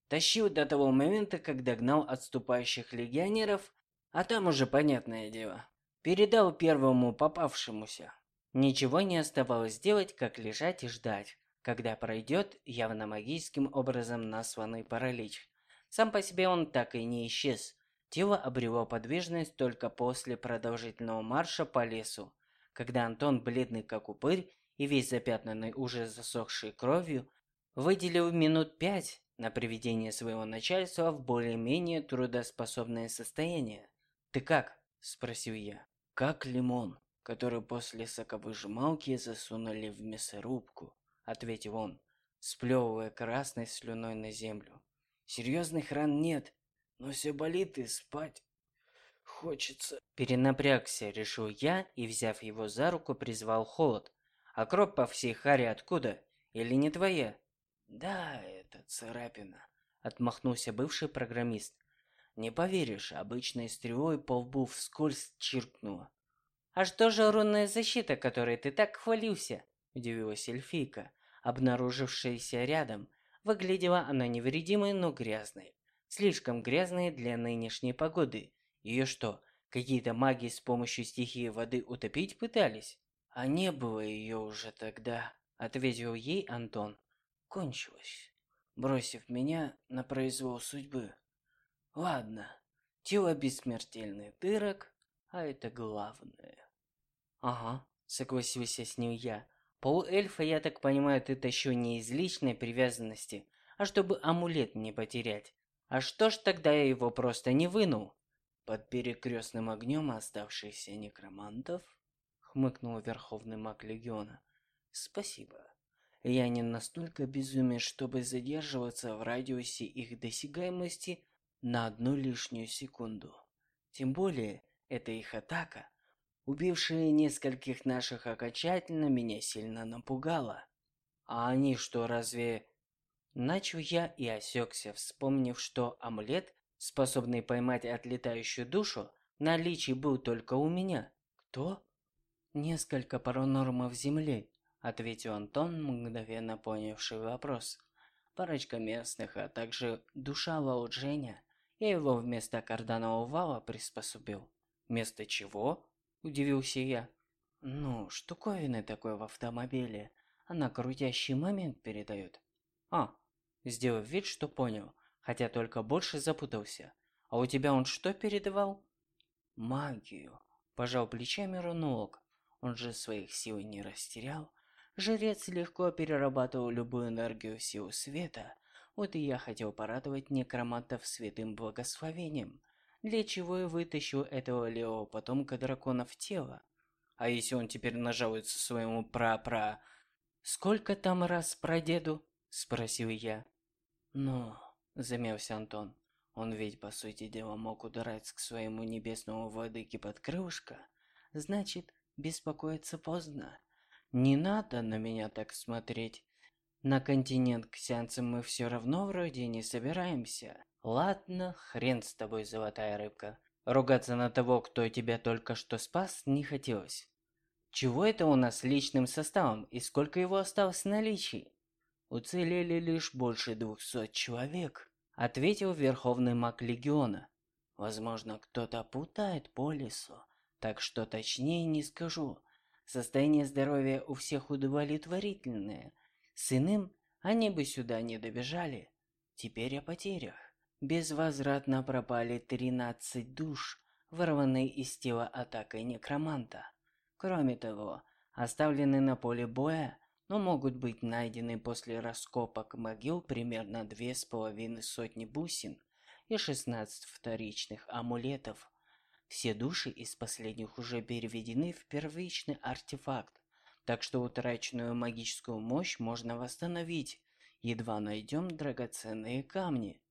Тащил до того момента, когда гнал отступающих легионеров, а там уже понятное дело. Передал первому попавшемуся. Ничего не оставалось делать, как лежать и ждать, когда пройдет явно магическим образом названный паралич. Сам по себе он так и не исчез. Тело обрело подвижность только после продолжительного марша по лесу, когда Антон, бледный как упырь и весь запятнанный уже засохшей кровью, выделил минут пять на приведение своего начальства в более-менее трудоспособное состояние. «Ты как?» – спросил я. «Как лимон», который после соковыжималки засунули в мясорубку, ответил он, сплевывая красной слюной на землю. Серьезных ран нет, но все болит и спать хочется. Перенапрягся, решил я и, взяв его за руку, призвал холод. А кровь по всей харе откуда? Или не твоя? Да, это царапина, отмахнулся бывший программист. Не поверишь, обычной стрелой по лбу вскользь чиркнула. «А что же рунная защита, которой ты так хвалился?» – удивилась эльфийка, обнаружившаяся рядом. Выглядела она невредимой, но грязной. Слишком грязной для нынешней погоды. Ее что, какие-то маги с помощью стихии воды утопить пытались? А не было ее уже тогда, ответил ей Антон. Кончилось, бросив меня на произвол судьбы. Ладно, тело бессмертельный дырок, а это главное. Ага, согласился с ним я. Полуэльфа, я так понимаю, ты тащу не из личной привязанности, а чтобы амулет не потерять. А что ж тогда я его просто не вынул? Под перекрестным огнем оставшихся некромантов? Хмыкнул Верховный Маг Легиона. Спасибо. Я не настолько безумен, чтобы задерживаться в радиусе их досягаемости на одну лишнюю секунду. Тем более, это их атака убившие нескольких наших окончательно, меня сильно напугало. А они что, разве... Начал я и осекся, вспомнив, что амулет, способный поймать отлетающую душу, в наличии был только у меня. Кто? Несколько паранормов Земли, ответил Антон, мгновенно понявший вопрос. Парочка местных, а также душа Лаодженя. Я его вместо карданового вала приспособил. Вместо чего? Удивился я. Ну, штуковины такой в автомобиле. Она крутящий момент передает. А, сделав вид, что понял, хотя только больше запутался. А у тебя он что передавал? Магию. Пожал плечами Рунолог. Он же своих сил не растерял. Жрец легко перерабатывал любую энергию в силу света. Вот и я хотел порадовать некромантов святым благословением для чего я вытащу этого левого потомка дракона в тело. А если он теперь нажалуется своему пра-пра... «Сколько там раз прадеду?» – спросил я. «Ну...» – замялся Антон. «Он ведь, по сути дела, мог ударать к своему небесному владыке под крылышко. Значит, беспокоиться поздно. Не надо на меня так смотреть. На континент к сеансам мы все равно вроде не собираемся. Ладно, хрен с тобой, золотая рыбка. Ругаться на того, кто тебя только что спас, не хотелось. Чего это у нас личным составом и сколько его осталось в наличии? Уцелели лишь больше двухсот человек, ответил Верховный Маг Легиона. Возможно, кто-то путает по лесу, так что точнее не скажу. Состояние здоровья у всех удовлетворительное. С иным они бы сюда не добежали. Теперь о потерях. Безвозвратно пропали 13 душ, вырванные из тела атакой некроманта. Кроме того, оставлены на поле боя, но могут быть найдены после раскопок могил примерно две с половиной сотни бусин и 16 вторичных амулетов. Все души из последних уже переведены в первичный артефакт, так что утраченную магическую мощь можно восстановить, едва найдем драгоценные камни.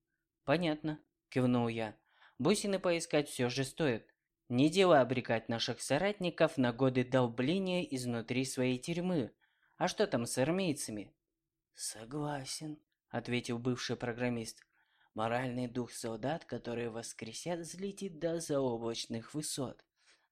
Понятно, кивнул я. Бусины поискать все же стоит. Не дело обрекать наших соратников на годы долбления изнутри своей тюрьмы. А что там с армейцами? Согласен, ответил бывший программист. Моральный дух солдат, которые воскресят, взлетит до заоблачных высот.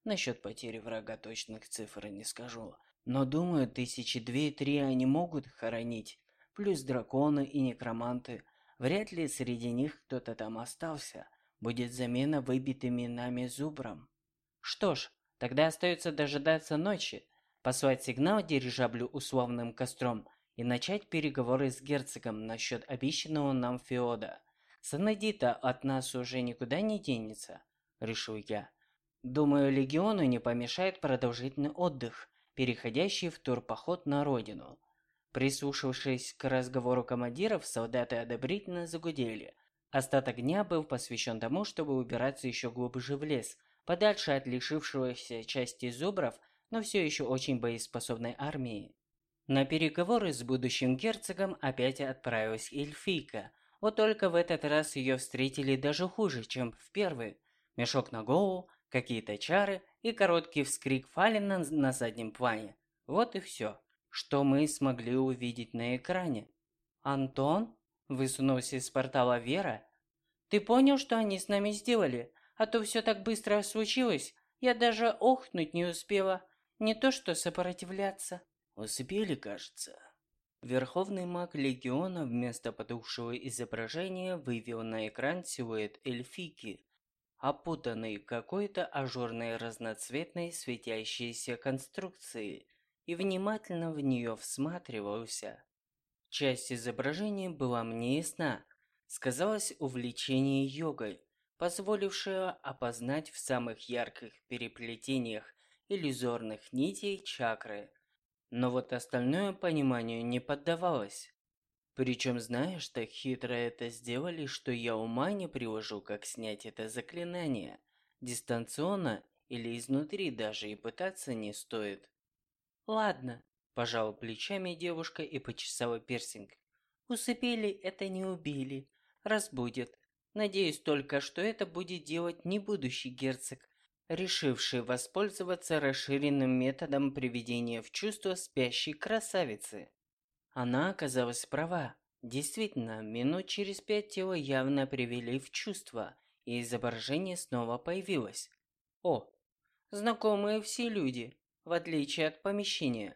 Насчет потери врага точных цифр не скажу, но думаю, тысячи две-три они могут хоронить, плюс драконы и некроманты. Вряд ли среди них кто-то там остался. Будет замена выбитыми нами зубром. Что ж, тогда остается дожидаться ночи, послать сигнал дирижаблю условным костром и начать переговоры с герцогом насчет обещанного нам феода. Санадита от нас уже никуда не денется, решил я. Думаю, легиону не помешает продолжительный отдых, переходящий в турпоход на родину. Прислушавшись к разговору командиров, солдаты одобрительно загудели. Остаток дня был посвящен тому, чтобы убираться еще глубже в лес, подальше от лишившегося части зубров, но все еще очень боеспособной армии. На переговоры с будущим герцогом опять отправилась Эльфийка, вот только в этот раз ее встретили даже хуже, чем в первый. Мешок на голову, какие-то чары и короткий вскрик Фалина на заднем плане. Вот и все, что мы смогли увидеть на экране. «Антон?» – высунулся из портала Вера. «Ты понял, что они с нами сделали? А то все так быстро случилось, я даже охнуть не успела, не то что сопротивляться». «Успели, кажется». Верховный маг Легиона вместо потухшего изображения вывел на экран силуэт эльфики, опутанный какой-то ажурной разноцветной светящейся конструкцией, и внимательно в нее всматривался. Часть изображения была мне ясна. Сказалось увлечение йогой, позволившее опознать в самых ярких переплетениях иллюзорных нитей чакры, но вот остальное пониманию не поддавалось. Причем, знаешь, так хитро это сделали, что я ума не приложу, как снять это заклинание. Дистанционно или изнутри даже и пытаться не стоит. Ладно, пожала плечами девушка и почесала пирсинг. Усыпили это не убили. Разбудит. Надеюсь только, что это будет делать не будущий герцог, решивший воспользоваться расширенным методом приведения в чувство спящей красавицы. Она оказалась права. Действительно, минут через пять тело явно привели в чувство, и изображение снова появилось. О, знакомые все люди, в отличие от помещения,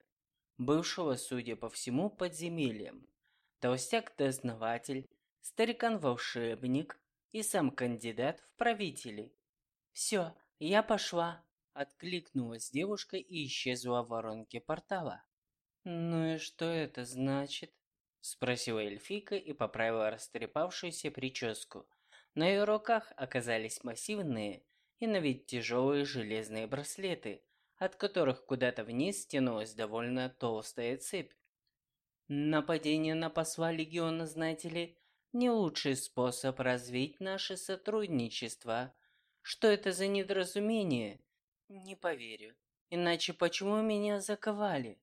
бывшего, судя по всему, подземельем. Толстяк-дознаватель, старикан-волшебник и сам кандидат в правители. Все, «Я пошла», — откликнулась девушка и исчезла в воронке портала. «Ну и что это значит?» — спросила эльфийка и поправила растрепавшуюся прическу. На ее руках оказались массивные и на вид тяжелые железные браслеты, от которых куда-то вниз тянулась довольно толстая цепь. Нападение на посла Легиона, знаете ли, не лучший способ развить наше сотрудничество. Что это за недоразумение? Не поверю. Иначе почему меня заковали?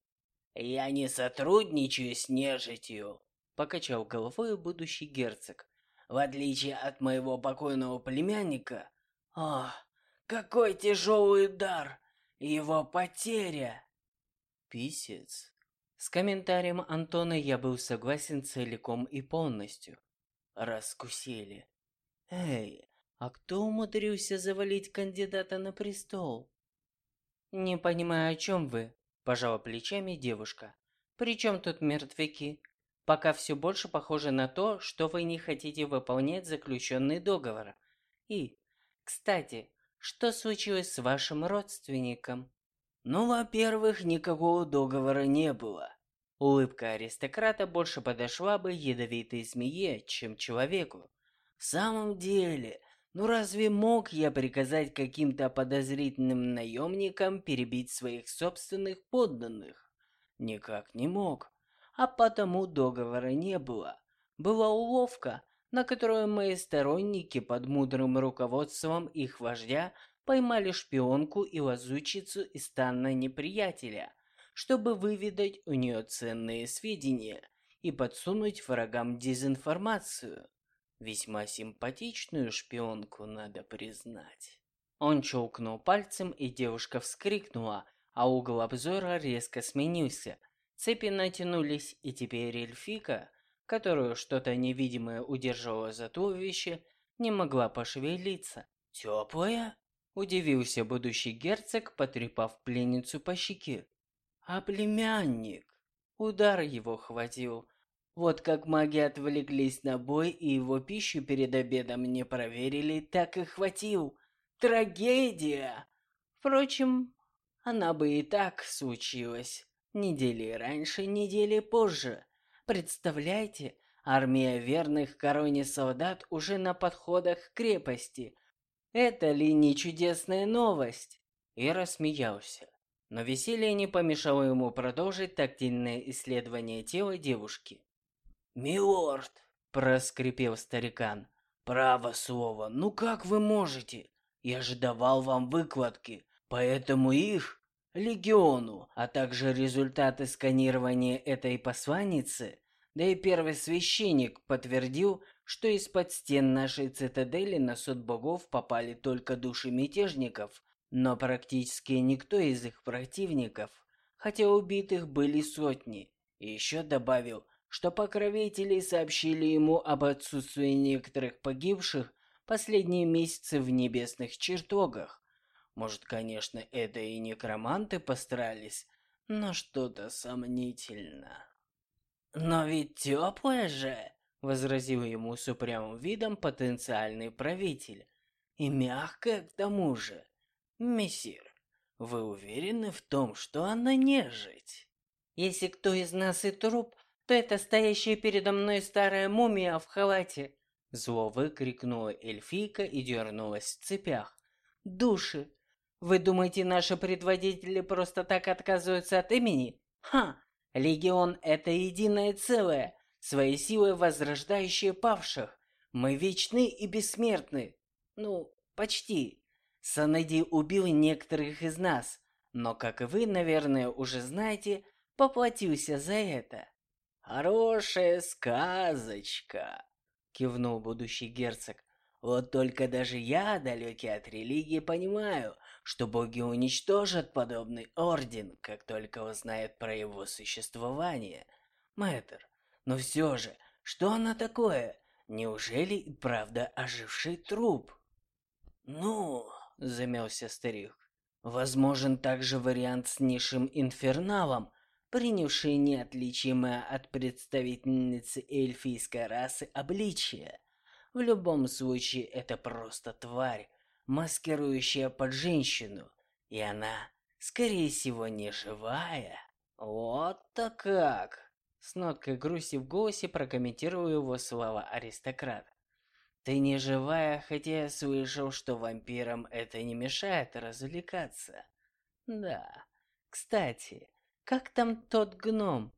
Я не сотрудничаю с нежитью, покачал головой будущий герцог. В отличие от моего покойного племянника. Ах, какой тяжелый удар! Его потеря! Писец. С комментарием Антона я был согласен целиком и полностью. Раскусили. Эй, а кто умудрился завалить кандидата на престол? Не понимаю, о чем вы, пожала плечами девушка. Причем тут мертвяки? Пока все больше похоже на то, что вы не хотите выполнять заключенный договор. И, кстати, что случилось с вашим родственником? Ну, во-первых, никакого договора не было. Улыбка аристократа больше подошла бы ядовитой змее, чем человеку. В самом деле, ну разве мог я приказать каким-то подозрительным наемникам перебить своих собственных подданных? Никак не мог. А потому договора не было. Была уловка, на которую мои сторонники под мудрым руководством их вождя поймали шпионку и лазучицу из стана неприятеля, чтобы выведать у нее ценные сведения и подсунуть врагам дезинформацию. Весьма симпатичную шпионку, надо признать. Он щелкнул пальцем, и девушка вскрикнула, а угол обзора резко сменился. Цепи натянулись, и теперь эльфика, которую что-то невидимое удерживало за туловище, не могла пошевелиться. «Теплая?» – удивился будущий герцог, потрепав пленницу по щеке. «А племянник?» Удар его хватил, вот как маги отвлеклись на бой и его пищу перед обедом не проверили, так и хватил. Трагедия! Впрочем, она бы и так случилась. Недели раньше, недели позже. Представляете, армия верных короне солдат уже на подходах к крепости. Это ли не чудесная новость? И рассмеялся. Но веселье не помешало ему продолжить тактильное исследование тела девушки. «Милорд!» – проскрипел старикан. «Право слово, ну как вы можете? Я же давал вам выкладки, поэтому их, легиону, а также результаты сканирования этой посланницы, да и первый священник подтвердил, что из-под стен нашей цитадели на суд богов попали только души мятежников, но практически никто из их противников, хотя убитых были сотни. И еще добавил, что покровители сообщили ему об отсутствии некоторых погибших последние месяцы в небесных чертогах. Может, конечно, это и некроманты постарались, но что-то сомнительно. «Но ведь теплая же!» — возразил ему с упрямым видом потенциальный правитель. «И мягкая к тому же. Мессир, вы уверены в том, что она нежить?» «Если кто из нас и труп, то это стоящая передо мной старая мумия в халате!» Зло выкрикнула эльфийка и дернулась в цепях. «Души! Вы думаете, наши предводители просто так отказываются от имени? Ха! Легион — это единое целое, своей силой возрождающее павших. Мы вечны и бессмертны. Ну, почти. Санеди убил некоторых из нас, но, как и вы, наверное, уже знаете, поплатился за это. «Хорошая сказочка», — кивнул будущий герцог. «Вот только даже я, далекий от религии, понимаю, что боги уничтожат подобный орден, как только узнают про его существование. Мэтр, но все же, что она такое? Неужели и правда оживший труп?» «Ну...» — замялся старик. «Возможен также вариант с низшим инферналом, принявшие неотличимое от представительницы эльфийской расы обличие. В любом случае, это просто тварь, маскирующая под женщину, и она, скорее всего, не живая. Вот-то как! С ноткой грусти в голосе прокомментировал его слова аристократ. Ты не живая, хотя я слышал, что вампирам это не мешает развлекаться. Да. Кстати, как там тот гном?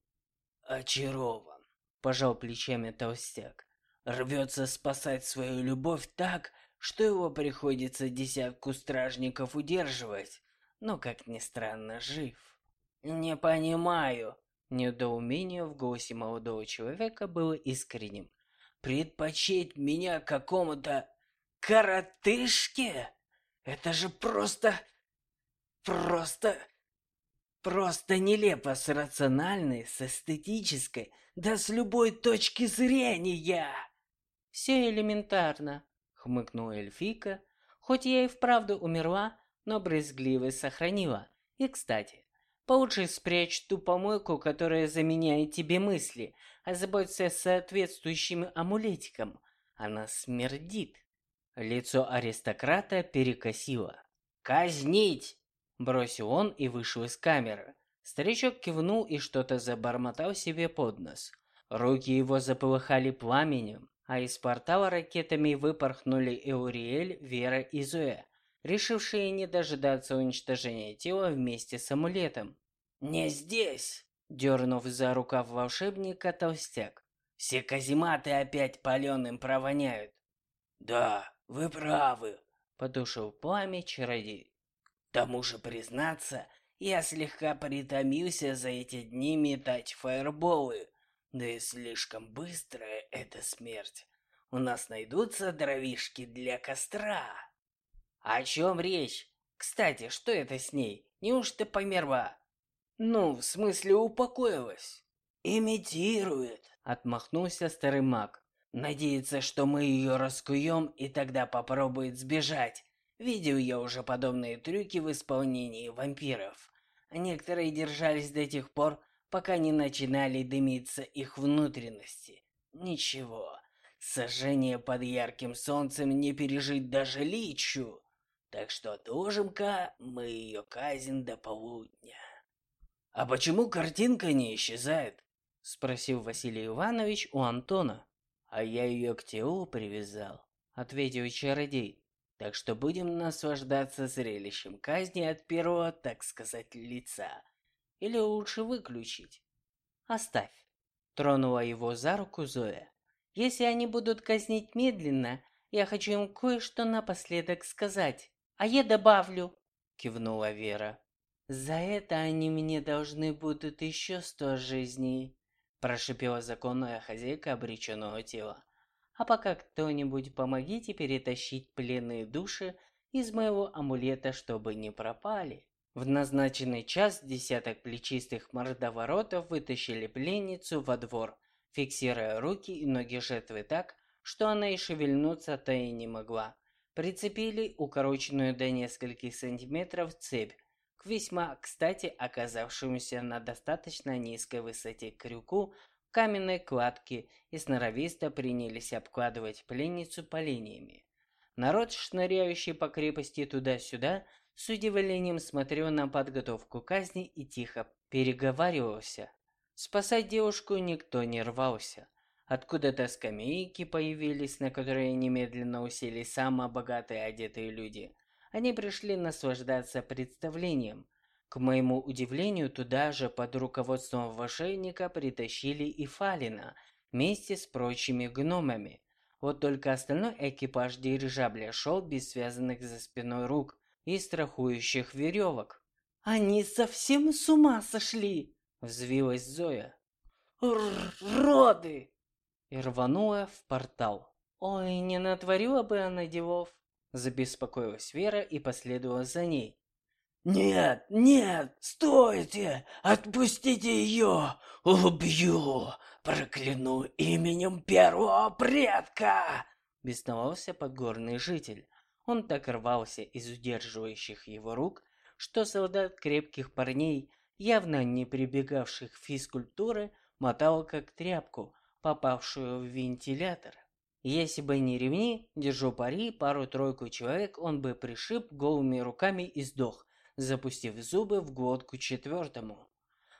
Очарован, пожал плечами толстяк. Рвется спасать свою любовь так, что его приходится десятку стражников удерживать, но, как ни странно, жив. Не понимаю. Недоумение в голосе молодого человека было искренним. Предпочесть меня какому-то коротышке? Это же просто... Просто... Просто нелепо с рациональной, с эстетической, да с любой точки зрения. Все элементарно, хмыкнула эльфийка. Хоть я и вправду умерла, но брезгливость сохранила. И, кстати, получше спрячь ту помойку, которая заменяет тебе мысли, а заботься соответствующим амулетиком. Она смердит. Лицо аристократа перекосило. «Казнить!» Бросил он и вышел из камеры. Старичок кивнул и что-то забормотал себе под нос. Руки его заполыхали пламенем, а из портала ракетами выпорхнули Эуриэль, Вера и Зоя, решившие не дожидаться уничтожения тела вместе с амулетом. «Не здесь!» – дернув за рукав волшебника толстяк. «Все казематы опять паленым провоняют». «Да, вы правы», – потушил пламя чародей. «К тому же, признаться, я слегка притомился за эти дни метать фаерболы. Да и слишком быстрая эта смерть. У нас найдутся дровишки для костра. О чем речь? Кстати, что это с ней? Неужто померла? Ну, в смысле, упокоилась. Имитирует, отмахнулся старый маг. Надеется, что мы ее раскуем, и тогда попробует сбежать. Видел я уже подобные трюки в исполнении вампиров. Некоторые держались до тех пор, пока не начинали дымиться их внутренности. Ничего, сожжение под ярким солнцем не пережить даже личу. Так что отложим-ка мы ее казнь до полудня. «А почему картинка не исчезает?» — спросил Василий Иванович у Антона. «А я ее к телу привязал», — ответил чародей. «Так что будем наслаждаться зрелищем казни от первого, так сказать, лица. Или лучше выключить? Оставь. Тронула его за руку Зоя. Если они будут казнить медленно, я хочу им кое-что напоследок сказать. А я добавлю, кивнула Вера. За это они мне должны будут еще сто жизней, прошипела законная хозяйка обреченного тела. А пока кто-нибудь помогите перетащить пленные души из моего амулета, чтобы не пропали. В назначенный час десяток плечистых мордоворотов вытащили пленницу во двор, фиксируя руки и ноги жертвы так, что она и шевельнуться-то и не могла. Прицепили укороченную до нескольких сантиметров цепь к весьма кстати оказавшемуся на достаточно низкой высоте крюку каменной кладки и сноровисто принялись обкладывать пленницу поленьями. Народ, шныряющий по крепости туда-сюда, с удивлением смотрел на подготовку казни и тихо переговаривался. Спасать девушку никто не рвался. Откуда-то скамейки появились, на которые немедленно усели самые богатые одетые люди. Они пришли наслаждаться представлением. К моему удивлению, туда же под руководством вошейника притащили и Фалина вместе с прочими гномами. Вот только остальной экипаж дирижабля шел без связанных за спиной рук, и страхующих веревок. «Они совсем с ума сошли!» – взвилась Зоя. «Роды!» И рванула в портал. «Ой, не натворила бы она делов!» Забеспокоилась Вера и последовала за ней. «Нет, нет, стойте! Отпустите ее! Убью! Прокляну именем первого предка!» Бесновался подгорный житель. Он так рвался из удерживающих его рук, что солдат крепких парней, явно не прибегавших к физкультуре, мотал как тряпку, попавшую в вентилятор. Если бы не ремни, держу пари, пару-тройку человек он бы пришиб голыми руками и сдох, запустив зубы в глотку четвертому.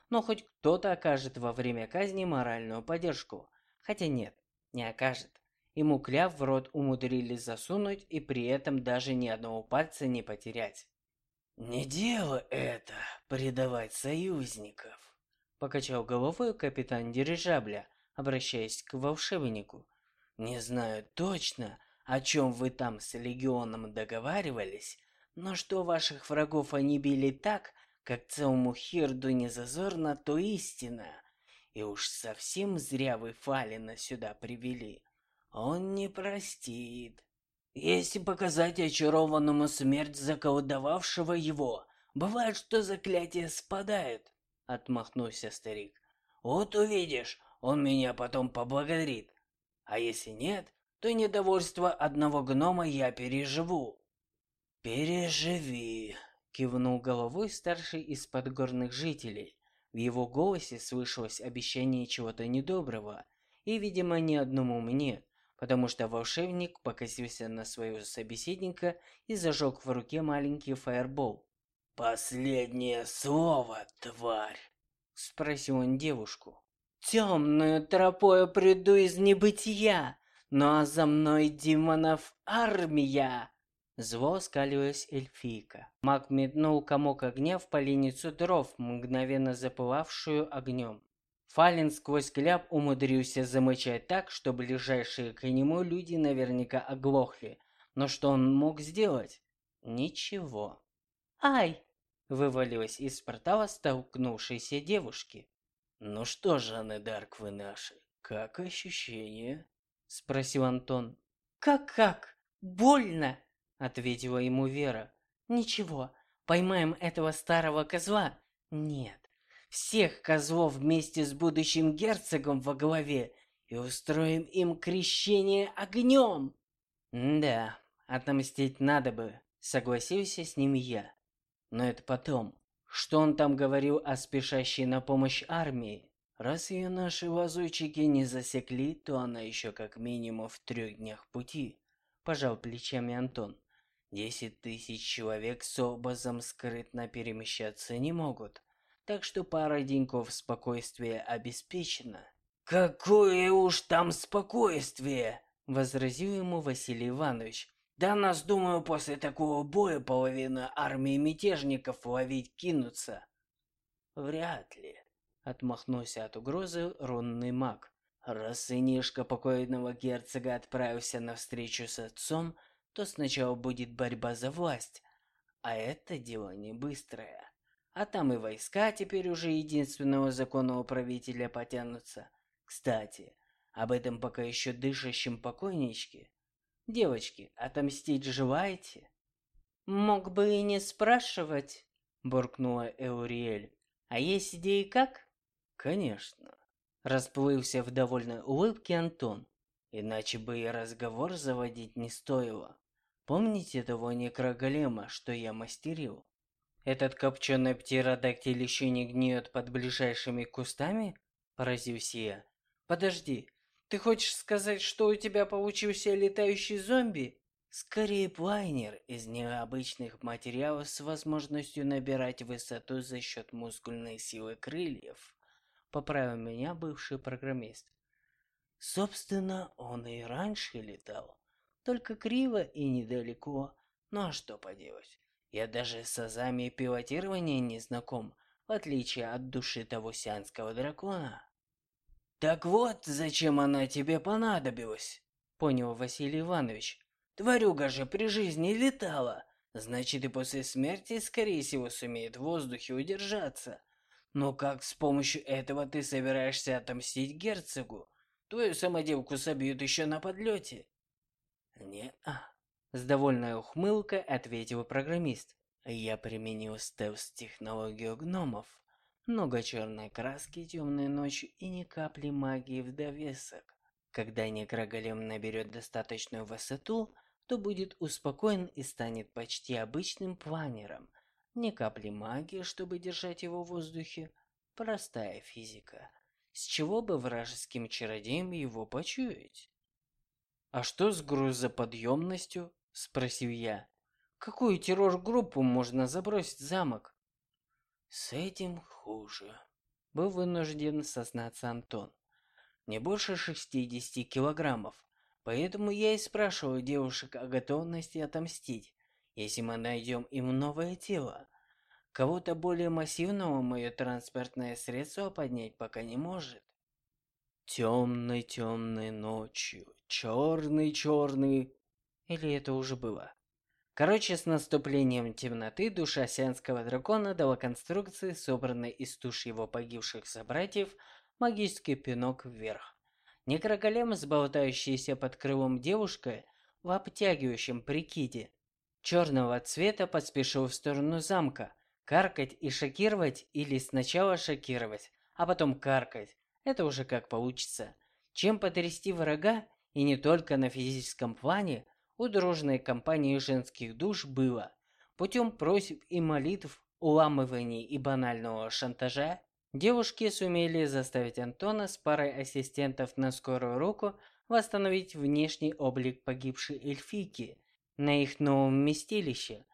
Но хоть кто-то окажет во время казни моральную поддержку. Хотя нет, не окажет. Ему кляв в рот умудрились засунуть и при этом даже ни одного пальца не потерять. «Не дело это, предавать союзников», — покачал головой капитан дирижабля, обращаясь к волшебнику. «Не знаю точно, о чем вы там с легионом договаривались, но что ваших врагов они били так, как целому хирду не зазорно, то истина. И уж совсем зря вы Фалина сюда привели. Он не простит. Если показать очарованному смерть заколдовавшего его, бывает, что заклятие спадает, отмахнулся старик. Вот увидишь, он меня потом поблагодарит. А если нет, то недовольство одного гнома я переживу. Переживи, кивнул головой старший из подгорных жителей. В его голосе слышалось обещание чего-то недоброго, и, видимо, ни одному мне, потому что волшебник покосился на своего собеседника и зажег в руке маленький фаербол. «Последнее слово, тварь!» — спросил он девушку. «Темную тропою приду из небытия, но за мной демонов армия!» Зло скалилась эльфийка. Маг метнул комок огня в поленницу дров, мгновенно запылавшую огнем. Фалин сквозь кляп умудрился замычать так, что ближайшие к нему люди наверняка оглохли. Но что он мог сделать? Ничего. «Ай!» — вывалилась из портала столкнувшейся девушки. «Ну что, Жанны Дарк, вы наши, как ощущения?» — спросил Антон. «Как-как? Больно!» — ответила ему Вера. «Ничего, поймаем этого старого козла?» «Нет, всех козлов вместе с будущим герцогом во главе и устроим им крещение огнем. Да, отомстить надо бы, согласился с ним я. Но это потом. Что он там говорил о спешащей на помощь армии? Раз ее наши лазутчики не засекли, то она еще как минимум в трех днях пути. Пожал плечами Антон. Десять тысяч человек с образом скрытно перемещаться не могут так что пара деньков спокойствия обеспечена. «Какое уж там спокойствие!» — возразил ему Василий Иванович. «Да нас, думаю, после такого боя половина армии мятежников ловить кинутся». «Вряд ли», — отмахнулся от угрозы рунный маг. «Раз сынишка покойного герцога отправился на встречу с отцом, то сначала будет борьба за власть, а это дело не быстрое. А там и войска теперь уже единственного законного правителя потянутся. Кстати, об этом пока еще дышащем покойничке. Девочки, отомстить желаете? Мог бы и не спрашивать, буркнула Эуриэль. А есть идеи как? Конечно. Расплылся в довольной улыбке Антон. Иначе бы и разговор заводить не стоило. Помните того некроголема, что я мастерил? Этот копченый птеродактиль еще не гниет под ближайшими кустами? Поразился я. Подожди, ты хочешь сказать, что у тебя получился летающий зомби? Скорее плайнер из необычных материалов с возможностью набирать высоту за счет мускульной силы крыльев. Поправил меня бывший программист. Собственно, он и раньше летал, только криво и недалеко. Ну а что поделать? Я даже с азами пилотирования не знаком, в отличие от души того сианского дракона. Так вот, зачем она тебе понадобилась? Понял Василий Иванович. Тварюга же при жизни летала. Значит, и после смерти, скорее всего, сумеет в воздухе удержаться. Но как с помощью этого ты собираешься отомстить герцогу? Твою самодевку собьют еще на подлете. Не-а. С довольной ухмылкой ответил программист. Я применил стелс-технологию гномов. Много черной краски, темной ночью и ни капли магии в довесок. Когда некроголем наберет достаточную высоту, то будет успокоен и станет почти обычным планером. Ни капли магии, чтобы держать его в воздухе. Простая физика. С чего бы вражеским чародеям его почуять? А что с грузоподъемностью? — спросил я. «Какую террор-группу можно забросить в замок?» «С этим хуже», — был вынужден сознаться Антон. «Не больше шестидесяти килограммов, поэтому я и спрашиваю девушек о готовности отомстить, если мы найдем им новое тело. Кого-то более массивного мое транспортное средство поднять пока не может». Темной темной ночью, черный черный или это уже было? Короче, с наступлением темноты душа сианского дракона дала конструкции, собранной из туш его погибших собратьев, магический пинок вверх. Некроголем с болтающейся под крылом девушкой в обтягивающем прикиде черного цвета поспешил в сторону замка. Каркать и шокировать или сначала шокировать, а потом каркать. Это уже как получится. Чем потрясти врага, и не только на физическом плане, у дружной компании женских душ было путем просьб и молитв, уламываний и банального шантажа, девушки сумели заставить Антона с парой ассистентов на скорую руку восстановить внешний облик погибшей эльфийки на их новом местилище.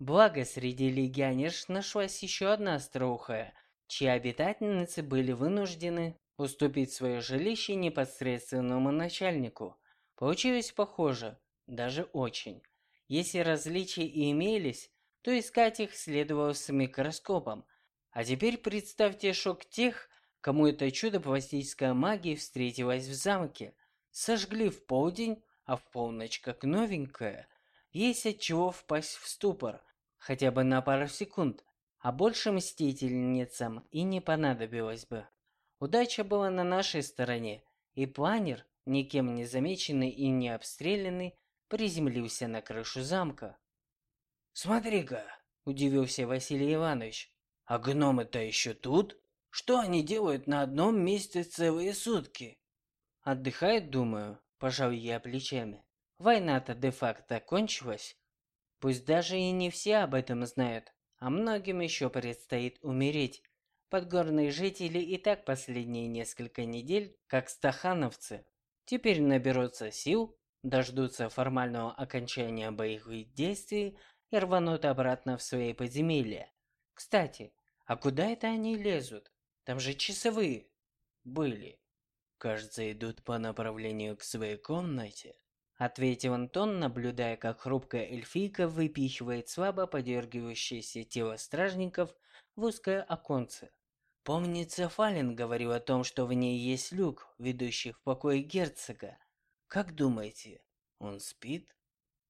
Благо, среди легионерш нашлась еще одна остроухая, чьи обитательницы были вынуждены уступить свое жилище непосредственному начальнику. Получилось похоже, даже очень. Если различия и имелись, то искать их следовало с микроскопом. А теперь представьте шок тех, кому это чудо пластической магии встретилось в замке. Сожгли в полдень, а в полночь как новенькое. Есть от чего впасть в ступор, хотя бы на пару секунд, а больше мстительницам и не понадобилось бы. Удача была на нашей стороне, и планер, никем не замеченный и не обстрелянный, приземлился на крышу замка. «Смотри-ка!» – удивился Василий Иванович. «А гномы-то еще тут? Что они делают на одном месте целые сутки?» «Отдыхают, думаю», – пожал я плечами. «Война-то де-факто кончилась. Пусть даже и не все об этом знают, а многим еще предстоит умереть. Подгорные жители и так последние несколько недель, как стахановцы, теперь наберутся сил, дождутся формального окончания боевых действий и рванут обратно в свои подземелья. Кстати, а куда это они лезут? Там же часовые были. Кажется, идут по направлению к своей комнате ответил Антон, наблюдая, как хрупкая эльфийка выпихивает слабо подергивающееся тело стражников в узкое оконце. Помнится, Фален говорил о том, что в ней есть люк, ведущий в покой герцога. Как думаете, он спит?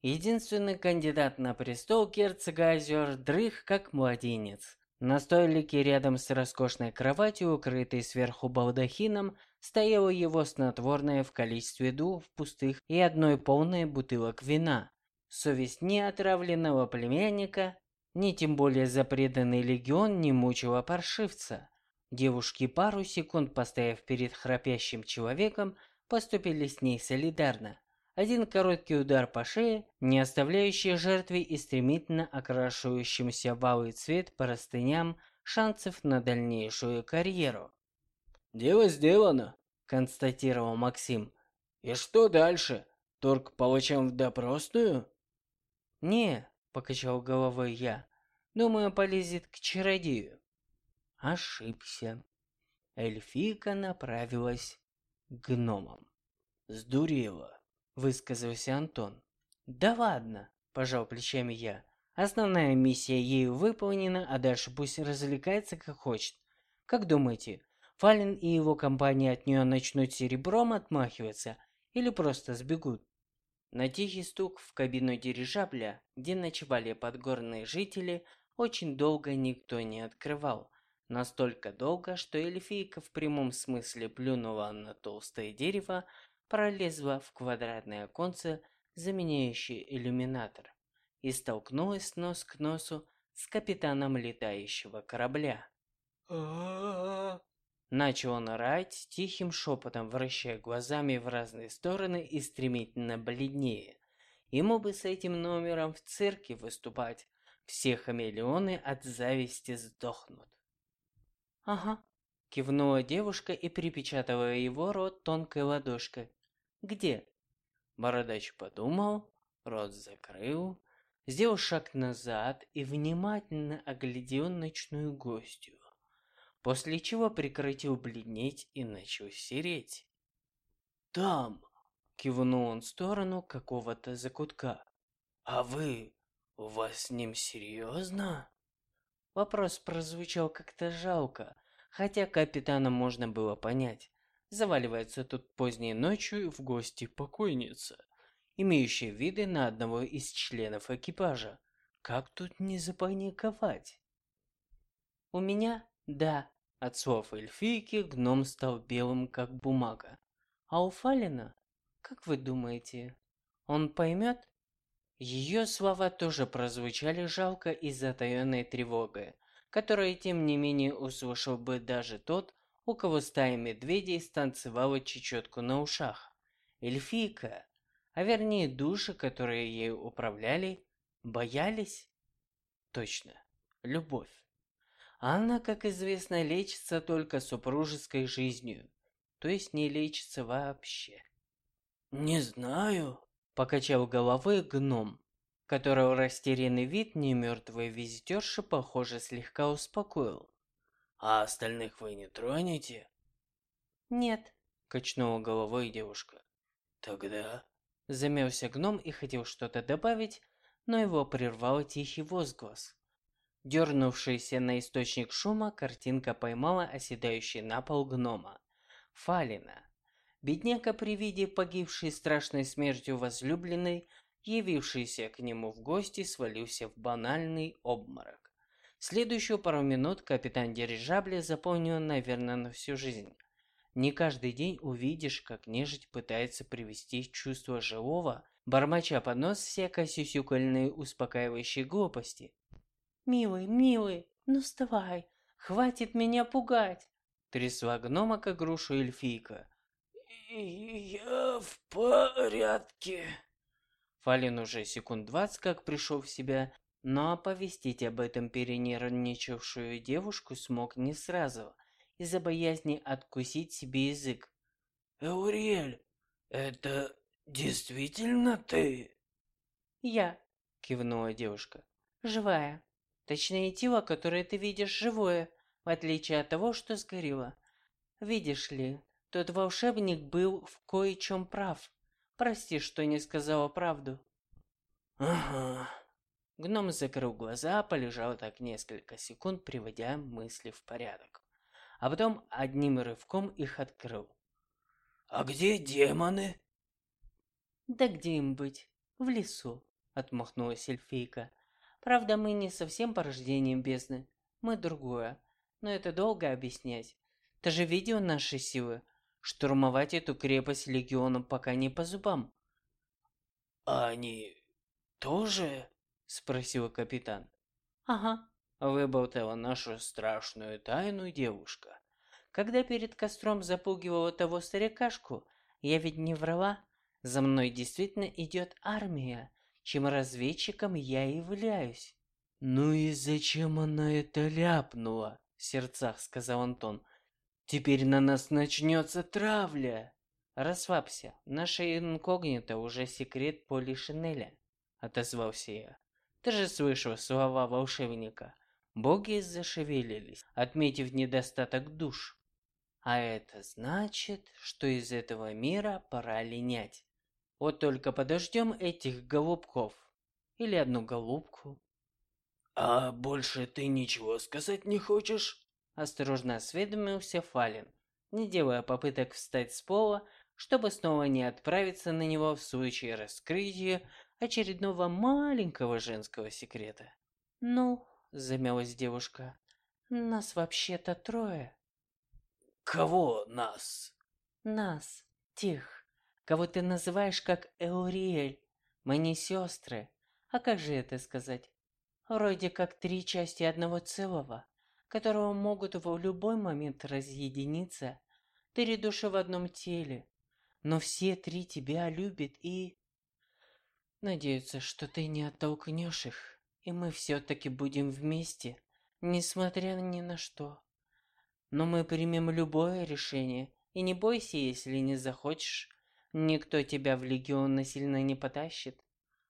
Единственный кандидат на престол герцога озер дрых, как младенец. На столике рядом с роскошной кроватью, укрытой сверху балдахином, стояло его снотворное в количестве двух пустых и одной полной бутылок вина. Совесть ни отравленного племянника, ни тем более за преданный легион не мучила паршивца. Девушки пару секунд, постояв перед храпящим человеком, поступили с ней солидарно. Один короткий удар по шее, не оставляющий жертве и стремительно окрашивающимся в алый цвет простыням шансов на дальнейшую карьеру. «Дело сделано», – констатировал Максим. «И что дальше? Торг получим в допросную?» «Не», – покачал головой я. «Думаю, полезет к чародею». Ошибся. Эльфийка направилась к гномам. «Сдурела», высказался Антон. Да ладно, пожал плечами я. Основная миссия ею выполнена, а дальше пусть развлекается как хочет. Как думаете, Фален и его компания от нее начнут серебром отмахиваться или просто сбегут? На тихий стук в кабину дирижабля, где ночевали подгорные жители, очень долго никто не открывал. Настолько долго, что эльфийка в прямом смысле плюнула на толстое дерево, пролезла в квадратное оконце, заменяющее иллюминатор, и столкнулась нос к носу с капитаном летающего корабля. Начал он орать тихим шепотом, вращая глазами в разные стороны и стремительно бледнее. Ему бы с этим номером в цирке выступать. Все хамелеоны от зависти сдохнут. «Ага», — кивнула девушка и припечатала его рот тонкой ладошкой. Где? Бородач подумал, рот закрыл, сделал шаг назад и внимательно оглядел ночную гостью, после чего прекратил бледнеть и начал сереть. «Там!» — кивнул он в сторону какого-то закутка. «А вы? У вас с ним серьезно?» Вопрос прозвучал как-то жалко, хотя капитана можно было понять. Заваливается тут поздней ночью в гости покойница, имеющая виды на одного из членов экипажа. Как тут не запаниковать? У меня, да, от слов эльфийки гном стал белым, как бумага. А у Фалина, как вы думаете, он поймет? Ее слова тоже прозвучали жалко и затаенной тревогой, которая, тем не менее, услышал бы даже тот, у кого стая медведей станцевала чечетку на ушах. Эльфийка, а вернее души, которые ею управляли, боялись? Точно, любовь. Она, как известно, лечится только супружеской жизнью, то есть не лечится вообще. «Не знаю», — покачал головой гном. которого растерянный вид немертвой визитерши, похоже, слегка успокоил. «А остальных вы не тронете?» «Нет», — качнула головой девушка. «Тогда...» Замялся гном и хотел что-то добавить, но его прервал тихий возглас. Дернувшаяся на источник шума, картинка поймала оседающий на пол гнома. Фалина. Бедняка при виде погибшей страшной смертью возлюбленной, явившийся к нему в гости, свалился в банальный обморок. Следующую пару минут капитан дирижабля запомнил, наверное, на всю жизнь. Не каждый день увидишь, как нежить пытается привести чувство живого, бормоча под нос всякой сюсюкольной успокаивающей глупости. «Милый, милый, ну вставай, хватит меня пугать!» Трясла гнома, как грушу эльфийка. «Я в порядке». Фалин уже секунд двадцать как пришел в себя, но оповестить об этом перенервничавшую девушку смог не сразу, из-за боязни откусить себе язык. «Эуриэль, это действительно ты?» «Я», — кивнула девушка, — «живая. Точнее, тело, которое ты видишь, живое, в отличие от того, что сгорело. Видишь ли, тот волшебник был в кое-чем прав. Прости, что не сказала правду. Ага. Гном закрыл глаза, полежал так несколько секунд, приводя мысли в порядок. А потом одним рывком их открыл. А где демоны? Да где им быть? В лесу, отмахнулась эльфийка. Правда, мы не совсем порождением бездны. Мы другое. Но это долго объяснять. Ты же видел наши силы? Штурмовать эту крепость легиону пока не по зубам. А они тоже? Спросил капитан. Ага. Выболтала нашу страшную тайну девушка. Когда перед костром запугивала того старикашку, я ведь не врала. За мной действительно идет армия, чем разведчиком я являюсь. Ну и зачем она это ляпнула? В сердцах сказал Антон. Теперь на нас начнется травля. Расслабься, наша инкогнито уже секрет Поли Шинеля, отозвался я. Ты же слышал слова волшебника. Боги зашевелились, отметив недостаток душ. А это значит, что из этого мира пора линять. Вот только подождем этих голубков. Или одну голубку. А больше ты ничего сказать не хочешь? Осторожно осведомился Фалин, не делая попыток встать с пола, чтобы снова не отправиться на него в случае раскрытия очередного маленького женского секрета. «Ну», — замялась девушка, — «нас вообще-то трое». «Кого нас?» «Нас, тех, кого ты называешь как Эуриэль. Мы не сестры. А как же это сказать? Вроде как три части одного целого которого могут в любой момент разъединиться, три души в одном теле, но все три тебя любят и... Надеются, что ты не оттолкнешь их, и мы все-таки будем вместе, несмотря ни на что. Но мы примем любое решение, и не бойся, если не захочешь. Никто тебя в легион насильно не потащит.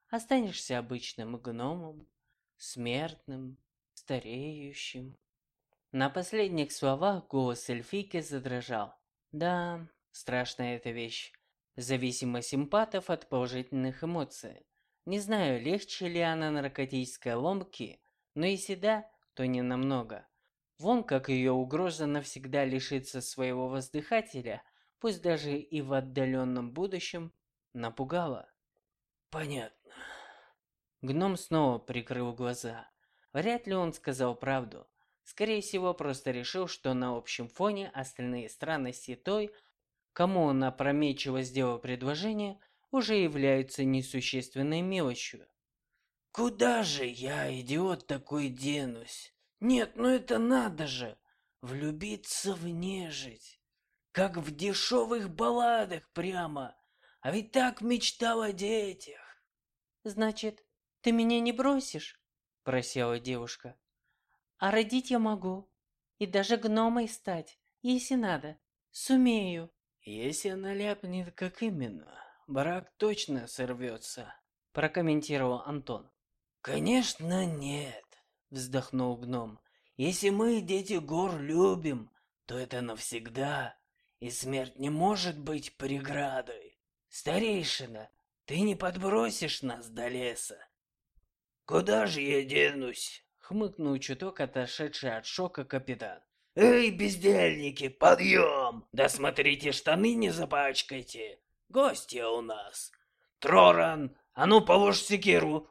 Останешься обычным гномом, смертным, стареющим. На последних словах голос эльфийки задрожал. Да, страшная эта вещь. Зависимость симпатов от положительных эмоций. Не знаю, легче ли она наркотической ломки, но если да, то не намного. Вон как ее угроза навсегда лишиться своего воздыхателя, пусть даже и в отдаленном будущем, напугала. Понятно. Гном снова прикрыл глаза. Вряд ли он сказал правду. Скорее всего, просто решил, что на общем фоне остальные странности той, кому он опрометчиво сделал предложение, уже являются несущественной мелочью. «Куда же я, идиот такой, денусь? Нет, ну это надо же! Влюбиться в нежить! Как в дешевых балладах прямо! А ведь так мечтал о детях!» «Значит, ты меня не бросишь?» – просила девушка. А родить я могу. И даже гномой стать, если надо. Сумею. Если она ляпнет, как именно, брак точно сорвется. прокомментировал Антон. Конечно, нет, вздохнул гном. Если мы, дети гор, любим, то это навсегда, и смерть не может быть преградой. Старейшина, ты не подбросишь нас до леса. Куда же я денусь? Хмыкнул чуток отошедший от шока капитан. Эй, бездельники, подъем! Да смотрите, штаны не запачкайте. Гостья у нас. Троран, а ну положь секиру,